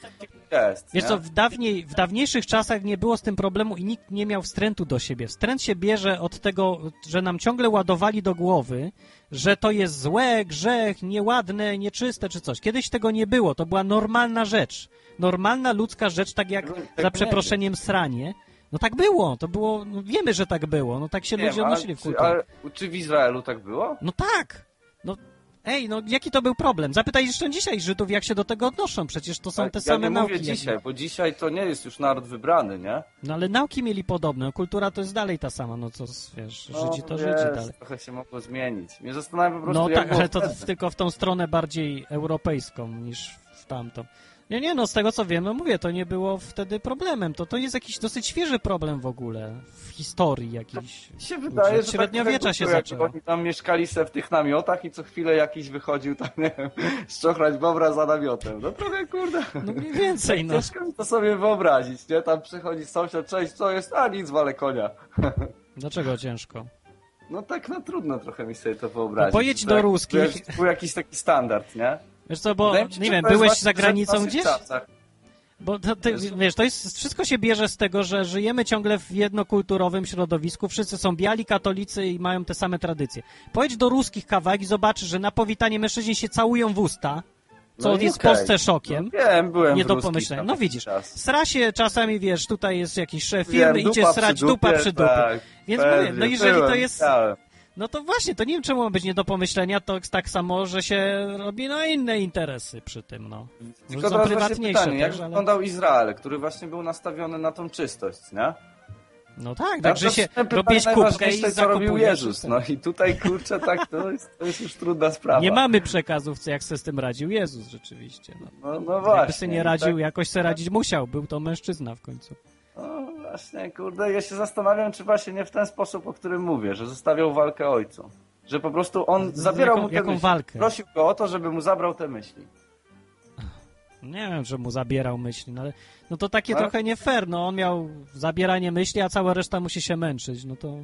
Jest, Wiesz nie? co, w, dawniej, w dawniejszych czasach nie było z tym problemu i nikt nie miał wstrętu do siebie. Wstręt się bierze od tego, że nam ciągle ładowali do głowy, że to jest złe, grzech, nieładne, nieczyste czy coś. Kiedyś tego nie było, to była normalna rzecz. Normalna ludzka rzecz, tak jak tak za nie przeproszeniem sranie. No tak było, to było, no wiemy, że tak było, no tak się Wiem, ludzie odnosili w kulturze. Ale czy w Izraelu tak było? No tak! No, ej, no jaki to był problem? Zapytaj jeszcze dzisiaj Żydów, jak się do tego odnoszą. Przecież to są Ale te ja same nie nauki. mówię jak- dzisiaj, bo dzisiaj to nie jest już naród wybrany, nie? No ale nauki mieli podobne, kultura to jest dalej ta sama, no co, wiesz, No, Żydzi to wiesz, Żydzi dalej. Trochę się mogło zmienić. Mnie zastanawiam po prostu, No tak, ale to wtedy. tylko w tą stronę bardziej europejską niż w tamtą. Nie, nie, no z tego co wiem, no mówię, to nie było wtedy problemem. To, to jest jakiś dosyć świeży problem w ogóle, w historii jakiś. Mi się wydaje, że średniowiecza tak się zaczęło. Oni tam mieszkali se w tych namiotach i co chwilę jakiś wychodził tam, nie wiem, szczochrać bobra za namiotem. No trochę, kurde. No mniej więcej, no. Ciężko mi to sobie wyobrazić, nie? Tam przychodzi sąsiad, cześć, co jest? A nic, walę konia. Dlaczego ciężko? No tak, no trudno trochę mi sobie to wyobrazić. No pojedź To do jak- ruskich. to jak- Był jakiś taki standard, nie? Wiesz co, bo, mi nie wiem, byłeś za granicą gdzieś? czasach. Bo to, ty, wiesz, to jest, wszystko się bierze z tego, że żyjemy ciągle w jednokulturowym środowisku, wszyscy są biali, katolicy i mają te same tradycje. Pojedź do ruskich kawałek i zobaczysz, że na powitanie mężczyźni się całują w usta, co No jest okej. Polsce szokiem. No wiem, byłem nie do pomyślenia. No widzisz, czas. sra się czasami, wiesz, tutaj jest jakiś szef firmy, idzie dupa srać przy dupa dupie, przy dupie. tak, Więc pewnie, mówię, no jeżeli to jest... widziałem. No to właśnie, to nie wiem, czemu ma być nie do pomyślenia, to tak samo, że się robi no inne interesy przy tym, no. Tylko są prywatniejsze pytanie, jak ale... wyglądał Izrael, który właśnie był nastawiony na tą czystość, nie? No tak, Ja także się robisz kubkę i co robił. Jezus. No i tutaj, kurczę, tak, to jest, to jest już trudna sprawa. Nie mamy przekazów, co jak se z tym radził Jezus rzeczywiście. No. No, no Jakby właśnie. sobie nie i radził, tak, jakoś se radzić musiał. Był to mężczyzna w końcu. Właśnie, kurde, ja się zastanawiam, czy właśnie nie w ten sposób, o którym mówię, że zostawiał walkę ojcu. Że po prostu on zabierał jaką- mu te jaką myśli. walkę? Prosił go o to, żeby mu zabrał te myśli. Nie wiem, że mu zabierał myśli, no ale no to takie No. trochę nie fair. No on miał zabieranie myśli, a cała reszta musi się męczyć. No to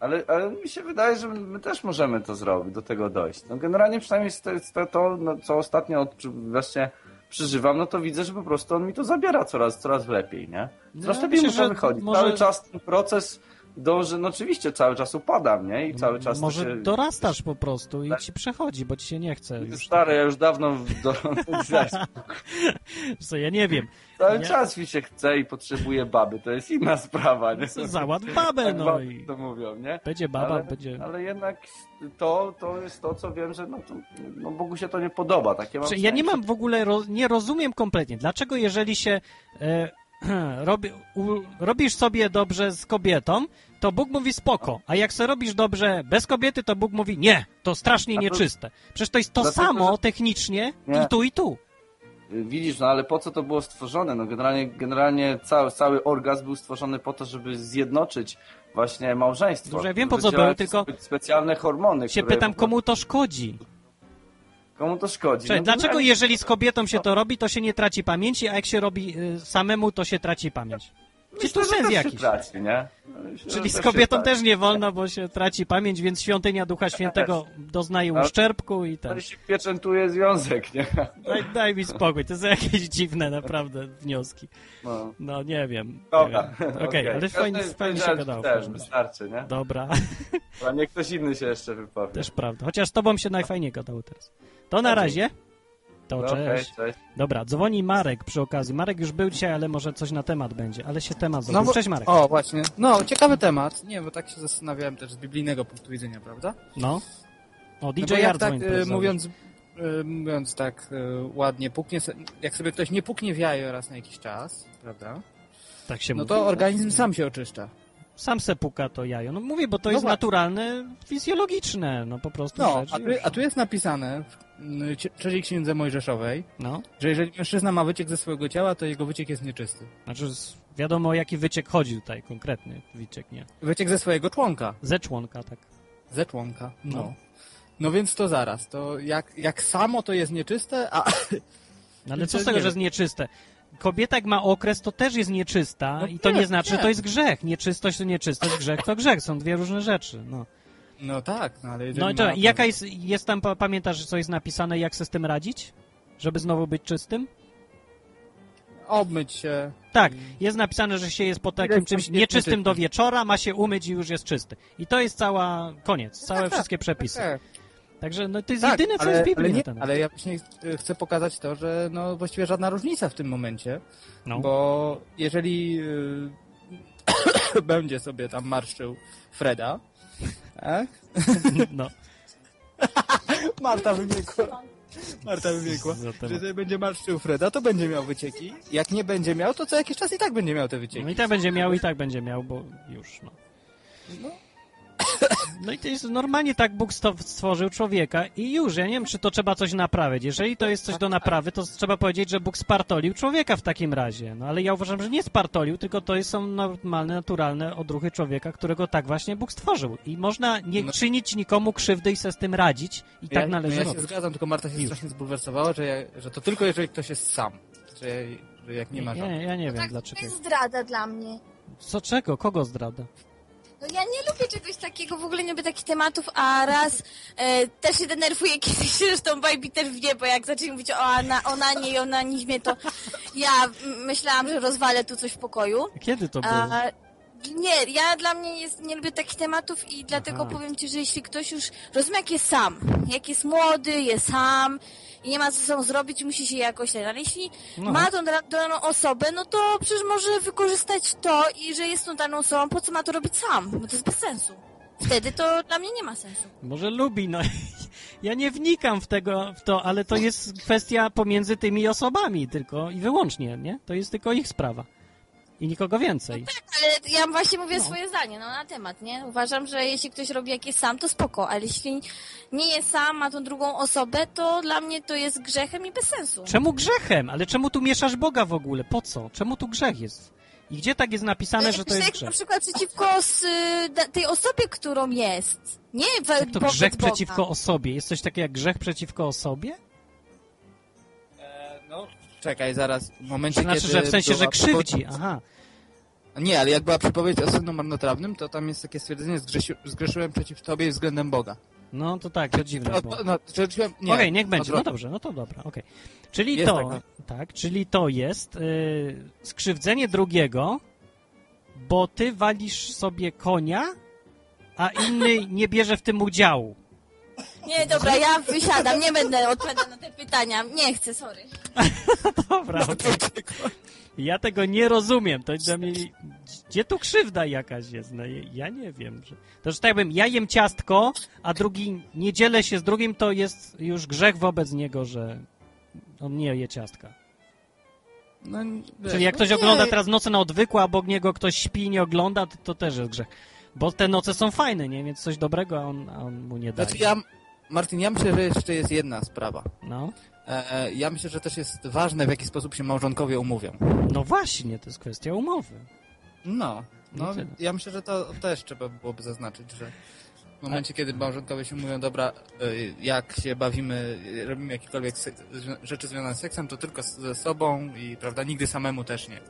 Ale, ale mi się wydaje, że my też możemy to zrobić, do tego dojść. No generalnie przynajmniej z te- to, no, co ostatnio właśnie przeżywam, no to widzę, że po prostu on mi to zabiera coraz, coraz lepiej, nie? Coraz No, lepiej myślę, mu to wychodzi. może- Cały czas ten proces dąży, no oczywiście cały czas upadam, nie? I cały czas to może się... dorastasz po prostu i Tak. ci przechodzi, bo ci się nie chce. Już. Stary, ja już dawno do... Co, ja nie wiem. Cały Ja- czas mi się chce i potrzebuję baby, to jest inna sprawa, nie? Załatw babę, Tak no baby i- to mówią, nie? Będzie baba, ale, będzie- Ale jednak to, to jest to, co wiem, że no, to, no Bogu się to nie podoba, takie mam ja nie mam w ogóle, ro, nie rozumiem kompletnie, dlaczego jeżeli się e, robi, u, robisz sobie dobrze z kobietą, to Bóg mówi spoko, a jak sobie robisz dobrze bez kobiety, to Bóg mówi nie, to strasznie to- nieczyste. Przecież to jest to Dlatego, samo że- technicznie Nie. i tu i tu. Widzisz, no ale po co to było stworzone? No generalnie, generalnie cały, cały orgazm był stworzony po to, żeby zjednoczyć właśnie małżeństwo. Dobrze, ja wiem, po co Wydzielać był, tylko- spe- Specjalne hormony, Się pytam, komu to szkodzi? Komu to szkodzi? Czyli No, dlaczego jeżeli z kobietą się to robi, to się nie traci pamięci, a jak się robi y, samemu, to się traci pamięć? Czy że sens też jakiś? Traci, nie? No, myślę, Czyli z kobietą traci. też nie wolno, bo się traci pamięć, więc świątynia Ducha Świętego doznaje uszczerbku i tak. Ale się pieczętuje związek, nie? Daj, daj mi spokój, to są jakieś dziwne naprawdę wnioski. No. No nie wiem. Dobra. nie wiem. Okej, ale fajnie, fajnie się gadało. Też, wystarczy, nie? Dobra, A niech ktoś inny się jeszcze wypowie. też prawda. Chociaż tobą się najfajniej gadało teraz. To na razie. To No, cześć. cześć. Dobra, dzwoni Marek przy okazji. Marek już był dzisiaj, ale może coś na temat będzie. Ale się temat zrobił. bo- Cześć Marek. O, właśnie. No, ciekawy temat. Nie, bo tak się zastanawiałem też z biblijnego punktu widzenia, prawda? No. O, No DJ bo jak Yard tak, e, mówiąc, e, mówiąc tak e, ładnie, puknie, jak sobie ktoś nie puknie w jajo raz na jakiś czas, prawda? Tak się No mówi. to organizm sam się oczyszcza. Sam se puka to jajo. No mówię, bo to No jest właśnie. naturalne, fizjologiczne, no po prostu No, rzecz a tu, a tu jest napisane w cie- trzeciej księdze Mojżeszowej, No. że jeżeli mężczyzna ma wyciek ze swojego ciała, to jego wyciek jest nieczysty. Znaczy, wiadomo o jaki wyciek chodzi tutaj, konkretny wyciek, nie? Wyciek ze swojego członka. Ze członka, tak. Ze członka, no. No. no. więc to zaraz, to jak, jak samo to jest nieczyste, a... No ale co z tego, że jest nieczyste? Kobieta jak ma okres, to też jest nieczysta No i to nie wiem, znaczy, że wiem. to jest grzech. Nieczystość to nieczystość, grzech to grzech. Są dwie różne rzeczy, no. No tak, no ale No i to, jaka jest, jest tam, pa- pamiętasz, co jest napisane, jak se z tym radzić? Żeby znowu być czystym? Obmyć się. Tak, jest napisane, że się jest po takim czymś nieczystym. do wieczora, ma się umyć i już jest czysty. I to jest cała, koniec, całe tak, wszystkie przepisy. Tak. Także no to jest Tak, jedyne, co ale, jest w Biblii ale, nie, ale ja właśnie ch- chcę pokazać to, że no właściwie żadna różnica w tym momencie, No. bo jeżeli y, będzie sobie tam marszczył Freda, tak? No. Marta wymiękła. Marta. Że sobie będzie marszczył Freda, to będzie miał wycieki. Jak nie będzie miał, to co jakiś czas i tak będzie miał te wycieki. No i tak będzie miał, i tak będzie miał, bo już, no. No i to jest normalnie tak Bóg stworzył człowieka i już, ja nie wiem, czy to trzeba coś naprawić. Jeżeli to jest coś do naprawy, to trzeba powiedzieć, że Bóg spartolił człowieka w takim razie. No ale ja uważam, że nie spartolił, tylko to są normalne, naturalne odruchy człowieka, którego tak właśnie Bóg stworzył. I można nie No. czynić nikomu krzywdy i se z tym radzić i tak ja, należy no ja się robić. zgadzam, tylko Marta się Już. strasznie zbulwersowała, że, ja, że to tylko jeżeli ktoś jest sam. Że, że jak nie ma żony. Ja, ja nie wiem, tak, dlaczego. To jest zdrada dla mnie. Co, czego? Kogo zdrada? No ja nie lubię czegoś takiego, w ogóle nie lubię takich tematów, a raz e, też się denerwuję kiedyś, zresztą Baby też wie, bo jak zaczęli mówić o ana, onanie i onanizmie, to ja myślałam, że rozwalę tu coś w pokoju. Kiedy to było? A, nie, ja dla mnie jest, nie lubię takich tematów i dlatego Aha. powiem Ci, że jeśli ktoś już rozumie, jak jest sam, jak jest młody, jest sam i nie ma co sobą zrobić, musi się jakoś ten, ale jeśli No. ma tą da- daną osobę, no to przecież może wykorzystać to i że jest tą daną osobą, po co ma to robić sam? Bo to jest bez sensu. Wtedy to dla mnie nie ma sensu. Może lubi, no. Ja nie wnikam w, tego, w to, ale to jest kwestia pomiędzy tymi osobami tylko i wyłącznie, nie? To jest tylko ich sprawa. I nikogo więcej. Ale ja właśnie mówię No. swoje zdanie, no na temat, nie? Uważam, że jeśli ktoś robi jak jest sam, to spoko, ale jeśli nie jest sam, ma tą drugą osobę, to dla mnie to jest grzechem i bez sensu. Czemu grzechem? Ale czemu tu mieszasz Boga w ogóle? Po co? Czemu tu grzech jest? I gdzie tak jest napisane, że to jest grzech na przykład przeciwko s, da, tej osobie, którą jest. Nie Jak to grzech Boga. przeciwko osobie? Jest coś takiego jak grzech przeciwko osobie? No, czekaj, zaraz. W momencie, Znaczy, kiedy że w sensie, że krzywdzi. przypowiedź- Aha. Nie, ale jak była przypowiedź o synu marnotrawnym, to tam jest takie stwierdzenie, zgrzesi, zgrzeszyłem przeciw tobie względem Boga. No to tak, to dziwne No, było. no. Okej, niech będzie. No dobrze, no to dobra, okej. Czyli Jest to, tak, tak, czyli to jest y, skrzywdzenie drugiego, bo ty walisz sobie konia, a inny nie bierze w tym udziału. Nie, dobra, ja wysiadam, nie będę odpowiadać na te pytania. Nie chcę, sorry. Dobra, okej. Ja tego nie rozumiem. To dla mnie... Gdzie tu krzywda jakaś jest? No, ja nie wiem. Że... To, że tak jakbym ja jem ciastko, a drugi nie dzielę się z drugim, to jest już grzech wobec niego, że on nie je ciastka. No, Czyli jak no ktoś nie. ogląda teraz Noce na odwyku, a obok niego ktoś śpi i nie ogląda, to, to też jest grzech. Bo te noce są fajne, nie? Więc coś dobrego, a on, a on mu nie daje. Znaczy ja, Martin, ja myślę, że jeszcze jest jedna sprawa. No. E, ja myślę, że też jest ważne, w jaki sposób się małżonkowie umówią. No właśnie, to jest kwestia umowy. No, No no ja myślę, że to też trzeba byłoby zaznaczyć, że w momencie, kiedy małżonkowie się mówią, dobra, y, jak się bawimy, robimy jakiekolwiek rzeczy związane z seksem, to tylko ze sobą i, prawda, nigdy samemu też nie.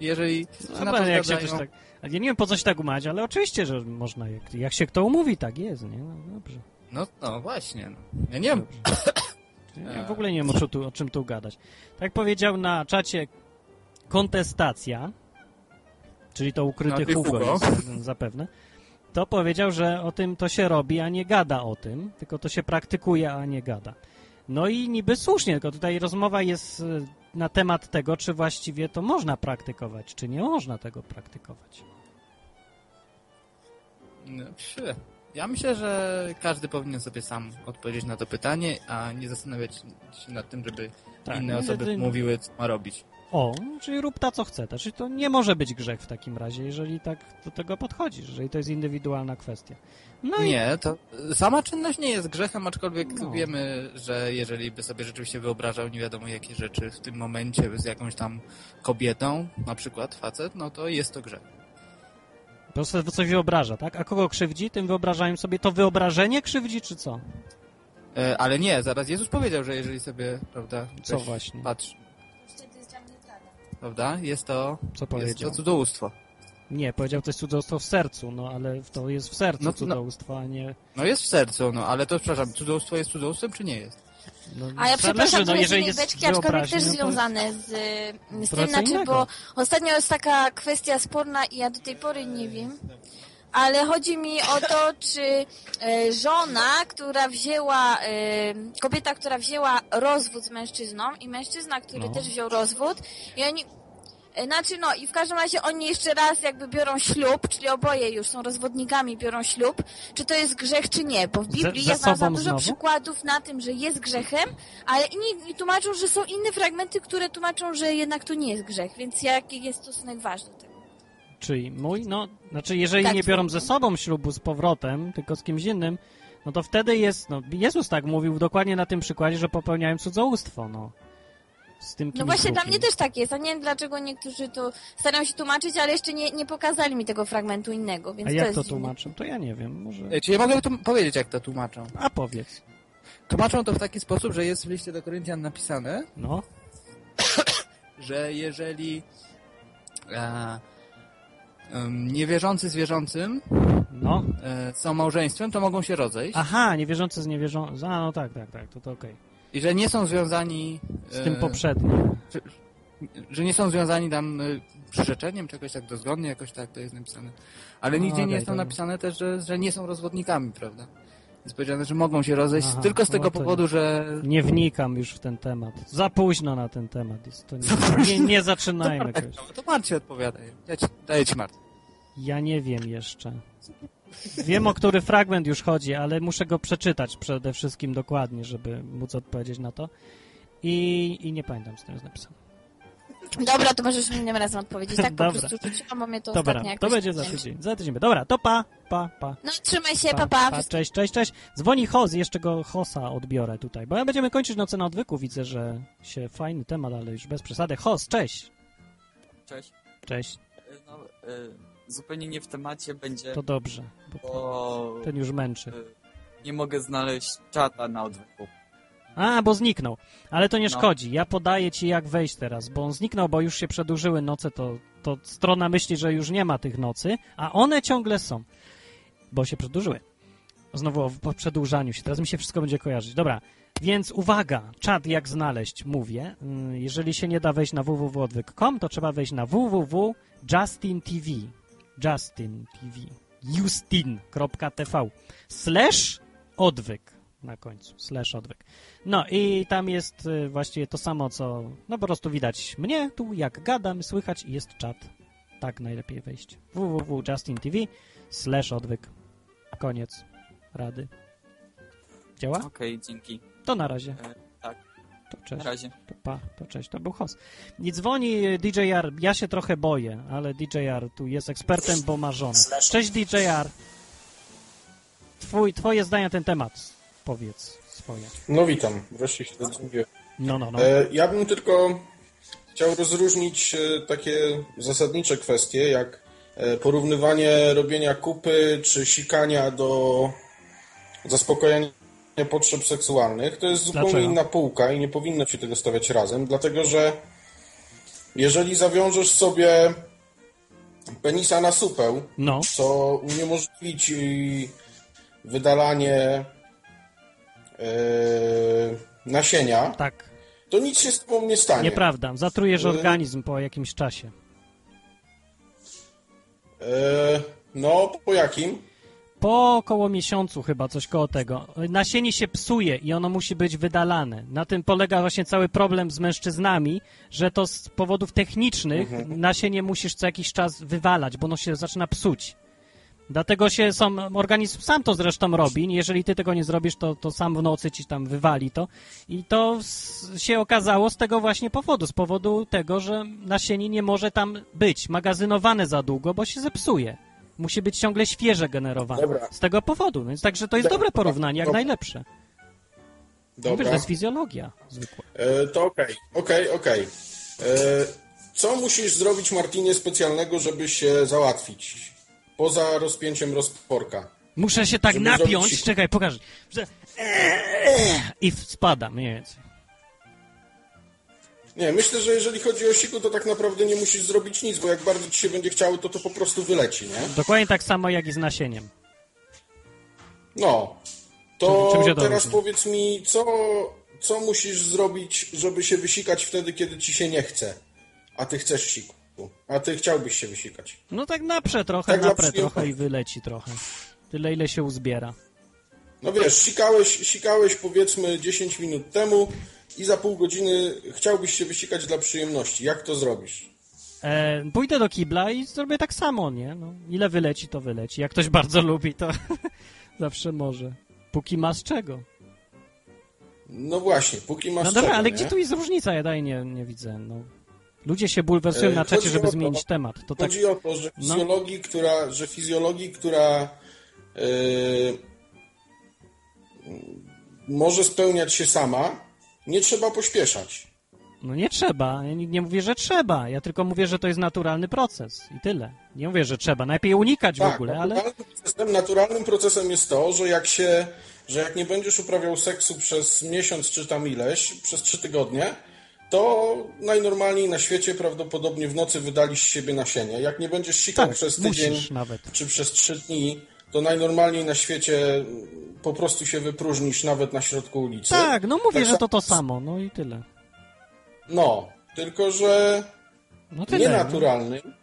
Jeżeli się na to jak się zgadzają, ktoś tak... Ja nie wiem, po co się tak umawiać, ale oczywiście, że można, jak, jak się kto umówi, tak jest, nie? No dobrze. no, no właśnie, no. ja nie wiem, Ja w ogóle nie wiem, o czym, tu, o czym tu gadać. Tak powiedział na czacie kontestacja, czyli to ukryty No, Hugo, Hugo. jest, zapewne, to powiedział, że o tym to się robi, a nie gada o tym, tylko to się praktykuje, a nie gada. No i niby słusznie, tylko tutaj rozmowa jest y, na temat tego, czy właściwie to można praktykować, czy nie można tego praktykować. No. Ja myślę, że każdy powinien sobie sam odpowiedzieć na to pytanie, a nie zastanawiać się nad tym, żeby Tak, inne osoby mówiły, co ma robić. O, czyli rób ta, co chce. Czyli to nie może być grzech w takim razie, jeżeli tak do tego podchodzisz, jeżeli to jest indywidualna kwestia. No i Nie, to sama czynność nie jest grzechem, aczkolwiek No. wiemy, że jeżeli by sobie rzeczywiście wyobrażał nie wiadomo jakie rzeczy w tym momencie z jakąś tam kobietą, na przykład facet, no to jest to grzech. po prostu coś wyobraża, tak? A kogo krzywdzi? Tym wyobrażają sobie to wyobrażenie krzywdzi, czy co? E, ale nie, zaraz Jezus powiedział, że jeżeli sobie, prawda, Co właśnie? patrzy, prawda, jest to, Co jest powiedział? to cudzołóstwo. Nie, powiedział to jest cudzołóstwo w sercu, no ale to jest w sercu No, no. cudzołóstwo, a nie... No jest w sercu, no ale to, przepraszam, cudzołóstwo jest cudzołóstwem, czy nie jest? No, A ja przepraszam, no, jeżeli z jest beczki, aczkolwiek też no związane z, z Trochę tym, znaczy, innego. bo ostatnio jest taka kwestia sporna i ja do tej pory nie wiem, ale chodzi mi o to, czy e, żona, która wzięła, e, kobieta, która wzięła rozwód z mężczyzną i mężczyzna, który No. też wziął rozwód i oni e, Znaczy, no i w każdym razie oni jeszcze raz jakby biorą ślub, czyli oboje już są rozwodnikami, biorą ślub. Czy to jest grzech, czy nie? Bo w Biblii ze ja za dużo znowu? przykładów na tym, że jest grzechem, ale inni tłumaczą, że są inne fragmenty, które tłumaczą, że jednak to nie jest grzech, więc jaki jest stosunek wasz Czyli mój, no, znaczy jeżeli Tak, nie biorą ze sobą ślubu z powrotem, tylko z kimś innym, no to wtedy jest, no, Jezus tak mówił dokładnie na tym przykładzie, że popełniają cudzołóstwo, no. Z tym kimś No właśnie dla drugim. mnie też tak jest, a nie wiem dlaczego niektórzy tu starają się tłumaczyć, ale jeszcze nie, nie pokazali mi tego fragmentu innego, więc A to jak jest to dziwne. tłumaczą? To ja nie wiem, może... E, Czy ja mogę to powiedzieć, jak to tłumaczą? A powiedz. Tłumaczą to w taki sposób, że jest w liście do Koryntian napisane, No, że jeżeli e, niewierzący z wierzącym no. e, są małżeństwem, to mogą się rozejść. Aha, niewierzący z niewierzącym. A, no tak, tak, tak, to to okej. I że nie są związani... Z tym e, poprzednim. że, że nie są związani tam y, przyrzeczeniem czegoś tak dozgodnie, jakoś tak to jest napisane. Ale No, nigdzie nie jest tam napisane też, że, że nie są rozwodnikami, prawda? Jest powiedziane, że mogą się rozejść Aha, tylko z no tego powodu, że... Nie wnikam już w ten temat. Za późno na ten temat jest. To nie, nie, nie zaczynajmy To, jakoś. to Marcie odpowiadaj. Ja ci, daję ci Marta. Ja nie wiem jeszcze. Wiem, o który fragment już chodzi, ale muszę go przeczytać przede wszystkim dokładnie, żeby móc odpowiedzieć na to. I, i nie pamiętam, co tam jest napisane. Dobra, to możesz innym razem odpowiedzieć, tak po prostu rzuciłam, bo mnie to Dobra, ostatnio to jakoś... będzie za tydzień. Za tydzień. Dobra, to pa, pa, pa. No trzymaj się, pa, pa. pa cześć, cześć, cześć. Dzwoni Hoz, jeszcze go Hosa odbiorę tutaj, bo ja będziemy kończyć nocę na odwyku. Widzę, że się fajny temat, ale już bez przesady. Hos, cześć. Cześć. Cześć. No, y, zupełnie nie w temacie będzie. To dobrze, bo Ten już męczy. y, nie mogę znaleźć czata na odwyku. A, bo zniknął. Ale to nie No. szkodzi. Ja podaję ci, jak wejść teraz, bo on zniknął, bo już się przedłużyły noce, to, to strona myśli, że już nie ma tych nocy, a one ciągle są, bo się przedłużyły. Znowu o przedłużaniu się. Teraz mi się wszystko będzie kojarzyć. Dobra, więc uwaga, czat jak znaleźć, mówię. Ym, Jeżeli się nie da wejść na www.odwyk.com, to trzeba wejść na www.justin.tv Justin TV justin.tv slash odwyk na końcu, slash odwyk. No i tam jest y, właściwie to samo, co no po prostu widać mnie tu, jak gadam, słychać i jest czat. Tak najlepiej wejść. www.justin.tv slash odwyk. Koniec rady. Działa? Okej, dzięki. To na razie. E, tak. To cześć. Na razie. To pa, to cześć, to był host. I dzwoni DJR, ja się trochę boję, ale DJR tu jest ekspertem, bo ma żonę. Cześć DJR. Twój, twoje zdania na ten temat. Powiedz swoje. No witam, wreszcie się dodzwoniłem. No, no, no. E, ja bym tylko chciał rozróżnić e, takie zasadnicze kwestie, jak e, porównywanie robienia kupy czy sikania do zaspokojenia potrzeb seksualnych. To jest zupełnie Dlaczego? inna półka i nie powinno się tego stawiać razem, dlatego że jeżeli zawiążesz sobie penisa na supeł, no. co uniemożliwi ci wydalanie nasienia, tak. to nic się z tobą nie stanie. Nieprawda, zatrujesz Y- organizm po jakimś czasie. E, no, po jakim? Po około miesiącu chyba, coś koło tego. Nasienie się psuje i ono musi być wydalane. Na tym polega właśnie cały problem z mężczyznami, że to z powodów technicznych Mhm. nasienie musisz co jakiś czas wywalać, bo ono się zaczyna psuć. Dlatego się są, organizm sam to zresztą robi. Jeżeli ty tego nie zrobisz, to, to sam w nocy ci tam wywali to. I to się okazało z tego właśnie powodu. Z powodu tego, że nasienie nie może tam być magazynowane za długo, bo się zepsuje. Musi być ciągle świeże generowane. Dobra. Z tego powodu. Więc także to jest Dobra. dobre porównanie, jak Dobra. najlepsze. Dobra. to jest fizjologia zwykła. E, to okej, okej, okej. E, Co musisz zrobić, Martinie, specjalnego, żeby się załatwić? Poza rozpięciem rozporka. Muszę się tak napiąć, czekaj, pokażę. Że... I spada mniej więcej. Nie, myślę, że jeżeli chodzi o siku, to tak naprawdę nie musisz zrobić nic, bo jak bardzo ci się będzie chciało, to to po prostu wyleci, nie? Dokładnie tak samo jak i z nasieniem. No. To Czym- czym teraz powiedz mi, co, co musisz zrobić, żeby się wysikać wtedy, kiedy ci się nie chce, a ty chcesz siku, a ty chciałbyś się wysikać. No tak naprze trochę, Tak przyjemności. trochę i wyleci trochę. Tyle, ile się uzbiera. No wiesz, sikałeś, sikałeś powiedzmy 10 minut temu i za pół godziny chciałbyś się wysikać dla przyjemności. Jak to zrobisz? E, pójdę do kibla i zrobię tak samo, nie? No, ile wyleci, to wyleci. Jak ktoś bardzo lubi, to zawsze może. Póki ma z czego. No właśnie, póki masz No dobra, czego, ale nie? gdzie tu jest różnica? Ja dalej nie, nie widzę. No. Ludzie się bulwersują E, na czacie, chodzi żeby to- zmienić temat. To tak... Chodzi o to, że No. fizjologii, która, że fizjologii, która yy, może spełniać się sama, nie trzeba pośpieszać. No nie trzeba. Ja nie, mówię, że trzeba. Ja tylko mówię, że to jest naturalny proces. I tyle. Nie mówię, że trzeba. Najlepiej unikać w Tak, ogóle, ale... naturalnym, procesem, naturalnym procesem jest to, że jak się, że jak nie będziesz uprawiał seksu przez miesiąc czy tam ileś, przez trzy tygodnie, to najnormalniej na świecie prawdopodobnie w nocy wydalisz z siebie nasienie. Jak nie będziesz sikał Tak, przez tydzień czy przez trzy dni, to najnormalniej na świecie po prostu się wypróżnisz nawet na środku ulicy. Tak, no mówię, Tak że to to samo-. No i tyle. No, tylko że No tyle. nienaturalnym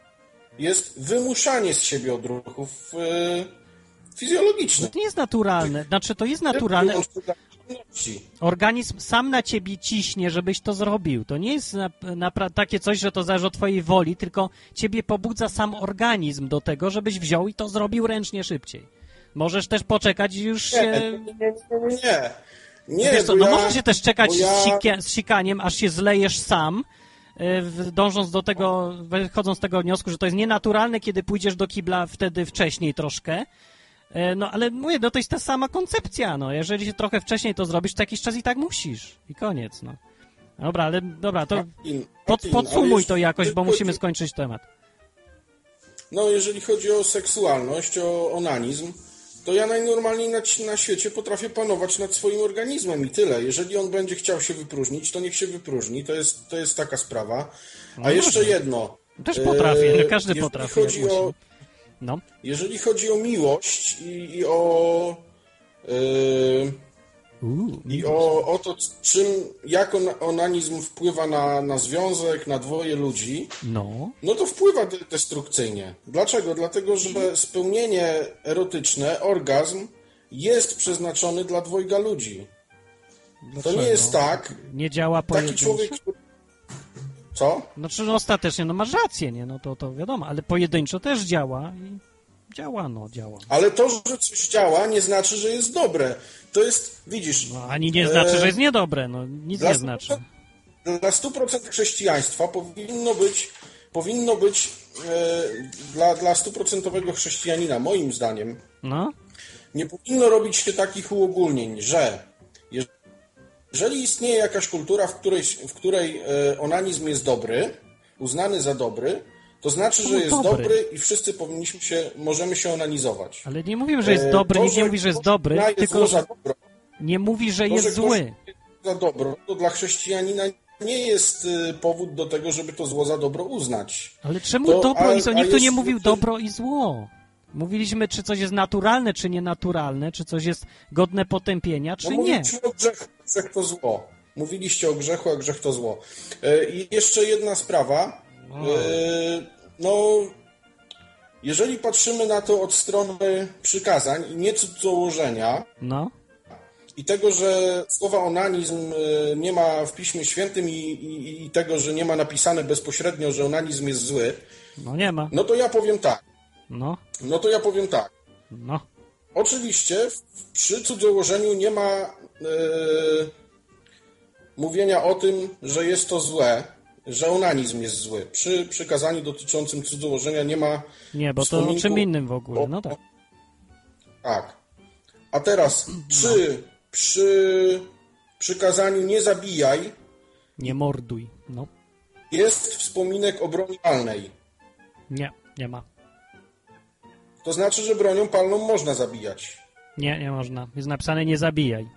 jest wymuszanie z siebie odruchów yy, fizjologicznych. To nie jest naturalne. Znaczy, to jest naturalne. Organizm sam na ciebie ciśnie, żebyś to zrobił. To nie jest na, napra- takie coś, że to zależy od twojej woli, tylko ciebie pobudza sam organizm do tego, żebyś wziął i to zrobił ręcznie szybciej. Możesz też poczekać i już Nie, się... nie, nie, nie, Wiesz co, no ja- możesz się też czekać ja- z, sikia, z sikaniem, aż się zlejesz sam, w- dążąc do tego, wychodząc z tego wniosku, że to jest nienaturalne, kiedy pójdziesz do kibla wtedy wcześniej troszkę. Y, No ale mówię, no to jest ta sama koncepcja, no. Jeżeli się trochę wcześniej to zrobisz, to jakiś czas i tak musisz. I koniec, no. Dobra, ale dobra, to pod, podsumuj to jakoś, bo musimy skończyć temat. No, jeżeli chodzi o seksualność, o onanizm, to ja najnormalniej na, na świecie potrafię panować nad swoim organizmem i tyle. Jeżeli on będzie chciał się wypróżnić, to niech się wypróżni. To jest, to jest taka sprawa. A No jeszcze jedno. Też potrafię, E, każdy jeżeli potrafi, Chodzi o, No. jeżeli chodzi o miłość i, i o... e, I o, o to, czym, jak on, onanizm wpływa na, na związek, na dwoje ludzi, No. no to wpływa de- destrukcyjnie. Dlaczego? Dlatego, że spełnienie erotyczne, orgazm jest przeznaczony dla dwojga ludzi. To Dlaczego? nie jest tak. Nie działa Taki pojedynczo? człowiek, który... Co? Znaczy, no ostatecznie, no masz rację, nie? No to, to wiadomo, ale pojedynczo też działa i działa, no, działa. Ale to, że coś działa, nie znaczy, że jest dobre. To jest, widzisz... No, ani nie znaczy, e, że jest niedobre, no, nic nie znaczy. Dla 100% chrześcijaństwa powinno być, powinno być e, dla, dla 100% chrześcijanina, moim zdaniem, No, nie powinno robić się takich uogólnień, że jeżeli istnieje jakaś kultura, w której, w której e, onanizm jest dobry, uznany za dobry, to znaczy, że jest dobry. dobry i wszyscy powinniśmy się, możemy się onanizować. ale nie mówię, że jest E, dobry, to, nikt nie mówi, że jest dobry, uznaje tylko za że dobro, nie mówi, że to, jest że zły. za dobro, to dla chrześcijanina nie jest y, powód do tego, żeby to zło za dobro uznać. Ale czemu To- dobro i zło? Nikt tu nie jest- mówił dobro i zło. Mówiliśmy, czy coś jest naturalne, czy nienaturalne, czy coś jest godne potępienia, czy No, nie. mówiliśmy o grzechu, grzech to zło. Mówiliście o grzechu, a grzech to zło. E, I jeszcze jedna sprawa. E, No, jeżeli patrzymy na to od strony przykazań i nie cudzołożenia No, i tego, że słowa onanizm e, nie ma w Piśmie Świętym i, i, i tego, że nie ma napisane bezpośrednio, że onanizm jest zły, no nie ma. no to ja powiem tak. No, No to ja powiem tak. No. Oczywiście przy cudzołożeniu nie ma e, mówienia o tym, że jest to złe, że onanizm jest zły. Przy przykazaniu dotyczącym cudzołożenia nie ma Nie, bo to o czym innym w ogóle. o- No tak. Tak. A teraz, czy przy przykazaniu nie zabijaj Nie morduj. No. jest wspominek o broni palnej? Nie, nie ma. To znaczy, że bronią palną można zabijać. Nie, nie można. Jest napisane nie zabijaj.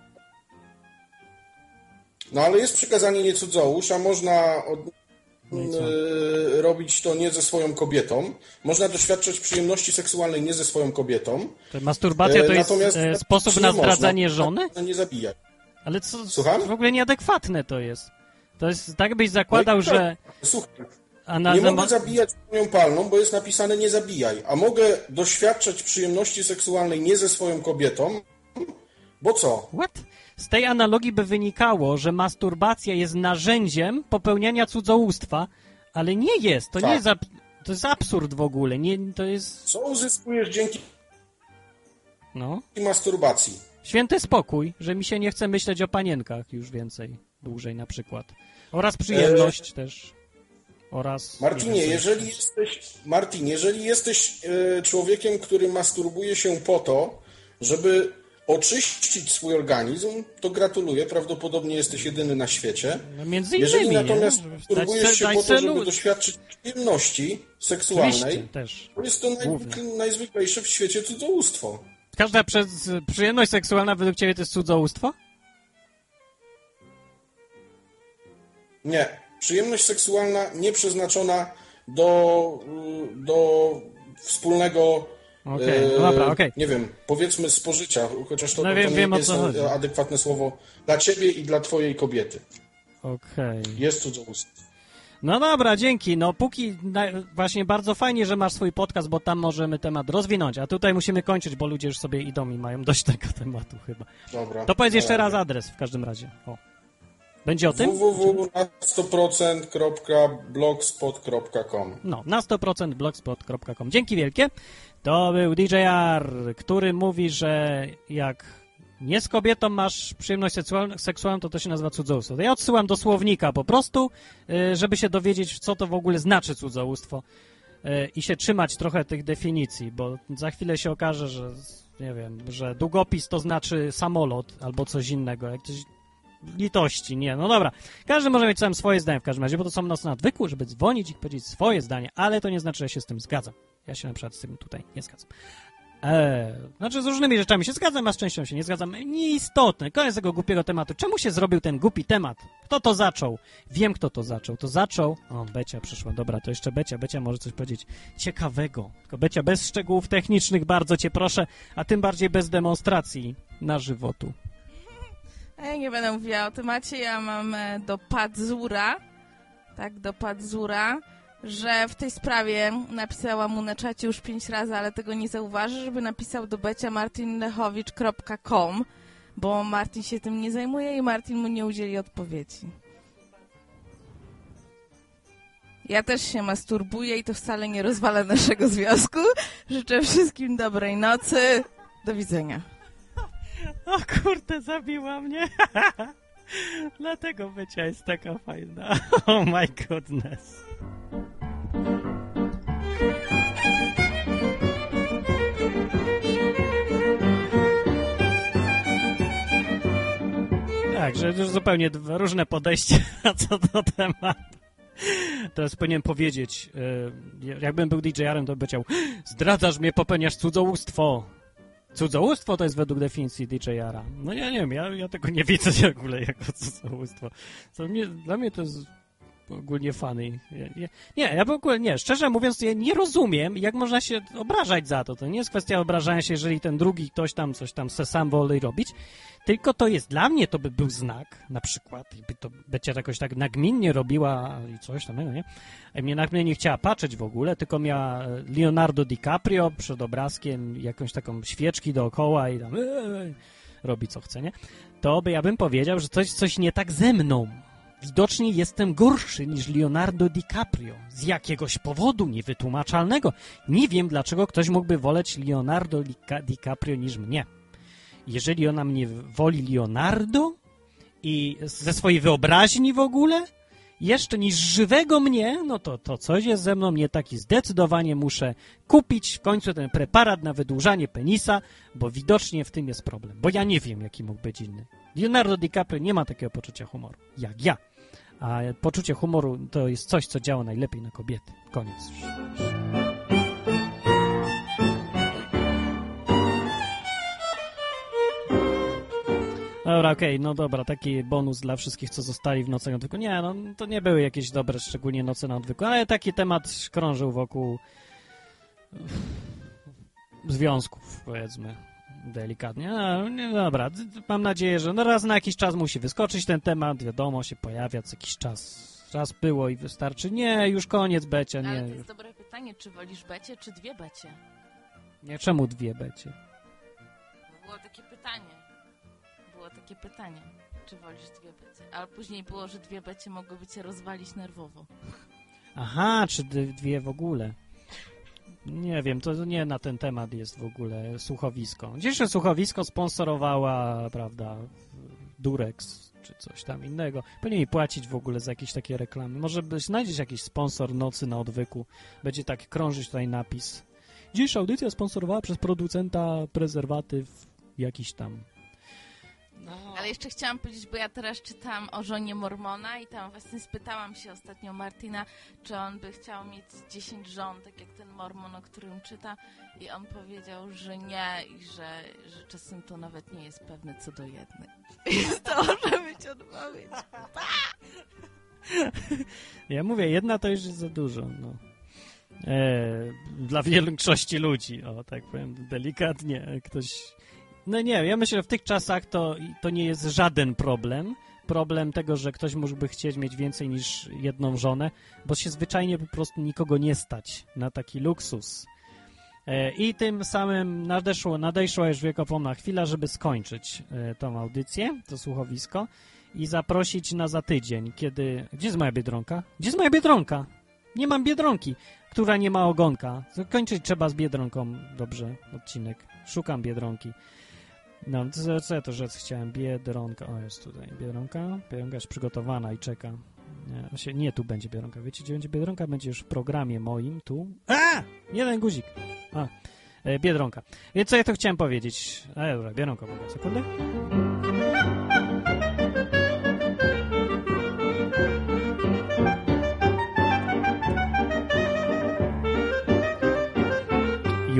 No ale jest przykazanie nie cudzołóż, a można od, e, robić to nie ze swoją kobietą. Można doświadczać przyjemności seksualnej nie ze swoją kobietą. To masturbacja to E, jest natomiast e, sposób na można. zdradzanie żony? Nie zabijać. Ale co? Słucham? W ogóle nieadekwatne to jest. To jest tak, byś zakładał, No tak. że... Słuchaj, nie mogę zabijać bronią palną, bo jest napisane nie zabijaj, a mogę doświadczać przyjemności seksualnej nie ze swoją kobietą, bo co? What? Z tej analogii by wynikało, że masturbacja jest narzędziem popełniania cudzołóstwa, ale nie jest. To Tak. nie jest... ab- To jest absurd w ogóle. Nie, to jest... Co uzyskujesz dzięki No. masturbacji? Święty spokój, że mi się nie chce myśleć o panienkach już więcej, dłużej na przykład. Oraz przyjemność też. Oraz... Martinie, jeżeli jesteś, Martin, jeżeli jesteś e, człowiekiem, który masturbuje się po to, żeby oczyścić swój organizm, to gratuluję, prawdopodobnie jesteś jedyny na świecie. No, między Jeżeli innymi, natomiast nie? masturbujesz się po to, żeby doświadczyć przyjemności seksualnej, to jest to naj, najzwyklejsze w świecie cudzołóstwo. Każda przez przyjemność seksualna według ciebie to jest cudzołóstwo? Nie. Przyjemność seksualna nie przeznaczona do, y, do wspólnego Okej, no dobra, okej. nie wiem, powiedzmy spożycia, chociaż to, No to, wiem- nie wiem, jest adekwatne słowo dla ciebie i dla twojej kobiety. Okej. Jest cudzołóstwo. No dobra, dzięki. No póki właśnie bardzo fajnie, że masz swój podcast, bo tam możemy temat rozwinąć, a tutaj musimy kończyć, bo ludzie już sobie idą i mają dość tego tematu chyba. Dobra. To powiedz jeszcze raz adres w każdym razie. O. Będzie o tym? www.na100%.blogspot.com No, na 100% blogspot.com. Dzięki wielkie. To był DJR, który mówi, że jak nie z kobietą masz przyjemność seksualną, to to się nazywa cudzołóstwo. To ja odsyłam do słownika po prostu, y, żeby się dowiedzieć, co to w ogóle znaczy cudzołóstwo y, i się trzymać trochę tych definicji, bo za chwilę się okaże, że nie wiem, że długopis to znaczy samolot albo coś innego. Jak litości, nie, no dobra. Każdy może mieć sam swoje zdanie w każdym razie, bo to są nas nadwykły, żeby dzwonić i powiedzieć swoje zdanie, ale to nie znaczy, że się z tym zgadzam. Ja się na przykład z tym tutaj nie zgadzam. Eee, znaczy z różnymi rzeczami się zgadzam, a z częścią się nie zgadzam. Nieistotne. Koniec tego głupiego tematu. Czemu się zrobił ten głupi temat? Kto to zaczął? Wiem, kto to zaczął. To zaczął... O, Becia przyszła. Dobra, to jeszcze Becia. Becia może coś powiedzieć ciekawego. Tylko Becia, bez szczegółów technicznych, bardzo cię proszę, a tym bardziej bez demonstracji na żywotu. Ja nie będę mówiła o temacie, ja mam e, do Padzura, tak, do Padzura, że w tej sprawie napisałam mu na czacie już pięć razy, ale tego nie zauważy, żeby napisał do beciamartinlechowicz.com, bo Martin się tym nie zajmuje i Martin mu nie udzieli odpowiedzi. Ja też się masturbuję i to wcale nie rozwala naszego związku. Życzę wszystkim dobrej nocy. Do widzenia. O kurde, zabiła mnie. Dlatego bycia jest taka fajna. Oh my goodness. Tak, że już zupełnie różne podejście co do tematu. Teraz powinienem powiedzieć, e, jakbym był DJ-arem, to by chciał zdradzasz mnie, popełniasz cudzołóstwo. Cudzołóstwo to jest według definicji DJ-ara. No ja nie wiem, ja, ja tego nie widzę w ogóle jako cudzołóstwo. Mnie, dla mnie to jest ogólnie fany. Ja, nie, ja w ogóle nie, szczerze mówiąc, ja nie rozumiem, jak można się obrażać za to. To nie jest kwestia obrażania się, jeżeli ten drugi ktoś tam coś tam se sam woli robić, tylko to jest dla mnie, to by był znak, na przykład, jakby to Becia jakoś tak nagminnie robiła i coś tam, no nie? A mnie nagminnie nie chciała patrzeć w ogóle, tylko miała Leonardo DiCaprio przed obrazkiem, jakąś taką świeczki dookoła i tam eee, robi co chce, nie? To by ja bym powiedział, że coś, coś nie tak ze mną. Widocznie jestem gorszy niż Leonardo DiCaprio. Z jakiegoś powodu niewytłumaczalnego. Nie wiem, dlaczego ktoś mógłby woleć Leonardo Dica- DiCaprio niż mnie. Jeżeli ona mnie woli Leonardo i ze swojej wyobraźni w ogóle, jeszcze niż żywego mnie, no to, to coś jest ze mną nie taki. Zdecydowanie muszę kupić w końcu ten preparat na wydłużanie penisa, bo widocznie w tym jest problem. Bo ja nie wiem, jaki mógł być inny. Leonardo DiCaprio nie ma takiego poczucia humoru, jak ja. A poczucie humoru to jest coś, co działa najlepiej na kobiety. Koniec. Dobra, okej, no dobra, taki bonus dla wszystkich, co zostali w nocy na odwyku. Nie, no to nie były jakieś dobre, szczególnie noce na odwyku, ale taki temat krążył wokół związków, powiedzmy, delikatnie. No, nie, dobra, mam nadzieję, że no raz na jakiś czas musi wyskoczyć ten temat, wiadomo, się pojawia co jakiś czas. Raz było i wystarczy. Nie, już koniec Becia, Ale nie. to jest dobre pytanie, czy wolisz becie, czy dwie becie? Nie, czemu dwie Becie? Było takie pytanie. Było takie pytanie, czy wolisz dwie becie. Ale później było, że dwie becie mogłyby cię rozwalić nerwowo. Aha, czy dwie w ogóle? Nie wiem, to nie na ten temat jest w ogóle słuchowisko. Dzisiejsze słuchowisko sponsorowała, prawda, Durex czy coś tam innego. Powinien mi płacić w ogóle za jakieś takie reklamy. Może by znajdziesz jakiś sponsor Nocy na Odwyku. Będzie tak krążyć tutaj napis. Dzisiejsza audycja sponsorowana przez producenta prezerwatyw jakiś tam. Ale jeszcze chciałam powiedzieć, bo ja teraz czytałam o żonie Mormona i tam właśnie spytałam się ostatnio Martina, czy on by chciał mieć 10 żon, tak jak ten Mormon, o którym czyta i on powiedział, że nie i że, że czasem to nawet nie jest pewne co do jednej. Więc to może być odpowiedź. Ja mówię, jedna to już jest za dużo, no. E, dla większości ludzi, o tak powiem delikatnie. Ktoś. No nie, ja myślę, że w tych czasach to, to nie jest żaden problem. Problem tego, że ktoś mógłby chcieć mieć więcej niż jedną żonę, bo się zwyczajnie po prostu nikogo nie stać na taki luksus. E, I tym samym nadeszło, nadeszła już wiekopomna chwila, żeby skończyć e, tą audycję, to słuchowisko i zaprosić na za tydzień, kiedy... Gdzie jest moja Biedronka? Gdzie jest moja Biedronka? Nie mam Biedronki, która nie ma ogonka. Kończyć trzeba z Biedronką. Dobrze, odcinek. Szukam Biedronki. No, co, co ja to rzec chciałem? Biedronka. O, jest tutaj Biedronka. Biedronka jest przygotowana i czeka. Nie, właśnie nie tu będzie Biedronka. Wiecie, gdzie będzie Biedronka? Będzie już w programie moim. Tu. A! Jeden guzik. A, e, Biedronka. Więc co ja to chciałem powiedzieć? A, dobra, Biedronka, mogę. Sekundę.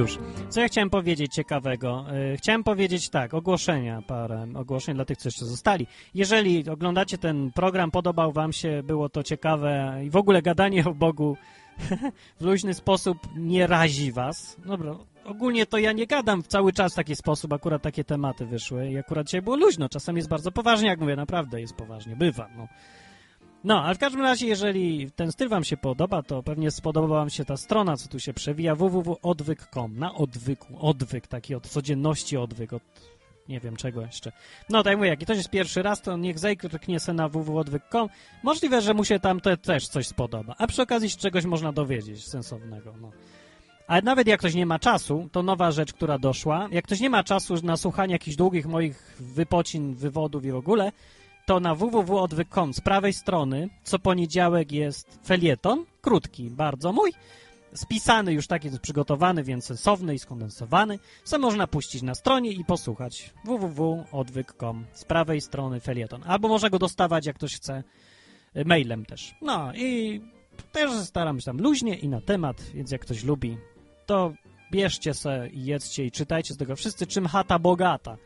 Już. Co ja chciałem powiedzieć ciekawego? E, Chciałem powiedzieć tak, ogłoszenia, parę ogłoszeń dla tych, co jeszcze zostali. Jeżeli oglądacie ten program, podobał wam się, było to ciekawe i w ogóle gadanie o Bogu w luźny sposób nie razi was. Dobra, ogólnie to ja nie gadam w cały czas w taki sposób, akurat takie tematy wyszły i akurat dzisiaj było luźno. Czasem jest bardzo poważnie, jak mówię, naprawdę jest poważnie, bywa, no. No, ale w każdym razie, jeżeli ten styl wam się podoba, to pewnie spodoba wam się ta strona, co tu się przewija, www.odwyk.com, na odwyku, odwyk, taki od codzienności odwyk, od nie wiem czego jeszcze. No, tak jak mówię, jak ktoś jest pierwszy raz, to niech zajknie se na www.odwyk.com. Możliwe, że mu się tam te, też coś spodoba, a przy okazji czegoś można dowiedzieć sensownego, no. Ale nawet jak ktoś nie ma czasu, to nowa rzecz, która doszła, jak ktoś nie ma czasu na słuchanie jakichś długich moich wypocin, wywodów i w ogóle, to na www.odwyk.com z prawej strony co poniedziałek jest felieton, krótki, bardzo mój, spisany już taki, przygotowany, więc sensowny i skondensowany, co można puścić na stronie i posłuchać www.odwyk.com z prawej strony felieton. Albo można go dostawać, jak ktoś chce, y, mailem też. No i też staram się tam luźnie i na temat, więc jak ktoś lubi, to bierzcie se i jedzcie i czytajcie z tego wszyscy, czym chata bogata.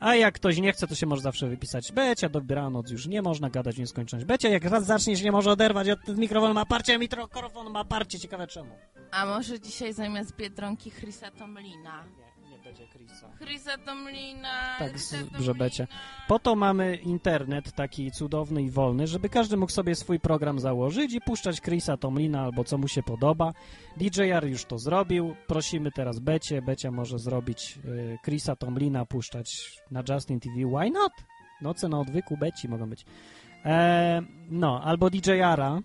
A jak ktoś nie chce, to się może zawsze wypisać Becia, dobranoc, już nie można gadać w nieskończoność. Becia, jak raz zaczniesz, nie może oderwać od mikrofonu ma parcie, mikrofon ma parcie, ciekawe czemu. A może dzisiaj zamiast Biedronki Chrisa Tomlina? Nie, nie będzie Chrisa. Chrisa Tomlina! Tak, że Becia. Po to mamy internet taki cudowny i wolny, żeby każdy mógł sobie swój program założyć i puszczać Chrisa Tomlina albo co mu się podoba. DJR już to zrobił. Prosimy teraz Becie. Becia może zrobić y, Chrisa Tomlina, puszczać na Justin TV. Why not? Noce na odwyku Beci mogą być. E, no, albo DJ-ara,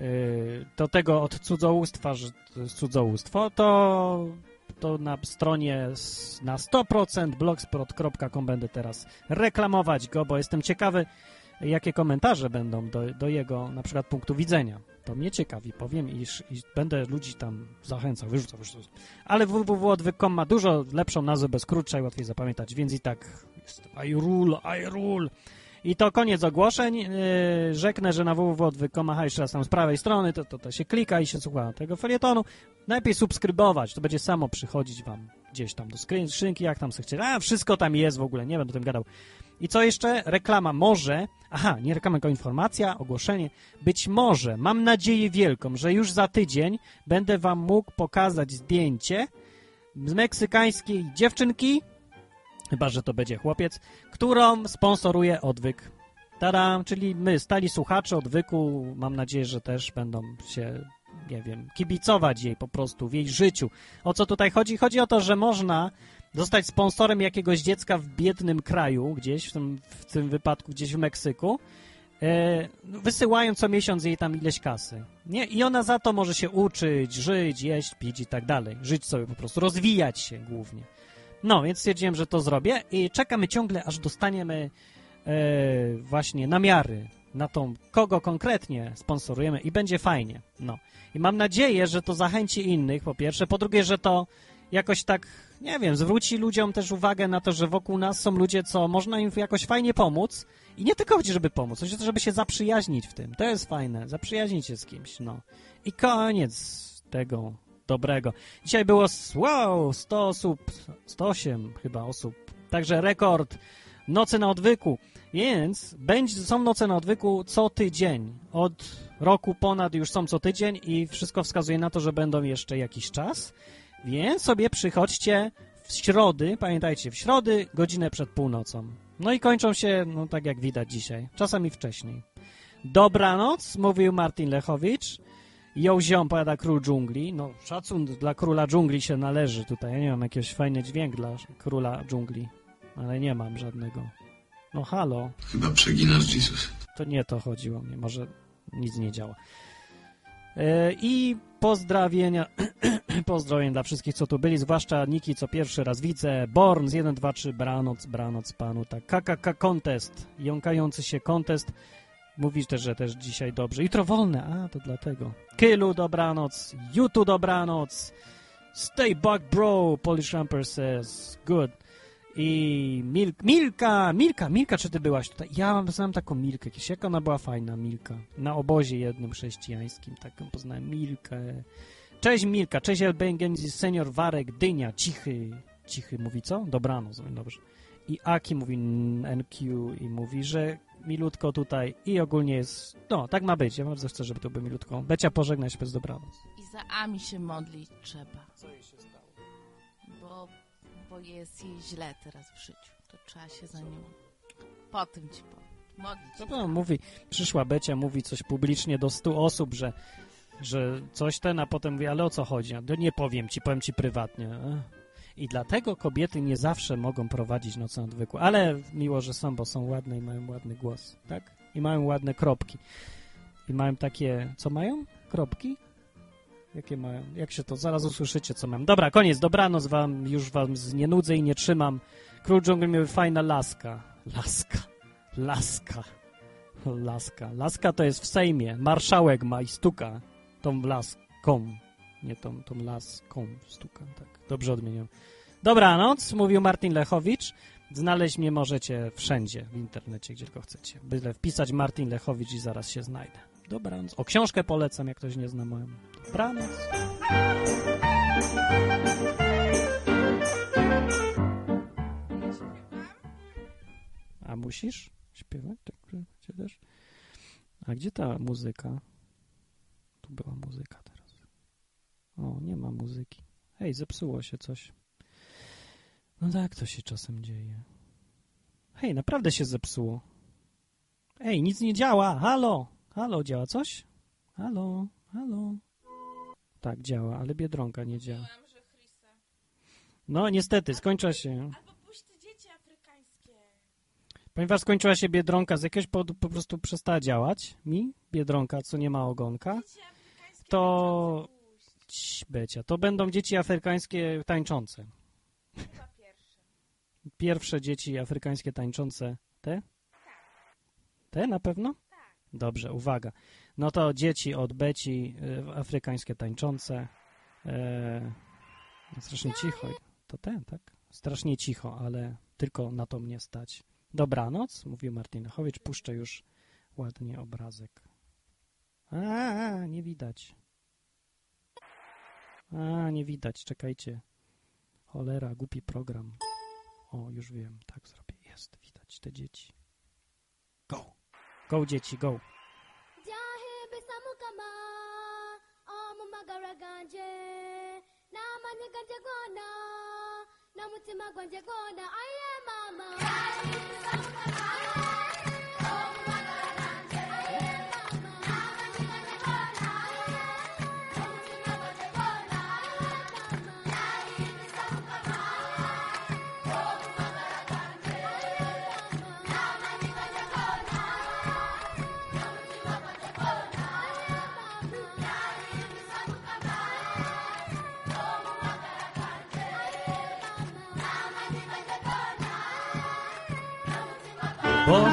y, do tego od cudzołóstwa, że to jest cudzołóstwo, to, to na stronie na 100% blogspot.com będę teraz reklamować go, bo jestem ciekawy, jakie komentarze będą do, do jego na przykład punktu widzenia. To mnie ciekawi, powiem, iż, iż będę ludzi tam zachęcał, wyrzucał, wyrzucał. Ale www.odwyk.com ma dużo lepszą nazwę, bez krótsza i łatwiej zapamiętać, więc i tak jest I rule, I rule. I to koniec ogłoszeń. Yy, rzeknę, że na www.odwyk.com, jeszcze tam z prawej strony, to, to, to się klika i się słucha tego felietonu. Najlepiej subskrybować, to będzie samo przychodzić wam gdzieś tam do skrzyn- skrzynki, jak tam chcecie. A, wszystko tam jest w ogóle, nie będę o tym gadał. I co jeszcze? Reklama może, aha, nie reklama, tylko informacja, ogłoszenie. Być może, mam nadzieję wielką, że już za tydzień będę wam mógł pokazać zdjęcie z meksykańskiej dziewczynki, chyba, że to będzie chłopiec, którą sponsoruje Odwyk. Tada, czyli my, stali słuchacze Odwyku, mam nadzieję, że też będą się, nie wiem, kibicować jej po prostu w jej życiu. O co tutaj chodzi? Chodzi o to, że można zostać sponsorem jakiegoś dziecka w biednym kraju, gdzieś, w tym, w tym wypadku gdzieś w Meksyku, e, wysyłając co miesiąc jej tam ileś kasy. Nie? I ona za to może się uczyć, żyć, jeść, pić i tak dalej. Żyć sobie po prostu, rozwijać się głównie. No, więc stwierdziłem, że to zrobię i czekamy ciągle, aż dostaniemy e, właśnie namiary na tą, kogo konkretnie sponsorujemy i będzie fajnie. No. I mam nadzieję, że to zachęci innych, po pierwsze. Po drugie, że to jakoś tak, nie wiem, zwróci ludziom też uwagę na to, że wokół nas są ludzie, co można im jakoś fajnie pomóc. I nie tylko chodzi, żeby pomóc, chodzi o to, żeby się zaprzyjaźnić w tym. To jest fajne, zaprzyjaźnić się z kimś, no. I koniec tego dobrego. Dzisiaj było, wow, 100 osób, 108 chyba osób. Także rekord Nocy na odwyku. Więc będzie, są noce na odwyku co tydzień. Od roku ponad już są co tydzień i wszystko wskazuje na to, że będą jeszcze jakiś czas. Więc sobie przychodźcie w środy, pamiętajcie, w środy godzinę przed północą. No i kończą się, no tak jak widać dzisiaj, czasami wcześniej. Dobranoc, mówił Martin Lechowicz. Ją ziom, powiada król dżungli. No, szacun dla króla dżungli się należy tutaj. Ja nie mam jakiegoś fajny dźwięk dla króla dżungli, ale nie mam żadnego. No halo. Chyba przeginasz, Jesus. To nie to chodziło mnie, może nic nie działa. E, I pozdrowienia, pozdrowień dla wszystkich, co tu byli, zwłaszcza Niki, co pierwszy raz widzę, Born z 1, 2, 3, Branoc, Branoc panu, tak, KKK Contest, jąkający się contest, mówisz też, że też dzisiaj dobrze, jutro wolne, a, to dlatego. Kylu, dobranoc, Jutu, dobranoc, Stay back, bro, Polish Ramper says, good. I Mil Milka, Milka, Milka, czy ty byłaś tutaj? Ja znam taką Milkę kiedyś. Jak ona była fajna, Milka. Na obozie jednym chrześcijańskim taką poznałem Milkę. Cześć Milka, cześć Elbengen, senior Warek, Dynia, cichy. Cichy mówi co? Dobranoc, no dobrze. I Aki mówi NQ i mówi, że milutko tutaj i ogólnie jest, no tak ma być. Ja bardzo chcę, żeby to było milutko. Becia, pożegnaj się bez dobranoc. I za Ami się modlić trzeba. Co jej się stało? Bo, bo jest jej źle teraz w życiu. To trzeba się za nią. Po tym ci powiem. Modlić. Co to mówi? Przyszła Becia, mówi coś publicznie do stu osób, że, że coś ten, a potem mówi, ale o co chodzi? No nie powiem ci, powiem ci prywatnie. Ech. I dlatego kobiety nie zawsze mogą prowadzić nocą odwykłą. Ale miło, że są, bo są ładne i mają ładny głos, tak? I mają ładne kropki. I mają takie, co mają? Kropki? Jakie mają? Jak się to? Zaraz usłyszycie, co mam. Dobra, koniec. Dobranoc wam. Już wam nie nudzę i nie trzymam. Król dżungli miał fajna laska. Laska. Laska. Laska. Laska to jest w Sejmie. Marszałek ma i stuka tą laską. Nie tą, tą laską stuka. Tak. Dobrze odmieniam. Dobranoc, mówił Martin Lechowicz. Znaleźć mnie możecie wszędzie w internecie, gdzie tylko chcecie. Byle wpisać Martin Lechowicz i zaraz się znajdę. Dobranoc. O książkę polecam, jak ktoś nie zna moją. Dobranoc. A musisz śpiewać? Tak, też? A gdzie ta muzyka? Tu była muzyka teraz. O, nie ma muzyki. Hej, zepsuło się coś. No tak, to się czasem dzieje. Hej, naprawdę się zepsuło. Ej, nic nie działa. Halo, halo, działa coś? Halo, halo. Tak, działa, ale Biedronka nie działa. No, niestety, skończyła się. Ponieważ skończyła się Biedronka, z jakiegoś powodu po prostu przestała działać mi, Biedronka, co nie ma ogonka, to... Becia, to będą dzieci afrykańskie tańczące. Pierwsze dzieci afrykańskie tańczące te? Te na pewno? Dobrze, uwaga. No to dzieci od Beci, y, afrykańskie tańczące. E, strasznie cicho. To ten, tak? Strasznie cicho, ale tylko na to mnie stać. Dobranoc, mówił Martin Lechowicz. Puszczę już ładnie obrazek. A, nie widać. A, nie widać, czekajcie. Cholera, głupi program. O, już wiem, tak zrobię. Jest, widać te dzieci. Go. Go, dzieci, go. gona aye mama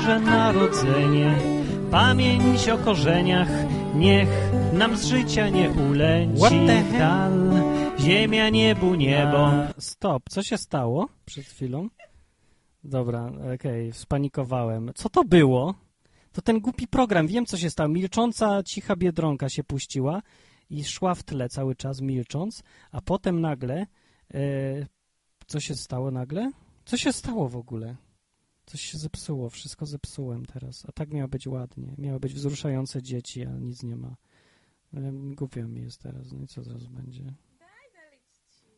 Boże Narodzenie, pamięć o korzeniach, niech nam z życia nie uleci dal, ziemia, niebu, niebo. Stop, co się stało przed chwilą? Dobra, okej, spanikowałem. Co to było? To ten głupi program, wiem co się stało. Milcząca, cicha biedronka się puściła i szła w tle cały czas milcząc, a potem nagle... E, co się stało nagle? Co się stało w ogóle? Coś się zepsuło, wszystko zepsułem teraz. A tak miało być ładnie. Miało być wzruszające dzieci, a nic nie ma. Głupio mi jest teraz. No i co zaraz będzie?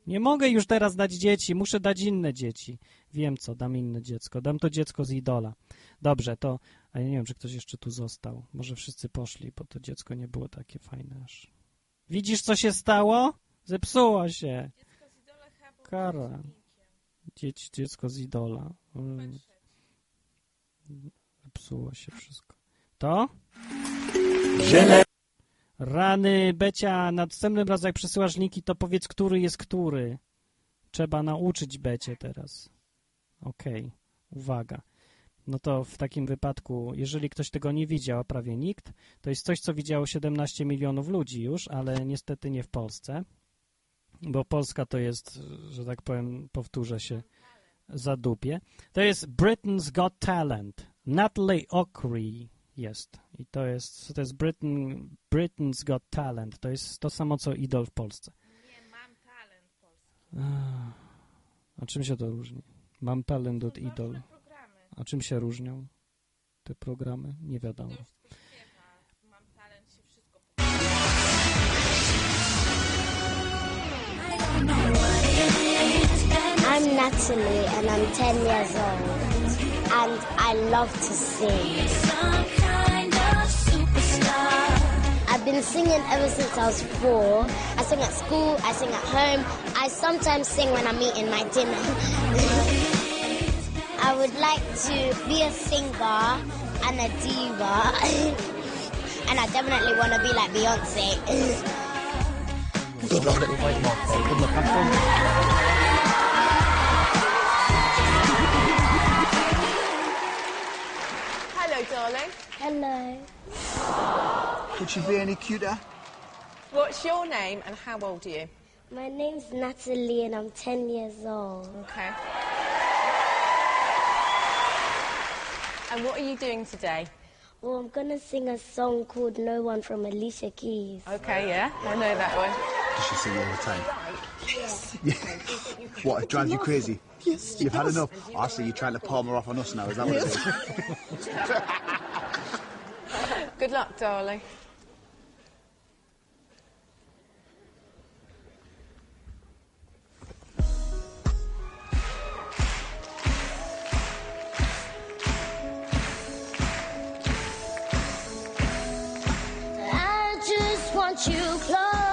Nie mogę już teraz dać dzieci, muszę dać inne dzieci. Wiem co, dam inne dziecko. Dam to dziecko z idola. Dobrze, to. A ja nie wiem, czy ktoś jeszcze tu został. Może wszyscy poszli, bo to dziecko nie było takie fajne aż. Widzisz, co się stało? Zepsuło się. Kara. Dzieci, dziecko z idola. Mm. Zepsuło się wszystko. To? Rany, Becia, następnym razem jak przesyłasz linki, to powiedz, który jest który. Trzeba nauczyć Becie teraz. Okej, uwaga. No to w takim wypadku, jeżeli ktoś tego nie widział, a prawie nikt, to jest coś, co widziało 17 milionów ludzi już, ale niestety nie w Polsce, bo Polska to jest, że tak powiem, powtórzę się, zadupie. To jest Britain's Got Talent. Natalie Ockery jest. I to jest, to jest Britain, Britain's Got Talent. To jest to samo, co Idol w Polsce. Ach, A czym się to różni? Mam talent od Idol. A czym się różnią te programy? Nie wiadomo. I'm Natalie and I'm 10 years old and I love to sing. I've been singing ever since I was four. I sing at school, I sing at home. I sometimes sing when I'm eating my dinner. I would like to be a singer and a diva. and I definitely want to be like Beyonce. darling. Hello. Could she be any cuter? What's your name and how old are you? My name's Natalie and I'm 10 years old. Okay. And what are you doing today? Well, I'm gonna sing a song called No One from Alicia Keys. Okay, yeah, I know that one. Does she sing all the time? Yes. What, it drives you crazy? Yes, You've it had does. enough? I see you're trying to palm her off on us now, is that what it is? Good luck, darling. I just want you close.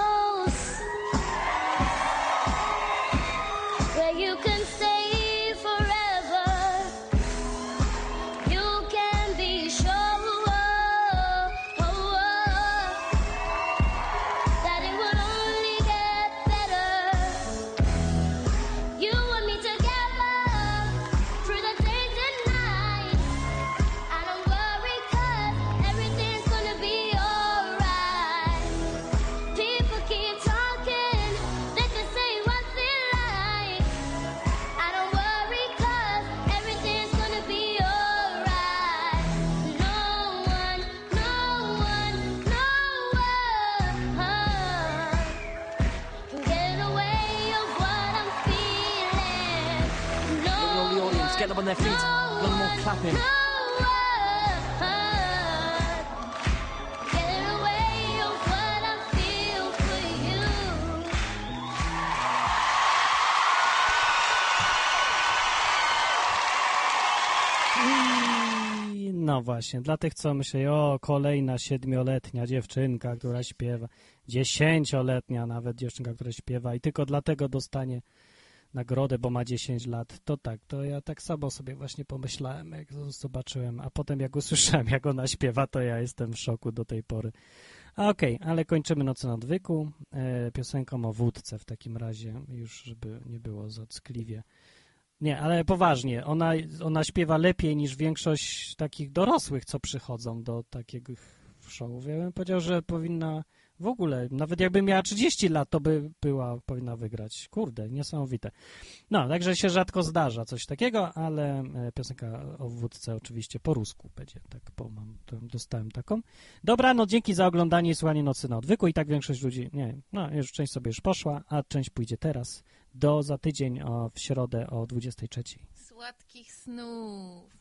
No właśnie, dla tych, co myślą, o, kolejna siedmioletnia dziewczynka, która śpiewa, dziesięcioletnia nawet dziewczynka, która śpiewa i tylko dlatego dostanie nagrodę, bo ma 10 lat, to tak, to ja tak samo sobie właśnie pomyślałem, jak zobaczyłem, a potem jak usłyszałem, jak ona śpiewa, to ja jestem w szoku do tej pory. A Okej, ale kończymy Nocy na odwyku e, piosenką o wódce w takim razie, już żeby nie było za ckliwie. Nie, ale poważnie, ona, ona śpiewa lepiej niż większość takich dorosłych, co przychodzą do takiego showów. Ja bym powiedział, że powinna w ogóle, nawet jakby miała 30 lat, to by była, powinna wygrać. Kurde, niesamowite. No, także się rzadko zdarza coś takiego, ale e, piosenka o wódce oczywiście po rusku będzie, tak, bo mam, dostałem taką. Dobra, no dzięki za oglądanie i słuchanie Nocy na odwyku i tak większość ludzi, nie no już część sobie już poszła, a część pójdzie teraz. Do za tydzień o, w środę o 23. Słodkich snów.